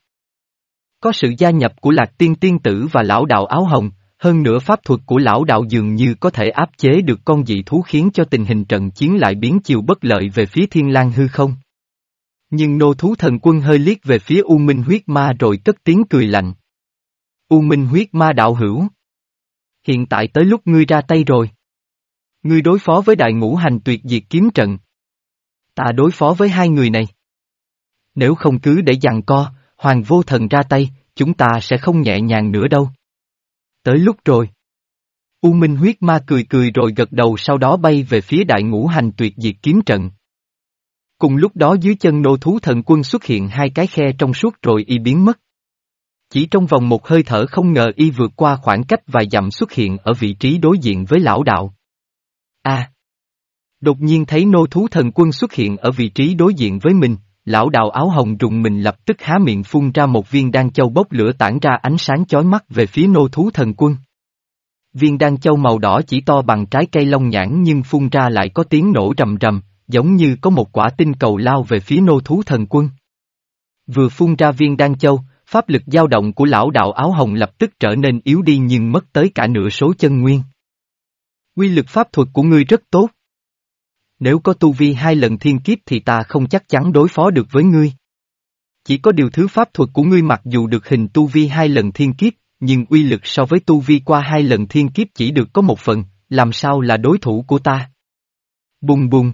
Có sự gia nhập của lạc tiên tiên tử và lão đạo áo hồng, hơn nữa pháp thuật của lão đạo dường như có thể áp chế được con dị thú khiến cho tình hình trận chiến lại biến chiều bất lợi về phía thiên lang hư không. Nhưng nô thú thần quân hơi liếc về phía U Minh huyết ma rồi cất tiếng cười lạnh. U Minh huyết ma đạo hữu. Hiện tại tới lúc ngươi ra tay rồi. Ngươi đối phó với đại ngũ hành tuyệt diệt kiếm trận. Ta đối phó với hai người này. Nếu không cứ để dằn co, hoàng vô thần ra tay, chúng ta sẽ không nhẹ nhàng nữa đâu. Tới lúc rồi. U Minh huyết ma cười cười rồi gật đầu sau đó bay về phía đại ngũ hành tuyệt diệt kiếm trận. Cùng lúc đó dưới chân nô thú thần quân xuất hiện hai cái khe trong suốt rồi y biến mất. Chỉ trong vòng một hơi thở không ngờ y vượt qua khoảng cách vài dặm xuất hiện ở vị trí đối diện với lão đạo. A. Đột nhiên thấy nô thú thần quân xuất hiện ở vị trí đối diện với mình, lão đạo áo hồng rùng mình lập tức há miệng phun ra một viên đan châu bốc lửa tản ra ánh sáng chói mắt về phía nô thú thần quân. Viên đan châu màu đỏ chỉ to bằng trái cây long nhãn nhưng phun ra lại có tiếng nổ rầm rầm, giống như có một quả tinh cầu lao về phía nô thú thần quân. Vừa phun ra viên đan châu, Pháp lực dao động của lão đạo áo hồng lập tức trở nên yếu đi nhưng mất tới cả nửa số chân nguyên. Quy lực pháp thuật của ngươi rất tốt. Nếu có tu vi hai lần thiên kiếp thì ta không chắc chắn đối phó được với ngươi. Chỉ có điều thứ pháp thuật của ngươi mặc dù được hình tu vi hai lần thiên kiếp, nhưng uy lực so với tu vi qua hai lần thiên kiếp chỉ được có một phần, làm sao là đối thủ của ta? Bùng bùng.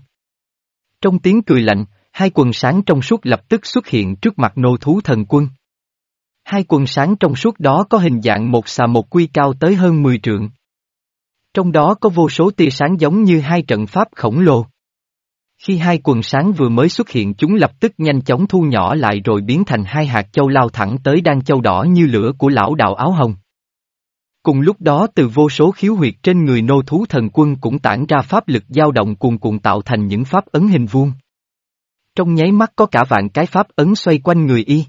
Trong tiếng cười lạnh, hai quần sáng trong suốt lập tức xuất hiện trước mặt nô thú thần quân. Hai quần sáng trong suốt đó có hình dạng một xà một quy cao tới hơn 10 trượng. Trong đó có vô số tia sáng giống như hai trận pháp khổng lồ. Khi hai quần sáng vừa mới xuất hiện, chúng lập tức nhanh chóng thu nhỏ lại rồi biến thành hai hạt châu lao thẳng tới đan châu đỏ như lửa của lão đạo áo hồng. Cùng lúc đó, từ vô số khiếu huyệt trên người nô thú thần quân cũng tản ra pháp lực dao động cuồn cuộn tạo thành những pháp ấn hình vuông. Trong nháy mắt có cả vạn cái pháp ấn xoay quanh người y.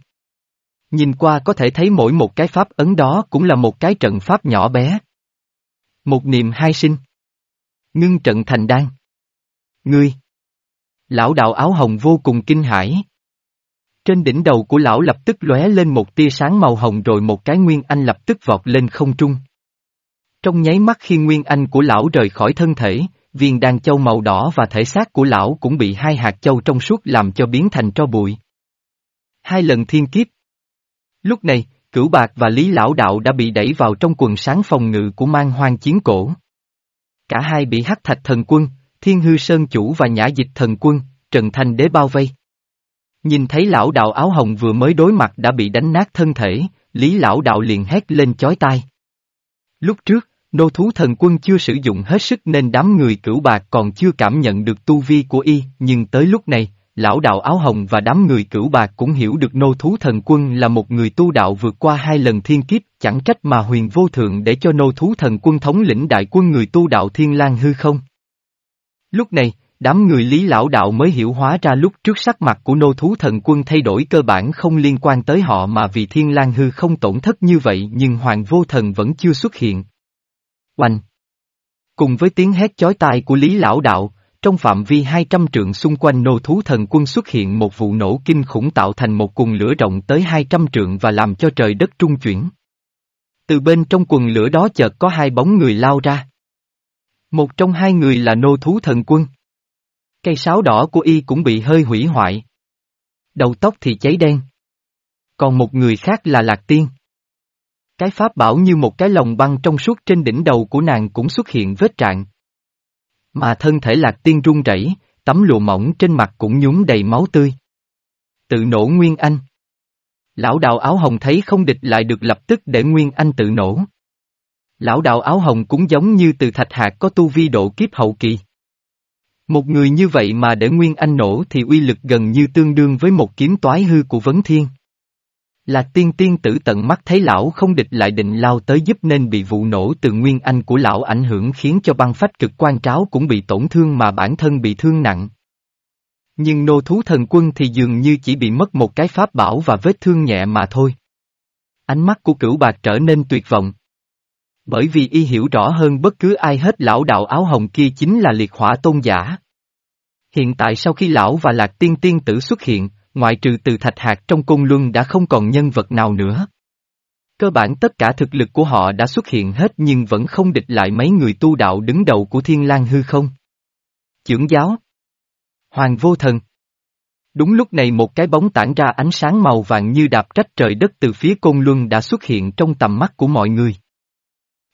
Nhìn qua có thể thấy mỗi một cái pháp ấn đó cũng là một cái trận pháp nhỏ bé. Một niệm hai sinh. Ngưng trận thành đan. Ngươi. Lão đạo áo hồng vô cùng kinh hãi. Trên đỉnh đầu của lão lập tức lóe lên một tia sáng màu hồng rồi một cái Nguyên Anh lập tức vọt lên không trung. Trong nháy mắt khi Nguyên Anh của lão rời khỏi thân thể, viên đan châu màu đỏ và thể xác của lão cũng bị hai hạt châu trong suốt làm cho biến thành tro bụi. Hai lần thiên kiếp. Lúc này, Cửu Bạc và Lý Lão Đạo đã bị đẩy vào trong quần sáng phòng ngự của mang hoang chiến cổ. Cả hai bị hắc thạch thần quân, thiên hư sơn chủ và nhã dịch thần quân, Trần Thanh Đế bao vây. Nhìn thấy lão đạo áo hồng vừa mới đối mặt đã bị đánh nát thân thể, Lý Lão Đạo liền hét lên chói tai. Lúc trước, nô thú thần quân chưa sử dụng hết sức nên đám người cửu bạc còn chưa cảm nhận được tu vi của y, nhưng tới lúc này, lão đạo áo hồng và đám người cửu bạc cũng hiểu được nô thú thần quân là một người tu đạo vượt qua hai lần thiên kiếp, chẳng trách mà huyền vô thượng để cho nô thú thần quân thống lĩnh đại quân người tu đạo thiên lang hư không. Lúc này, đám người lý lão đạo mới hiểu hóa ra lúc trước sắc mặt của nô thú thần quân thay đổi cơ bản không liên quan tới họ mà vì thiên lang hư không tổn thất như vậy nhưng hoàng vô thần vẫn chưa xuất hiện. Oanh! Cùng với tiếng hét chói tai của lý lão đạo, trong phạm vi 200 trượng xung quanh nô thú thần quân xuất hiện một vụ nổ kinh khủng tạo thành một cuồng lửa rộng tới 200 trượng và làm cho trời đất trung chuyển. Từ bên trong quần lửa đó chợt có hai bóng người lao ra. Một trong hai người là nô thú thần quân. Cây sáo đỏ của y cũng bị hơi hủy hoại. Đầu tóc thì cháy đen. Còn một người khác là Lạc Tiên. Cái pháp bảo như một cái lồng băng trong suốt trên đỉnh đầu của nàng cũng xuất hiện vết trạng. Mà thân thể lạc tiên run rẩy, tấm lụa mỏng trên mặt cũng nhúm đầy máu tươi. Tự nổ Nguyên Anh. Lão đạo áo hồng thấy không địch lại được lập tức để Nguyên Anh tự nổ. Lão đạo áo hồng cũng giống như từ thạch hạt có tu vi độ kiếp hậu kỳ. Một người như vậy mà để Nguyên Anh nổ thì uy lực gần như tương đương với một kiếm toái hư của Vấn Thiên. Là tiên tiên tử tận mắt thấy lão không địch lại định lao tới giúp nên bị vụ nổ từ nguyên anh của lão ảnh hưởng khiến cho băng phách cực quan tráo cũng bị tổn thương mà bản thân bị thương nặng. Nhưng nô thú thần quân thì dường như chỉ bị mất một cái pháp bảo và vết thương nhẹ mà thôi. Ánh mắt của cửu bạc trở nên tuyệt vọng. Bởi vì y hiểu rõ hơn bất cứ ai hết lão đạo áo hồng kia chính là liệt hỏa tôn giả. Hiện tại sau khi lão và lạc tiên tiên tử xuất hiện, ngoại trừ từ thạch hạt trong cung luân đã không còn nhân vật nào nữa. Cơ bản tất cả thực lực của họ đã xuất hiện hết nhưng vẫn không địch lại mấy người tu đạo đứng đầu của thiên lang hư không. Chưởng giáo Hoàng vô thần Đúng lúc này một cái bóng tản ra ánh sáng màu vàng như đạp trách trời đất từ phía Côn Luân đã xuất hiện trong tầm mắt của mọi người.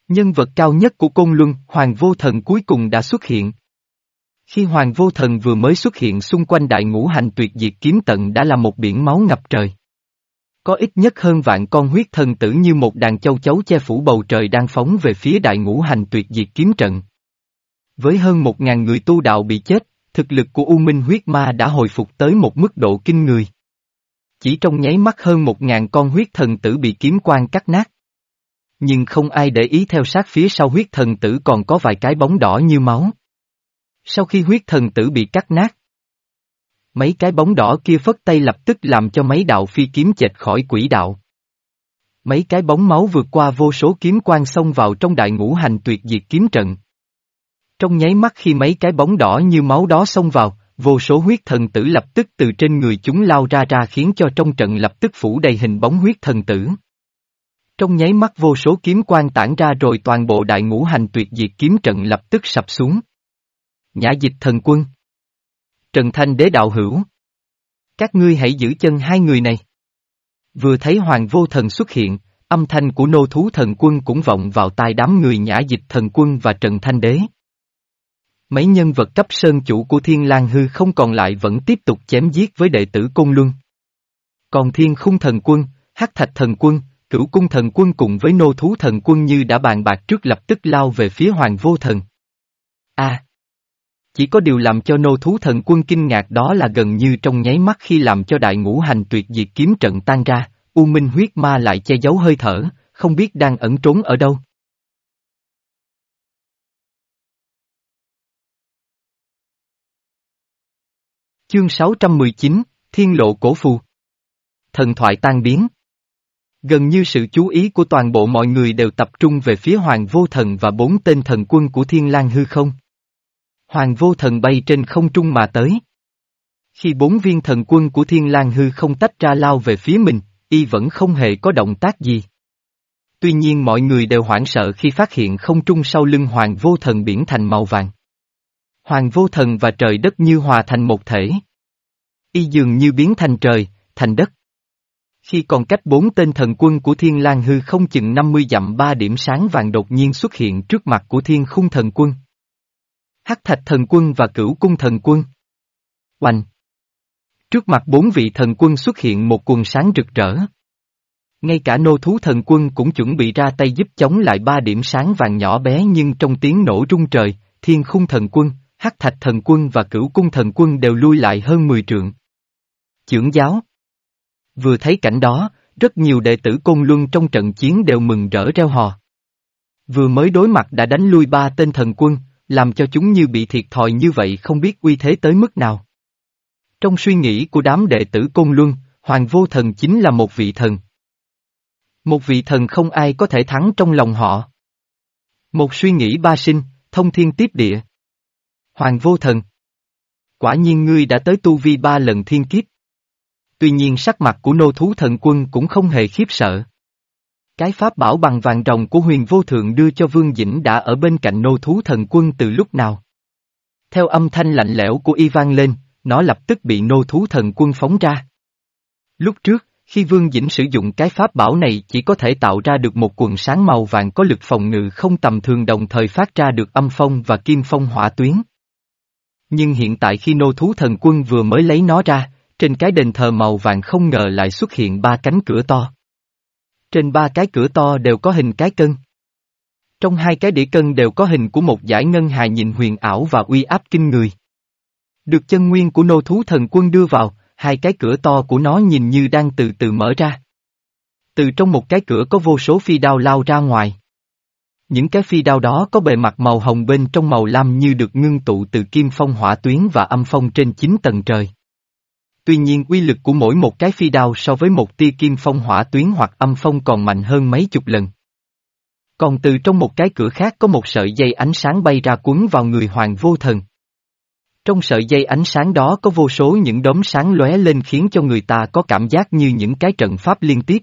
Nhân vật cao nhất của Côn Luân, Hoàng Vô Thần cuối cùng đã xuất hiện. Khi Hoàng Vô Thần vừa mới xuất hiện xung quanh đại ngũ hành tuyệt diệt kiếm tận đã là một biển máu ngập trời. Có ít nhất hơn vạn con huyết thần tử như một đàn châu chấu che phủ bầu trời đang phóng về phía đại ngũ hành tuyệt diệt kiếm trận. Với hơn một ngàn người tu đạo bị chết, thực lực của U Minh huyết ma đã hồi phục tới một mức độ kinh người. Chỉ trong nháy mắt hơn một ngàn con huyết thần tử bị kiếm quan cắt nát. Nhưng không ai để ý theo sát phía sau huyết thần tử còn có vài cái bóng đỏ như máu. Sau khi huyết thần tử bị cắt nát, mấy cái bóng đỏ kia phất tay lập tức làm cho mấy đạo phi kiếm chệch khỏi quỹ đạo. Mấy cái bóng máu vượt qua vô số kiếm quan xông vào trong đại ngũ hành tuyệt diệt kiếm trận. Trong nháy mắt khi mấy cái bóng đỏ như máu đó xông vào, vô số huyết thần tử lập tức từ trên người chúng lao ra ra khiến cho trong trận lập tức phủ đầy hình bóng huyết thần tử. Trong nháy mắt vô số kiếm quan tản ra rồi toàn bộ đại ngũ hành tuyệt diệt kiếm trận lập tức sập xuống. Nhã dịch thần quân. Trần Thanh đế đạo hữu. Các ngươi hãy giữ chân hai người này. Vừa thấy Hoàng Vô Thần xuất hiện, âm thanh của nô thú thần quân cũng vọng vào tai đám người nhã dịch thần quân và Trần Thanh đế. Mấy nhân vật cấp sơn chủ của Thiên lang Hư không còn lại vẫn tiếp tục chém giết với đệ tử Côn Luân. Còn Thiên khung thần quân, hắc thạch thần quân, cửu cung thần quân cùng với nô thú thần quân như đã bàn bạc trước lập tức lao về phía Hoàng Vô Thần. A. Chỉ có điều làm cho nô thú thần quân kinh ngạc đó là gần như trong nháy mắt khi làm cho đại ngũ hành tuyệt diệt kiếm trận tan ra, U Minh huyết ma lại che giấu hơi thở, không biết đang ẩn trốn ở đâu. Chương 619, Thiên lộ cổ phù Thần thoại tan biến Gần như sự chú ý của toàn bộ mọi người đều tập trung về phía Hoàng Vô Thần và bốn tên thần quân của Thiên lang hư không. Hoàng vô thần bay trên không trung mà tới. Khi bốn viên thần quân của Thiên lang hư không tách ra lao về phía mình, y vẫn không hề có động tác gì. Tuy nhiên mọi người đều hoảng sợ khi phát hiện không trung sau lưng hoàng vô thần biển thành màu vàng. Hoàng vô thần và trời đất như hòa thành một thể. Y dường như biến thành trời, thành đất. Khi còn cách bốn tên thần quân của Thiên lang hư không chừng 50 dặm ba điểm sáng vàng đột nhiên xuất hiện trước mặt của Thiên khung thần quân. Hắc thạch thần quân và cửu cung thần quân. Oanh! Trước mặt bốn vị thần quân xuất hiện một quần sáng rực rỡ. Ngay cả nô thú thần quân cũng chuẩn bị ra tay giúp chống lại ba điểm sáng vàng nhỏ bé nhưng trong tiếng nổ rung trời, thiên khung thần quân, hắc thạch thần quân và cửu cung thần quân đều lui lại hơn 10 trượng. Chưởng giáo Vừa thấy cảnh đó, rất nhiều đệ tử Côn Luân trong trận chiến đều mừng rỡ reo hò. Vừa mới đối mặt đã đánh lui ba tên thần quân, làm cho chúng như bị thiệt thòi như vậy không biết uy thế tới mức nào. Trong suy nghĩ của đám đệ tử Côn Luân, Hoàng Vô Thần chính là một vị thần. Một vị thần không ai có thể thắng trong lòng họ. Một suy nghĩ ba sinh, thông thiên tiếp địa. Hoàng Vô Thần. Quả nhiên ngươi đã tới tu vi ba lần thiên kiếp. Tuy nhiên sắc mặt của nô thú thần quân cũng không hề khiếp sợ. Cái pháp bảo bằng vàng rồng của huyền vô thượng đưa cho Vương Dĩnh đã ở bên cạnh nô thú thần quân từ lúc nào. Theo âm thanh lạnh lẽo của y vang lên, nó lập tức bị nô thú thần quân phóng ra. Lúc trước, khi Vương Dĩnh sử dụng cái pháp bảo này chỉ có thể tạo ra được một quần sáng màu vàng có lực phòng ngự không tầm thường đồng thời phát ra được âm phong và kim phong hỏa tuyến. Nhưng hiện tại khi nô thú thần quân vừa mới lấy nó ra, trên cái đền thờ màu vàng không ngờ lại xuất hiện ba cánh cửa to. Trên ba cái cửa to đều có hình cái cân. Trong hai cái đĩa cân đều có hình của một giải ngân hài nhìn huyền ảo và uy áp kinh người. Được chân nguyên của nô thú thần quân đưa vào, hai cái cửa to của nó nhìn như đang từ từ mở ra. Từ trong một cái cửa có vô số phi đao lao ra ngoài. Những cái phi đao đó có bề mặt màu hồng bên trong màu lam như được ngưng tụ từ kim phong hỏa tuyến và âm phong trên chín tầng trời. Tuy nhiên uy lực của mỗi một cái phi đao so với một tia kim phong hỏa tuyến hoặc âm phong còn mạnh hơn mấy chục lần. Còn từ trong một cái cửa khác có một sợi dây ánh sáng bay ra cuốn vào người hoàng vô thần. Trong sợi dây ánh sáng đó có vô số những đốm sáng lóe lên khiến cho người ta có cảm giác như những cái trận pháp liên tiếp.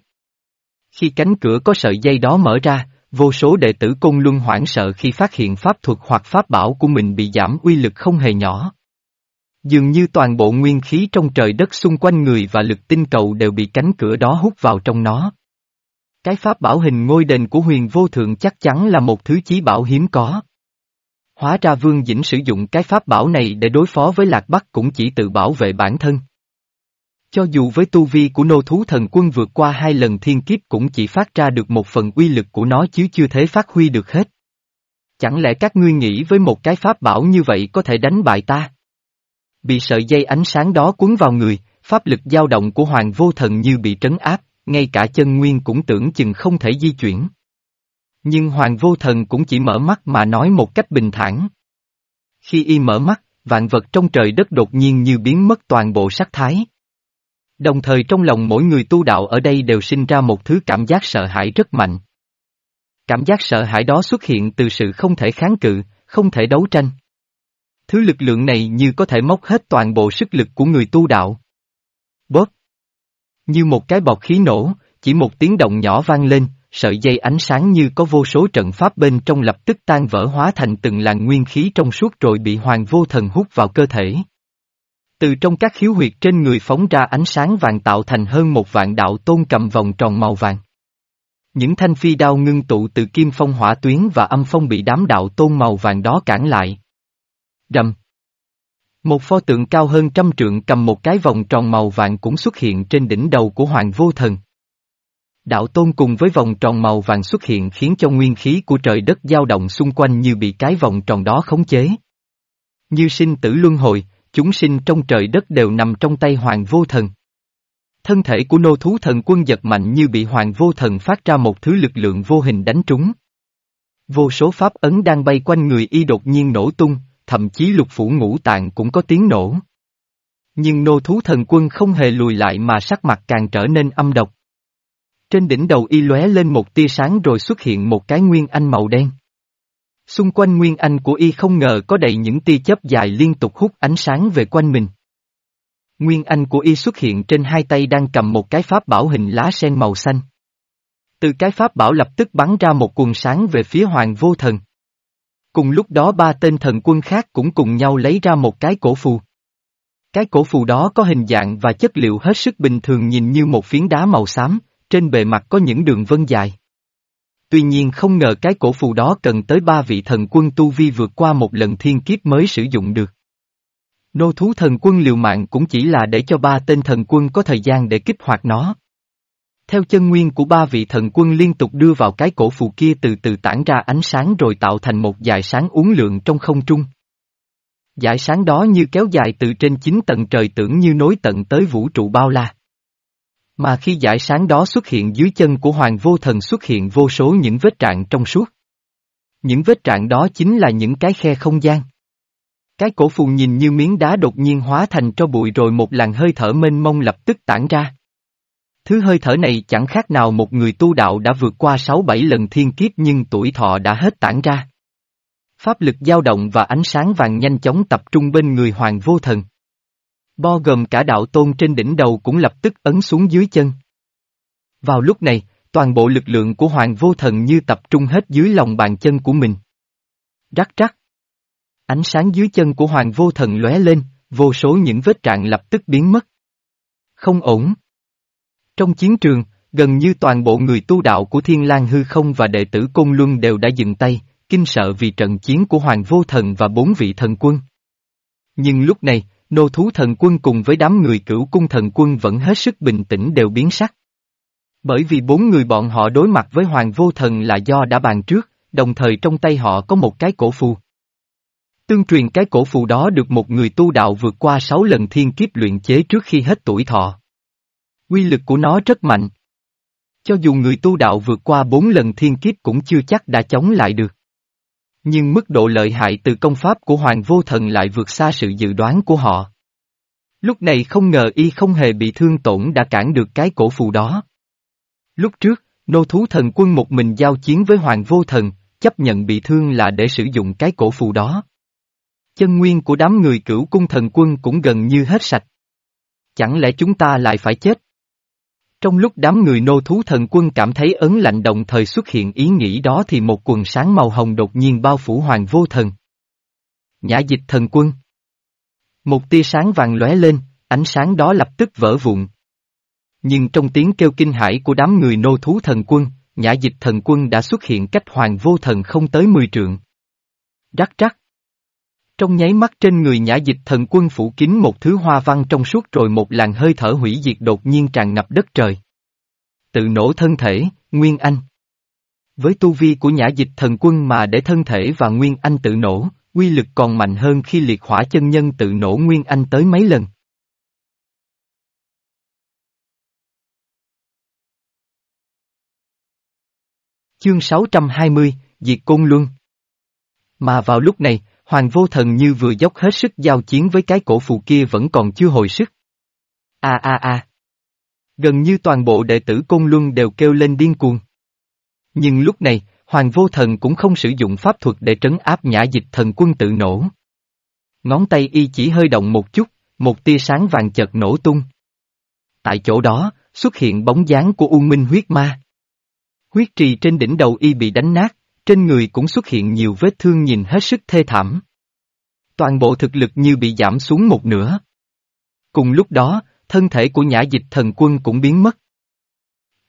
Khi cánh cửa có sợi dây đó mở ra, vô số đệ tử Côn Luân hoảng sợ khi phát hiện pháp thuật hoặc pháp bảo của mình bị giảm uy lực không hề nhỏ. Dường như toàn bộ nguyên khí trong trời đất xung quanh người và lực tinh cầu đều bị cánh cửa đó hút vào trong nó. Cái pháp bảo hình ngôi đền của huyền vô thượng chắc chắn là một thứ chí bảo hiếm có. Hóa ra Vương Dĩnh sử dụng cái pháp bảo này để đối phó với Lạc Bắc cũng chỉ tự bảo vệ bản thân. Cho dù với tu vi của nô thú thần quân vượt qua hai lần thiên kiếp cũng chỉ phát ra được một phần uy lực của nó chứ chưa thể phát huy được hết. Chẳng lẽ các ngươi nghĩ với một cái pháp bảo như vậy có thể đánh bại ta? Bị sợi dây ánh sáng đó cuốn vào người, pháp lực dao động của hoàng vô thần như bị trấn áp, ngay cả chân nguyên cũng tưởng chừng không thể di chuyển. Nhưng hoàng vô thần cũng chỉ mở mắt mà nói một cách bình thản. Khi y mở mắt, vạn vật trong trời đất đột nhiên như biến mất toàn bộ sắc thái. Đồng thời trong lòng mỗi người tu đạo ở đây đều sinh ra một thứ cảm giác sợ hãi rất mạnh. Cảm giác sợ hãi đó xuất hiện từ sự không thể kháng cự, không thể đấu tranh. Thứ lực lượng này như có thể móc hết toàn bộ sức lực của người tu đạo. Bóp! Như một cái bọt khí nổ, chỉ một tiếng động nhỏ vang lên, sợi dây ánh sáng như có vô số trận pháp bên trong lập tức tan vỡ hóa thành từng làn nguyên khí trong suốt rồi bị hoàng vô thần hút vào cơ thể. Từ trong các khiếu huyệt trên người phóng ra ánh sáng vàng tạo thành hơn một vạn đạo tôn cầm vòng tròn màu vàng. Những thanh phi đao ngưng tụ từ kim phong hỏa tuyến và âm phong bị đám đạo tôn màu vàng đó cản lại. Rầm. Một pho tượng cao hơn trăm trượng cầm một cái vòng tròn màu vàng cũng xuất hiện trên đỉnh đầu của Hoàng Vô Thần. Đạo tôn cùng với vòng tròn màu vàng xuất hiện khiến cho nguyên khí của trời đất dao động xung quanh như bị cái vòng tròn đó khống chế. Như sinh tử luân hồi, chúng sinh trong trời đất đều nằm trong tay Hoàng Vô Thần. Thân thể của nô thú thần quân giật mạnh như bị Hoàng Vô Thần phát ra một thứ lực lượng vô hình đánh trúng. Vô số pháp ấn đang bay quanh người y đột nhiên nổ tung, thậm chí lục phủ ngũ tạng cũng có tiếng nổ. Nhưng nô thú thần quân không hề lùi lại mà sắc mặt càng trở nên âm độc. Trên đỉnh đầu y lóe lên một tia sáng rồi xuất hiện một cái nguyên anh màu đen. Xung quanh nguyên anh của y không ngờ có đầy những tia chớp dài liên tục hút ánh sáng về quanh mình. Nguyên anh của y xuất hiện trên hai tay đang cầm một cái pháp bảo hình lá sen màu xanh. Từ cái pháp bảo lập tức bắn ra một cuồng sáng về phía hoàng vô thần. Cùng lúc đó ba tên thần quân khác cũng cùng nhau lấy ra một cái cổ phù. Cái cổ phù đó có hình dạng và chất liệu hết sức bình thường nhìn như một phiến đá màu xám, trên bề mặt có những đường vân dài. Tuy nhiên không ngờ cái cổ phù đó cần tới ba vị thần quân tu vi vượt qua một lần thiên kiếp mới sử dụng được. Nô thú thần quân liều mạng cũng chỉ là để cho ba tên thần quân có thời gian để kích hoạt nó. Theo chân nguyên của ba vị thần quân liên tục đưa vào cái cổ phù kia từ từ tản ra ánh sáng rồi tạo thành một dải sáng uốn lượn trong không trung. Dải sáng đó như kéo dài từ trên chín tầng trời tưởng như nối tận tới vũ trụ bao la. Mà khi dải sáng đó xuất hiện dưới chân của Hoàng Vô Thần xuất hiện vô số những vết trạng trong suốt. Những vết trạng đó chính là những cái khe không gian. Cái cổ phù nhìn như miếng đá đột nhiên hóa thành cho bụi rồi một làn hơi thở mênh mông lập tức tản ra. Thứ hơi thở này chẳng khác nào một người tu đạo đã vượt qua sáu bảy lần thiên kiếp nhưng tuổi thọ đã hết tản ra. Pháp lực dao động và ánh sáng vàng nhanh chóng tập trung bên người Hoàng Vô Thần. Bo gồm cả đạo tôn trên đỉnh đầu cũng lập tức ấn xuống dưới chân. Vào lúc này, toàn bộ lực lượng của Hoàng Vô Thần như tập trung hết dưới lòng bàn chân của mình. Rắc rắc. Ánh sáng dưới chân của Hoàng Vô Thần lóe lên, vô số những vết trạng lập tức biến mất. Không ổn. Trong chiến trường, gần như toàn bộ người tu đạo của Thiên lang hư không và đệ tử Côn Luân đều đã dừng tay, kinh sợ vì trận chiến của Hoàng Vô Thần và bốn vị thần quân. Nhưng lúc này, nô thú thần quân cùng với đám người cửu cung thần quân vẫn hết sức bình tĩnh đều biến sắc. Bởi vì bốn người bọn họ đối mặt với Hoàng Vô Thần là do đã bàn trước, đồng thời trong tay họ có một cái cổ phù. Tương truyền cái cổ phù đó được một người tu đạo vượt qua sáu lần thiên kiếp luyện chế trước khi hết tuổi thọ. Quy lực của nó rất mạnh. Cho dù người tu đạo vượt qua bốn lần thiên kiếp cũng chưa chắc đã chống lại được. Nhưng mức độ lợi hại từ công pháp của Hoàng Vô Thần lại vượt xa sự dự đoán của họ. Lúc này không ngờ y không hề bị thương tổn đã cản được cái cổ phù đó. Lúc trước, nô thú thần quân một mình giao chiến với Hoàng Vô Thần, chấp nhận bị thương là để sử dụng cái cổ phù đó. Chân nguyên của đám người cửu cung thần quân cũng gần như hết sạch. Chẳng lẽ chúng ta lại phải chết? Trong lúc đám người nô thú thần quân cảm thấy ấn lạnh đồng thời xuất hiện ý nghĩ đó thì một quần sáng màu hồng đột nhiên bao phủ hoàng vô thần. Nhã dịch thần quân. Một tia sáng vàng lóe lên, ánh sáng đó lập tức vỡ vụn. Nhưng trong tiếng kêu kinh hãi của đám người nô thú thần quân, nhã dịch thần quân đã xuất hiện cách hoàng vô thần không tới mười trượng. Rắc rắc. Trong nháy mắt trên người nhã dịch thần quân phủ kín một thứ hoa văn trong suốt rồi một làn hơi thở hủy diệt đột nhiên tràn ngập đất trời. Tự nổ thân thể, Nguyên Anh. Với tu vi của nhã dịch thần quân mà để thân thể và Nguyên Anh tự nổ, quy lực còn mạnh hơn khi liệt hỏa chân nhân tự nổ Nguyên Anh tới mấy lần. Chương 620, Diệt Côn Luân Mà vào lúc này, Hoàng vô thần như vừa dốc hết sức giao chiến với cái cổ phù kia vẫn còn chưa hồi sức. A a a. Gần như toàn bộ đệ tử Côn Luân đều kêu lên điên cuồng. Nhưng lúc này, Hoàng vô thần cũng không sử dụng pháp thuật để trấn áp nhã dịch thần quân tự nổ. Ngón tay y chỉ hơi động một chút, một tia sáng vàng chợt nổ tung. Tại chỗ đó, xuất hiện bóng dáng của U Minh huyết ma. Huyết trì trên đỉnh đầu y bị đánh nát, trên người cũng xuất hiện nhiều vết thương nhìn hết sức thê thảm. Toàn bộ thực lực như bị giảm xuống một nửa. Cùng lúc đó, thân thể của nhã dịch thần quân cũng biến mất.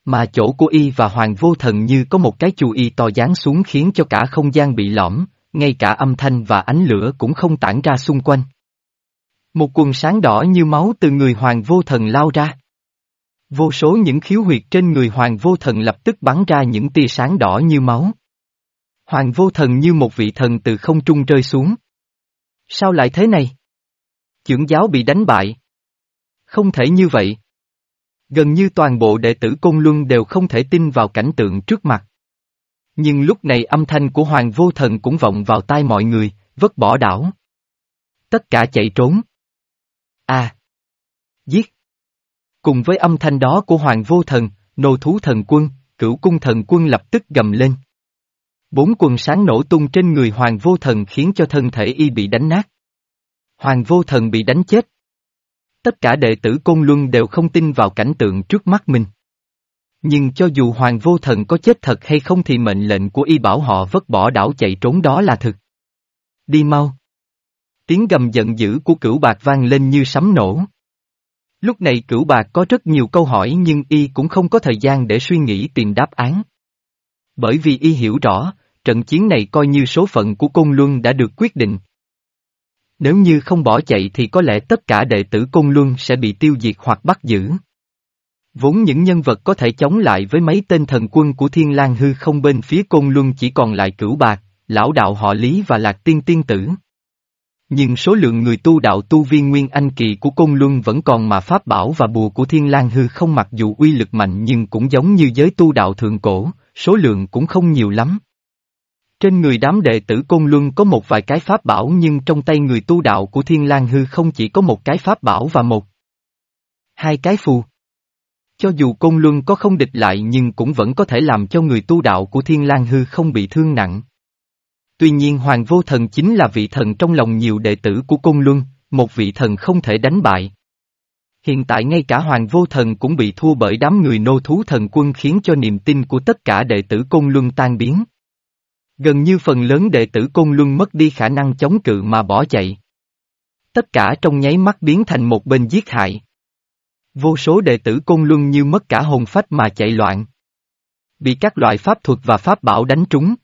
Mà chỗ của y và hoàng vô thần như có một cái chù y to dán xuống khiến cho cả không gian bị lõm, ngay cả âm thanh và ánh lửa cũng không tản ra xung quanh. Một quần sáng đỏ như máu từ người hoàng vô thần lao ra. Vô số những khiếu huyệt trên người hoàng vô thần lập tức bắn ra những tia sáng đỏ như máu. Hoàng vô thần như một vị thần từ không trung rơi xuống. Sao lại thế này? Chưởng giáo bị đánh bại. Không thể như vậy. Gần như toàn bộ đệ tử Côn Luân đều không thể tin vào cảnh tượng trước mặt. Nhưng lúc này âm thanh của Hoàng vô thần cũng vọng vào tai mọi người, vứt bỏ đảo. Tất cả chạy trốn. À! Giết! Cùng với âm thanh đó của Hoàng vô thần, nô thú thần quân, cửu cung thần quân lập tức gầm lên. Bốn quần sáng nổ tung trên người Hoàng Vô Thần khiến cho thân thể y bị đánh nát. Hoàng Vô Thần bị đánh chết. Tất cả đệ tử Côn Luân đều không tin vào cảnh tượng trước mắt mình. Nhưng cho dù Hoàng Vô Thần có chết thật hay không thì mệnh lệnh của y bảo họ vứt bỏ đảo chạy trốn đó là thực. Đi mau. Tiếng gầm giận dữ của cửu bạc vang lên như sấm nổ. Lúc này cửu bạc có rất nhiều câu hỏi nhưng y cũng không có thời gian để suy nghĩ tìm đáp án. Bởi vì y hiểu rõ, trận chiến này coi như số phận của Côn Luân đã được quyết định. Nếu như không bỏ chạy thì có lẽ tất cả đệ tử Côn Luân sẽ bị tiêu diệt hoặc bắt giữ. Vốn những nhân vật có thể chống lại với mấy tên thần quân của Thiên lang hư không bên phía Côn Luân chỉ còn lại cửu bạc, lão đạo họ Lý và Lạc Tiên Tiên Tử. Nhưng số lượng người tu đạo tu viên Nguyên Anh Kỳ của Côn Luân vẫn còn mà pháp bảo và bùa của Thiên lang hư không mặc dù uy lực mạnh nhưng cũng giống như giới tu đạo thượng cổ, số lượng cũng không nhiều lắm. Trên người đám đệ tử Côn Luân có một vài cái pháp bảo nhưng trong tay người tu đạo của Thiên lang hư không chỉ có một cái pháp bảo và một hai cái phù. Cho dù Côn Luân có không địch lại nhưng cũng vẫn có thể làm cho người tu đạo của Thiên lang hư không bị thương nặng. Tuy nhiên Hoàng Vô Thần chính là vị thần trong lòng nhiều đệ tử của Côn Luân, một vị thần không thể đánh bại. Hiện tại ngay cả Hoàng Vô Thần cũng bị thua bởi đám người nô thú thần quân khiến cho niềm tin của tất cả đệ tử Côn Luân tan biến. Gần như phần lớn đệ tử Côn Luân mất đi khả năng chống cự mà bỏ chạy. Tất cả trong nháy mắt biến thành một bên giết hại. Vô số đệ tử Côn Luân như mất cả hồn phách mà chạy loạn. Bị các loại pháp thuật và pháp bảo đánh trúng.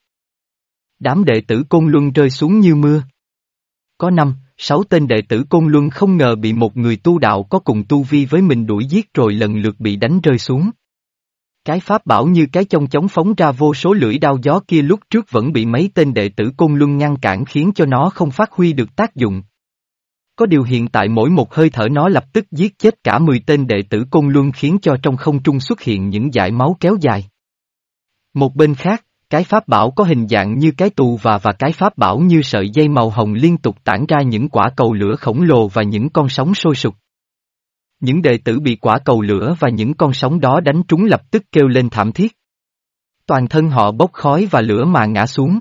Đám đệ tử Côn Luân rơi xuống như mưa. Có năm, sáu tên đệ tử Côn Luân không ngờ bị một người tu đạo có cùng tu vi với mình đuổi giết rồi lần lượt bị đánh rơi xuống. Cái pháp bảo như cái chông chống phóng ra vô số lưỡi đao gió kia lúc trước vẫn bị mấy tên đệ tử Côn Luân ngăn cản khiến cho nó không phát huy được tác dụng. Có điều hiện tại mỗi một hơi thở nó lập tức giết chết cả 10 tên đệ tử Côn Luân khiến cho trong không trung xuất hiện những dải máu kéo dài. Một bên khác, cái pháp bảo có hình dạng như cái tù và và cái pháp bảo như sợi dây màu hồng liên tục tản ra những quả cầu lửa khổng lồ và những con sóng sôi sục. Những đệ tử bị quả cầu lửa và những con sóng đó đánh trúng lập tức kêu lên thảm thiết. Toàn thân họ bốc khói và lửa mà ngã xuống.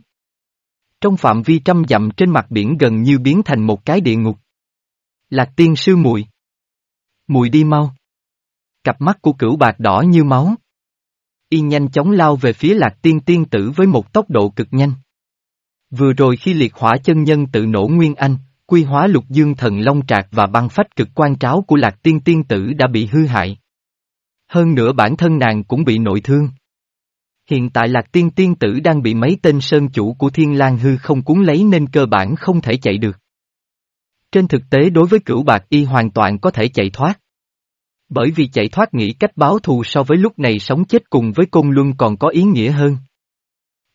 Trong phạm vi trăm dặm trên mặt biển gần như biến thành một cái địa ngục. Lạc tiên sư mùi. Mùi đi mau. Cặp mắt của cửu bạc đỏ như máu. Y nhanh chóng lao về phía lạc tiên tiên tử với một tốc độ cực nhanh. Vừa rồi khi liệt hỏa chân nhân tự nổ nguyên anh, quy hóa lục dương thần long trạc và băng phách cực quan tráo của lạc tiên tiên tử đã bị hư hại. Hơn nữa bản thân nàng cũng bị nội thương. Hiện tại lạc tiên tiên tử đang bị mấy tên sơn chủ của thiên lang hư không cuốn lấy nên cơ bản không thể chạy được. Trên thực tế đối với cửu bạc y hoàn toàn có thể chạy thoát. Bởi vì chạy thoát nghĩ cách báo thù so với lúc này sống chết cùng với côn luân còn có ý nghĩa hơn.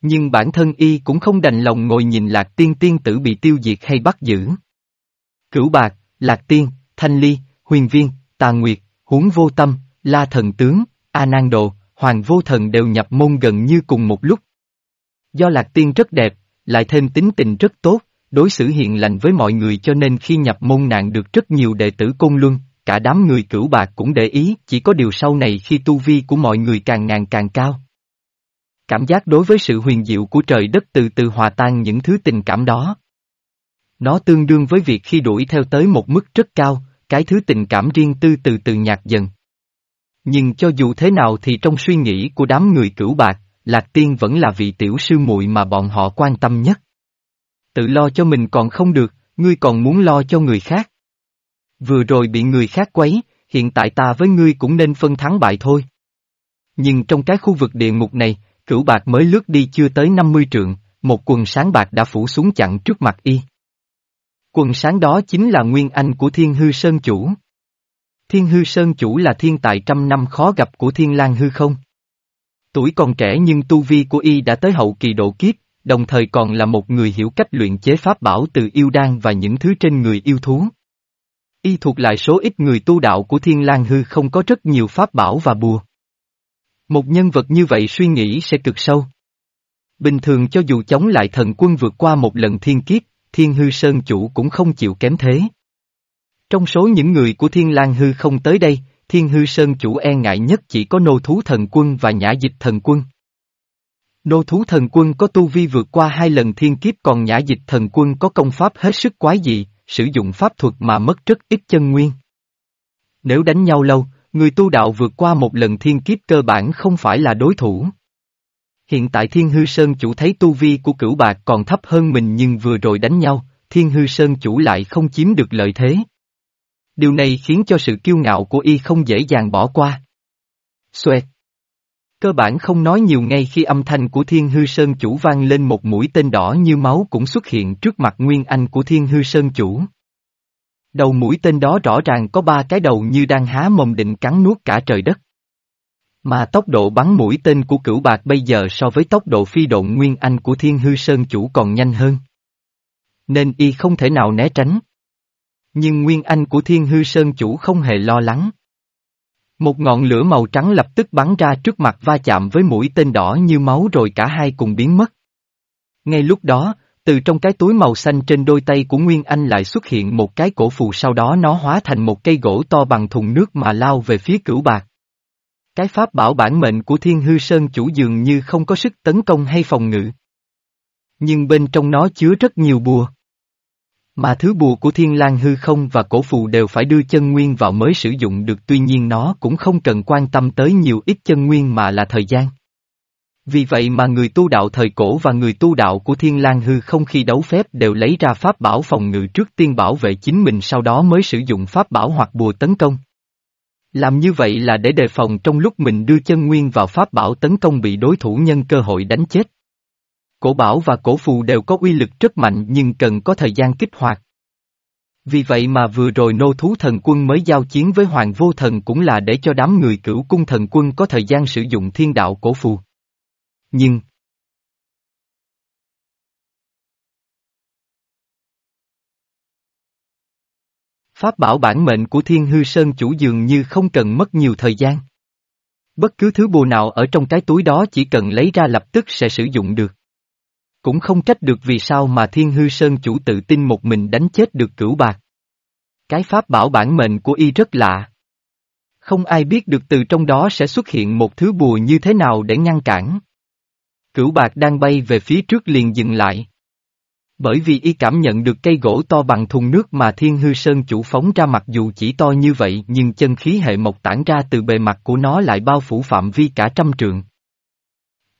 Nhưng bản thân y cũng không đành lòng ngồi nhìn lạc tiên tiên tử bị tiêu diệt hay bắt giữ. Cửu bạc, lạc tiên, thanh ly, huyền viên, tà nguyệt, huống vô tâm, la thần tướng, a nan độ, hoàng vô thần đều nhập môn gần như cùng một lúc. Do lạc tiên rất đẹp, lại thêm tính tình rất tốt, đối xử hiền lành với mọi người cho nên khi nhập môn nạn được rất nhiều đệ tử côn luân, cả đám người cửu bạc cũng để ý, chỉ có điều sau này khi tu vi của mọi người càng ngàn càng cao. Cảm giác đối với sự huyền diệu của trời đất từ từ hòa tan những thứ tình cảm đó. Nó tương đương với việc khi đuổi theo tới một mức rất cao, cái thứ tình cảm riêng tư từ từ nhạt dần. Nhưng cho dù thế nào thì trong suy nghĩ của đám người cửu bạc, Lạc Tiên vẫn là vị tiểu sư muội mà bọn họ quan tâm nhất. Tự lo cho mình còn không được, ngươi còn muốn lo cho người khác. Vừa rồi bị người khác quấy, hiện tại ta với ngươi cũng nên phân thắng bại thôi. Nhưng trong cái khu vực địa ngục này, cửu bạc mới lướt đi chưa tới 50 trượng, một quần sáng bạc đã phủ xuống chặn trước mặt y. Quần sáng đó chính là nguyên anh của Thiên Hư Sơn Chủ. Thiên Hư Sơn Chủ là thiên tài trăm năm khó gặp của Thiên lang Hư không? Tuổi còn trẻ nhưng tu vi của y đã tới hậu kỳ độ kiếp, đồng thời còn là một người hiểu cách luyện chế pháp bảo từ yêu đan và những thứ trên người yêu thú. Y thuộc lại số ít người tu đạo của Thiên lang Hư không có rất nhiều pháp bảo và bùa. Một nhân vật như vậy suy nghĩ sẽ cực sâu. Bình thường cho dù chống lại thần quân vượt qua một lần thiên kiếp, Thiên Hư Sơn Chủ cũng không chịu kém thế. Trong số những người của Thiên lang Hư không tới đây, Thiên Hư Sơn Chủ e ngại nhất chỉ có nô thú thần quân và nhã dịch thần quân. Nô thú thần quân có tu vi vượt qua hai lần thiên kiếp còn nhã dịch thần quân có công pháp hết sức quái dị, sử dụng pháp thuật mà mất rất ít chân nguyên. Nếu đánh nhau lâu, người tu đạo vượt qua một lần thiên kiếp cơ bản không phải là đối thủ. Hiện tại Thiên Hư Sơn chủ thấy tu vi của cửu bạc còn thấp hơn mình nhưng vừa rồi đánh nhau, Thiên Hư Sơn chủ lại không chiếm được lợi thế. Điều này khiến cho sự kiêu ngạo của y không dễ dàng bỏ qua. Xoẹt. Cơ bản không nói nhiều ngay khi âm thanh của Thiên Hư Sơn chủ vang lên một mũi tên đỏ như máu cũng xuất hiện trước mặt Nguyên Anh của Thiên Hư Sơn chủ. Đầu mũi tên đó rõ ràng có ba cái đầu như đang há mồm định cắn nuốt cả trời đất. Mà tốc độ bắn mũi tên của cửu bạc bây giờ so với tốc độ phi độn Nguyên Anh của Thiên Hư Sơn chủ còn nhanh hơn. Nên y không thể nào né tránh. Nhưng Nguyên Anh của Thiên Hư Sơn chủ không hề lo lắng. Một ngọn lửa màu trắng lập tức bắn ra trước mặt va chạm với mũi tên đỏ như máu rồi cả hai cùng biến mất. Ngay lúc đó, từ trong cái túi màu xanh trên đôi tay của Nguyên Anh lại xuất hiện một cái cổ phù sau đó nó hóa thành một cây gỗ to bằng thùng nước mà lao về phía cửu bạc. Cái pháp bảo bản mệnh của Thiên Hư Sơn chủ dường như không có sức tấn công hay phòng ngự. Nhưng bên trong nó chứa rất nhiều bùa. Mà thứ bùa của Thiên lang hư không và cổ phù đều phải đưa chân nguyên vào mới sử dụng được, tuy nhiên nó cũng không cần quan tâm tới nhiều ít chân nguyên mà là thời gian. Vì vậy mà người tu đạo thời cổ và người tu đạo của Thiên lang hư không khi đấu phép đều lấy ra pháp bảo phòng ngự trước tiên bảo vệ chính mình, sau đó mới sử dụng pháp bảo hoặc bùa tấn công. Làm như vậy là để đề phòng trong lúc mình đưa chân nguyên vào pháp bảo tấn công bị đối thủ nhân cơ hội đánh chết. Cổ bảo và cổ phù đều có uy lực rất mạnh nhưng cần có thời gian kích hoạt. Vì vậy mà vừa rồi nô thú thần quân mới giao chiến với hoàng vô thần cũng là để cho đám người cửu cung thần quân có thời gian sử dụng thiên đạo cổ phù. Nhưng, Pháp bảo bản mệnh của Thiên Hư Sơn chủ dường như không cần mất nhiều thời gian. Bất cứ thứ bùa nào ở trong cái túi đó chỉ cần lấy ra lập tức sẽ sử dụng được. Cũng không trách được vì sao mà Thiên Hư Sơn chủ tự tin một mình đánh chết được cửu bạc. Cái pháp bảo bản mệnh của y rất lạ. Không ai biết được từ trong đó sẽ xuất hiện một thứ bùa như thế nào để ngăn cản. Cửu bạc đang bay về phía trước liền dừng lại. Bởi vì y cảm nhận được cây gỗ to bằng thùng nước mà thiên hư sơn chủ phóng ra mặc dù chỉ to như vậy nhưng chân khí hệ mộc tản ra từ bề mặt của nó lại bao phủ phạm vi cả trăm trượng.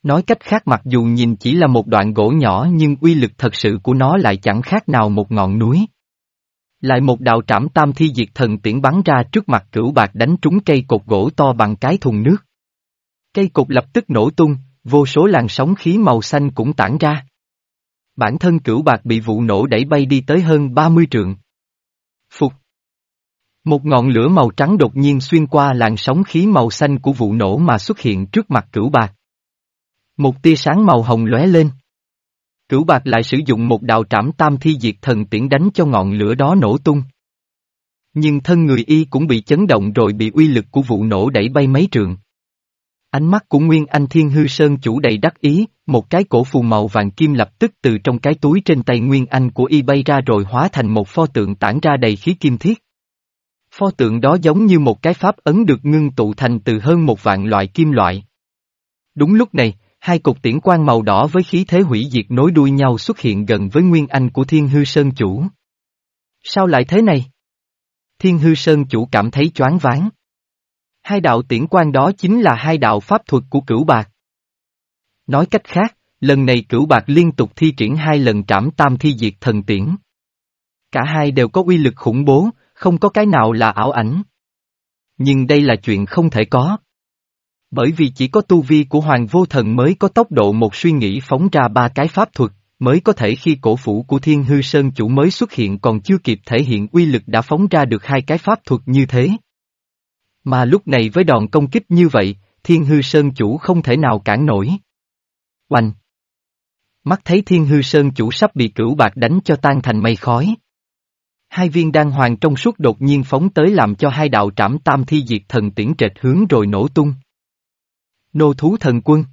Nói cách khác mặc dù nhìn chỉ là một đoạn gỗ nhỏ nhưng uy lực thật sự của nó lại chẳng khác nào một ngọn núi. Lại một đạo trảm tam thi diệt thần tiễn bắn ra trước mặt cửu bạc đánh trúng cây cột gỗ to bằng cái thùng nước. Cây cột lập tức nổ tung, vô số làn sóng khí màu xanh cũng tản ra. Bản thân cửu bạc bị vụ nổ đẩy bay đi tới hơn 30 trượng. Phục. Một ngọn lửa màu trắng đột nhiên xuyên qua làn sóng khí màu xanh của vụ nổ mà xuất hiện trước mặt cửu bạc. Một tia sáng màu hồng lóe lên. Cửu bạc lại sử dụng một đạo trảm tam thi diệt thần tiễn đánh cho ngọn lửa đó nổ tung. Nhưng thân người y cũng bị chấn động rồi bị uy lực của vụ nổ đẩy bay mấy trường. Ánh mắt của Nguyên Anh Thiên Hư Sơn chủ đầy đắc ý, một cái cổ phù màu vàng kim lập tức từ trong cái túi trên tay Nguyên Anh của y bay ra rồi hóa thành một pho tượng tản ra đầy khí kim thiết. Pho tượng đó giống như một cái pháp ấn được ngưng tụ thành từ hơn một vạn loại kim loại. Đúng lúc này, hai cục tiễn quang màu đỏ với khí thế hủy diệt nối đuôi nhau xuất hiện gần với Nguyên Anh của Thiên Hư Sơn chủ. Sao lại thế này? Thiên Hư Sơn chủ cảm thấy choáng váng. Hai đạo tiễn quan đó chính là hai đạo pháp thuật của cửu bạc. Nói cách khác, lần này cửu bạc liên tục thi triển hai lần trảm tam thi diệt thần tiễn. Cả hai đều có uy lực khủng bố, không có cái nào là ảo ảnh. Nhưng đây là chuyện không thể có. Bởi vì chỉ có tu vi của Hoàng Vô Thần mới có tốc độ một suy nghĩ phóng ra ba cái pháp thuật, mới có thể khi cổ phủ của Thiên Hư Sơn chủ mới xuất hiện còn chưa kịp thể hiện uy lực đã phóng ra được hai cái pháp thuật như thế. Mà lúc này với đòn công kích như vậy, Thiên Hư Sơn chủ không thể nào cản nổi. Oanh! Mắt thấy Thiên Hư Sơn chủ sắp bị cửu bạc đánh cho tan thành mây khói. Hai viên đan hoàng trong suốt đột nhiên phóng tới làm cho hai đạo trảm tam thi diệt thần tiễn trệt hướng rồi nổ tung. Nô thú thần quân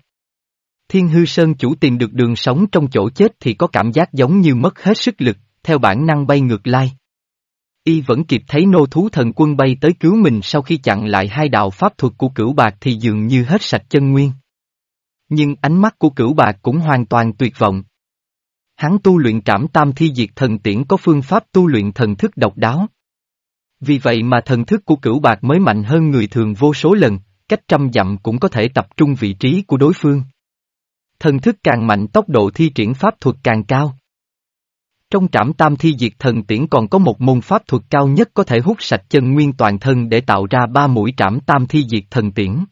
Thiên hư sơn chủ tìm được đường sống trong chỗ chết thì có cảm giác giống như mất hết sức lực, theo bản năng bay ngược lai. Y vẫn kịp thấy nô thú thần quân bay tới cứu mình sau khi chặn lại hai đạo pháp thuật của cửu bạc thì dường như hết sạch chân nguyên. Nhưng ánh mắt của cửu bạc cũng hoàn toàn tuyệt vọng. Hắn tu luyện trảm tam thi diệt thần tiễn có phương pháp tu luyện thần thức độc đáo. Vì vậy mà thần thức của cửu bạc mới mạnh hơn người thường vô số lần, cách trăm dặm cũng có thể tập trung vị trí của đối phương. Thần thức càng mạnh tốc độ thi triển pháp thuật càng cao. Trong trảm tam thi diệt thần tiễn còn có một môn pháp thuật cao nhất có thể hút sạch chân nguyên toàn thân để tạo ra ba mũi trảm tam thi diệt thần tiễn.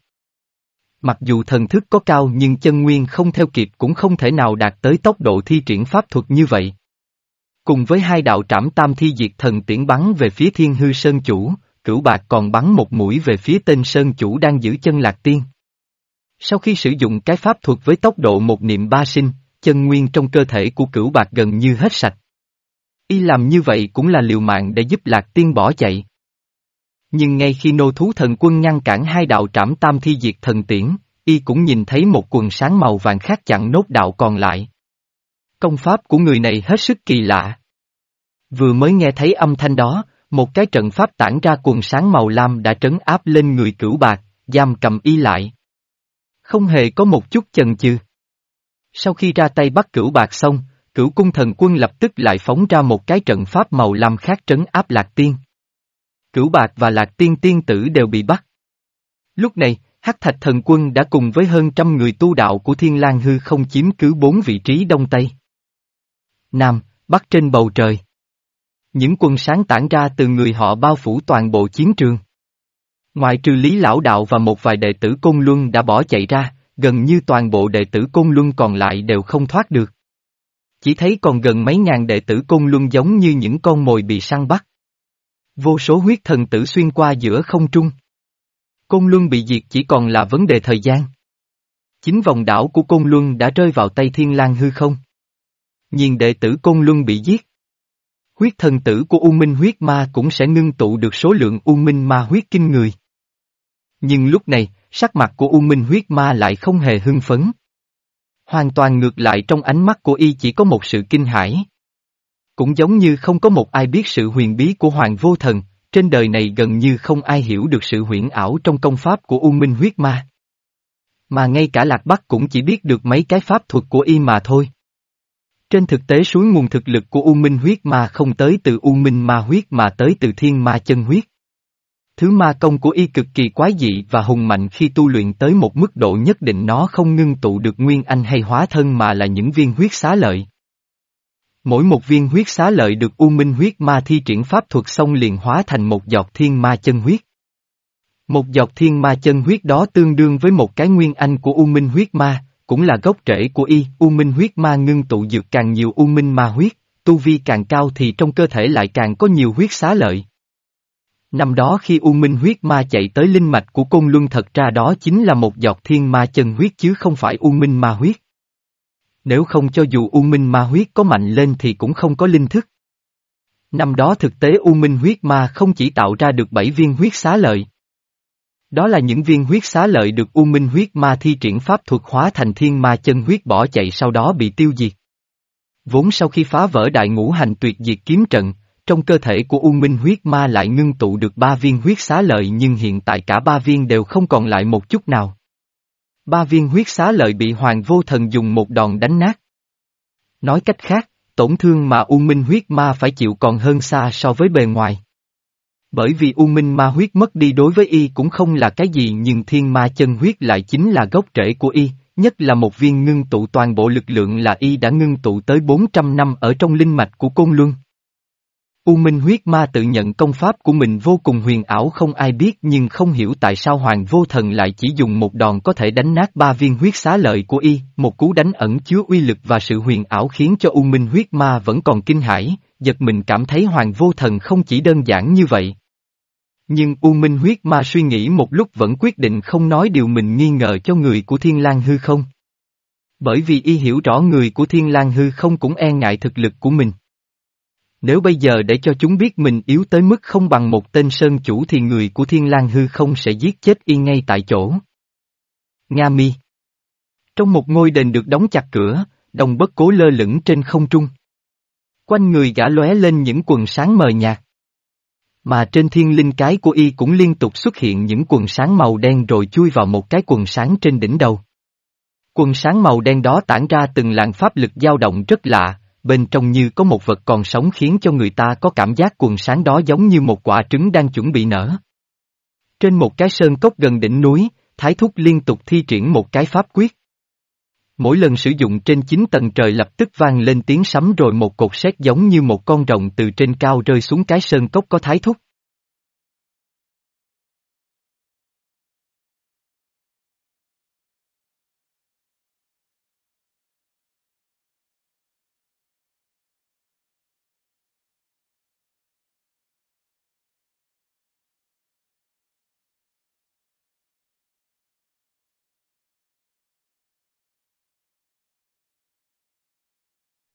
Mặc dù thần thức có cao nhưng chân nguyên không theo kịp cũng không thể nào đạt tới tốc độ thi triển pháp thuật như vậy. Cùng với hai đạo trảm tam thi diệt thần tiễn bắn về phía thiên hư sơn chủ, cửu bạc còn bắn một mũi về phía tên sơn chủ đang giữ chân lạc tiên. Sau khi sử dụng cái pháp thuật với tốc độ một niệm ba sinh, chân nguyên trong cơ thể của cửu bạc gần như hết sạch. Y làm như vậy cũng là liều mạng để giúp lạc tiên bỏ chạy. Nhưng ngay khi nô thú thần quân ngăn cản hai đạo trảm tam thi diệt thần tiễn, y cũng nhìn thấy một quần sáng màu vàng khác chặn nốt đạo còn lại. Công pháp của người này hết sức kỳ lạ. Vừa mới nghe thấy âm thanh đó, một cái trận pháp tản ra quần sáng màu lam đã trấn áp lên người cửu bạc, giam cầm y lại. Không hề có một chút chần chừ. Sau khi ra tay bắt cửu bạc xong, cửu cung thần quân lập tức lại phóng ra một cái trận pháp màu lam khác trấn áp lạc tiên. Cửu bạc và lạc tiên tiên tử đều bị bắt. Lúc này, Hắc Thạch Thần Quân đã cùng với hơn trăm người tu đạo của Thiên lang Hư không chiếm cứ bốn vị trí đông tây. Nam, Bắc trên bầu trời. Những quân sáng tản ra từ người họ bao phủ toàn bộ chiến trường. Ngoài trừ Lý Lão Đạo và một vài đệ tử Côn Luân đã bỏ chạy ra, gần như toàn bộ đệ tử Côn Luân còn lại đều không thoát được. Chỉ thấy còn gần mấy ngàn đệ tử Côn Luân giống như những con mồi bị săn bắt. Vô số huyết thần tử xuyên qua giữa không trung. Côn Luân bị diệt chỉ còn là vấn đề thời gian. Chính vòng đảo của Côn Luân đã rơi vào tay Thiên lang hư không. Nhìn đệ tử Côn Luân bị giết. Huyết thần tử của U Minh huyết ma cũng sẽ ngưng tụ được số lượng U Minh ma huyết kinh người. Nhưng lúc này, sắc mặt của U Minh huyết ma lại không hề hưng phấn. Hoàn toàn ngược lại trong ánh mắt của y chỉ có một sự kinh hãi. Cũng giống như không có một ai biết sự huyền bí của Hoàng Vô Thần, trên đời này gần như không ai hiểu được sự huyễn ảo trong công pháp của U Minh huyết ma. Mà ngay cả Lạc Bắc cũng chỉ biết được mấy cái pháp thuật của y mà thôi. Trên thực tế suối nguồn thực lực của U Minh huyết ma không tới từ U Minh ma huyết mà tới từ thiên ma chân huyết. Thứ ma công của y cực kỳ quái dị và hùng mạnh khi tu luyện tới một mức độ nhất định nó không ngưng tụ được nguyên anh hay hóa thân mà là những viên huyết xá lợi. Mỗi một viên huyết xá lợi được U Minh huyết ma thi triển pháp thuật xong liền hóa thành một giọt thiên ma chân huyết. Một giọt thiên ma chân huyết đó tương đương với một cái nguyên anh của U Minh huyết ma, cũng là gốc rễ của y, U Minh huyết ma ngưng tụ dược càng nhiều U Minh ma huyết, tu vi càng cao thì trong cơ thể lại càng có nhiều huyết xá lợi. Năm đó khi U Minh huyết ma chạy tới linh mạch của Côn Luân thật ra đó chính là một giọt thiên ma chân huyết chứ không phải U Minh ma huyết. Nếu không cho dù U Minh ma huyết có mạnh lên thì cũng không có linh thức. Năm đó thực tế U Minh huyết ma không chỉ tạo ra được 7 viên huyết xá lợi. Đó là những viên huyết xá lợi được U Minh huyết ma thi triển pháp thuật hóa thành thiên ma chân huyết bỏ chạy sau đó bị tiêu diệt. Vốn sau khi phá vỡ đại ngũ hành tuyệt diệt kiếm trận, trong cơ thể của U Minh huyết ma lại ngưng tụ được ba viên huyết xá lợi nhưng hiện tại cả ba viên đều không còn lại một chút nào. Ba viên huyết xá lợi bị Hoàng Vô Thần dùng một đòn đánh nát. Nói cách khác, tổn thương mà U Minh huyết ma phải chịu còn hơn xa so với bề ngoài. Bởi vì U Minh ma huyết mất đi đối với y cũng không là cái gì nhưng thiên ma chân huyết lại chính là gốc rễ của y, nhất là một viên ngưng tụ toàn bộ lực lượng là y đã ngưng tụ tới 400 năm ở trong linh mạch của Côn Luân. U Minh huyết ma tự nhận công pháp của mình vô cùng huyền ảo không ai biết nhưng không hiểu tại sao Hoàng Vô Thần lại chỉ dùng một đòn có thể đánh nát ba viên huyết xá lợi của y, một cú đánh ẩn chứa uy lực và sự huyền ảo khiến cho U Minh huyết ma vẫn còn kinh hãi, giật mình cảm thấy Hoàng Vô Thần không chỉ đơn giản như vậy. Nhưng U Minh huyết ma suy nghĩ một lúc vẫn quyết định không nói điều mình nghi ngờ cho người của Thiên lang hư không. Bởi vì y hiểu rõ người của Thiên lang hư không cũng e ngại thực lực của mình. Nếu bây giờ để cho chúng biết mình yếu tới mức không bằng một tên sơn chủ thì người của Thiên lang hư không sẽ giết chết y ngay tại chỗ. Nga mi Trong một ngôi đền được đóng chặt cửa, đồng bất cố lơ lửng trên không trung. Quanh người gã lóe lên những quần sáng mờ nhạt. Mà trên thiên linh cái của y cũng liên tục xuất hiện những quần sáng màu đen rồi chui vào một cái quần sáng trên đỉnh đầu. Quần sáng màu đen đó tản ra từng làn pháp lực dao động rất lạ, bên trong như có một vật còn sống khiến cho người ta có cảm giác quần sáng đó giống như một quả trứng đang chuẩn bị nở. Trên một cái sơn cốc gần đỉnh núi, Thái Thúc liên tục thi triển một cái pháp quyết. Mỗi lần sử dụng trên chín tầng trời lập tức vang lên tiếng sấm rồi một cột sét giống như một con rồng từ trên cao rơi xuống cái sơn cốc có Thái Thúc.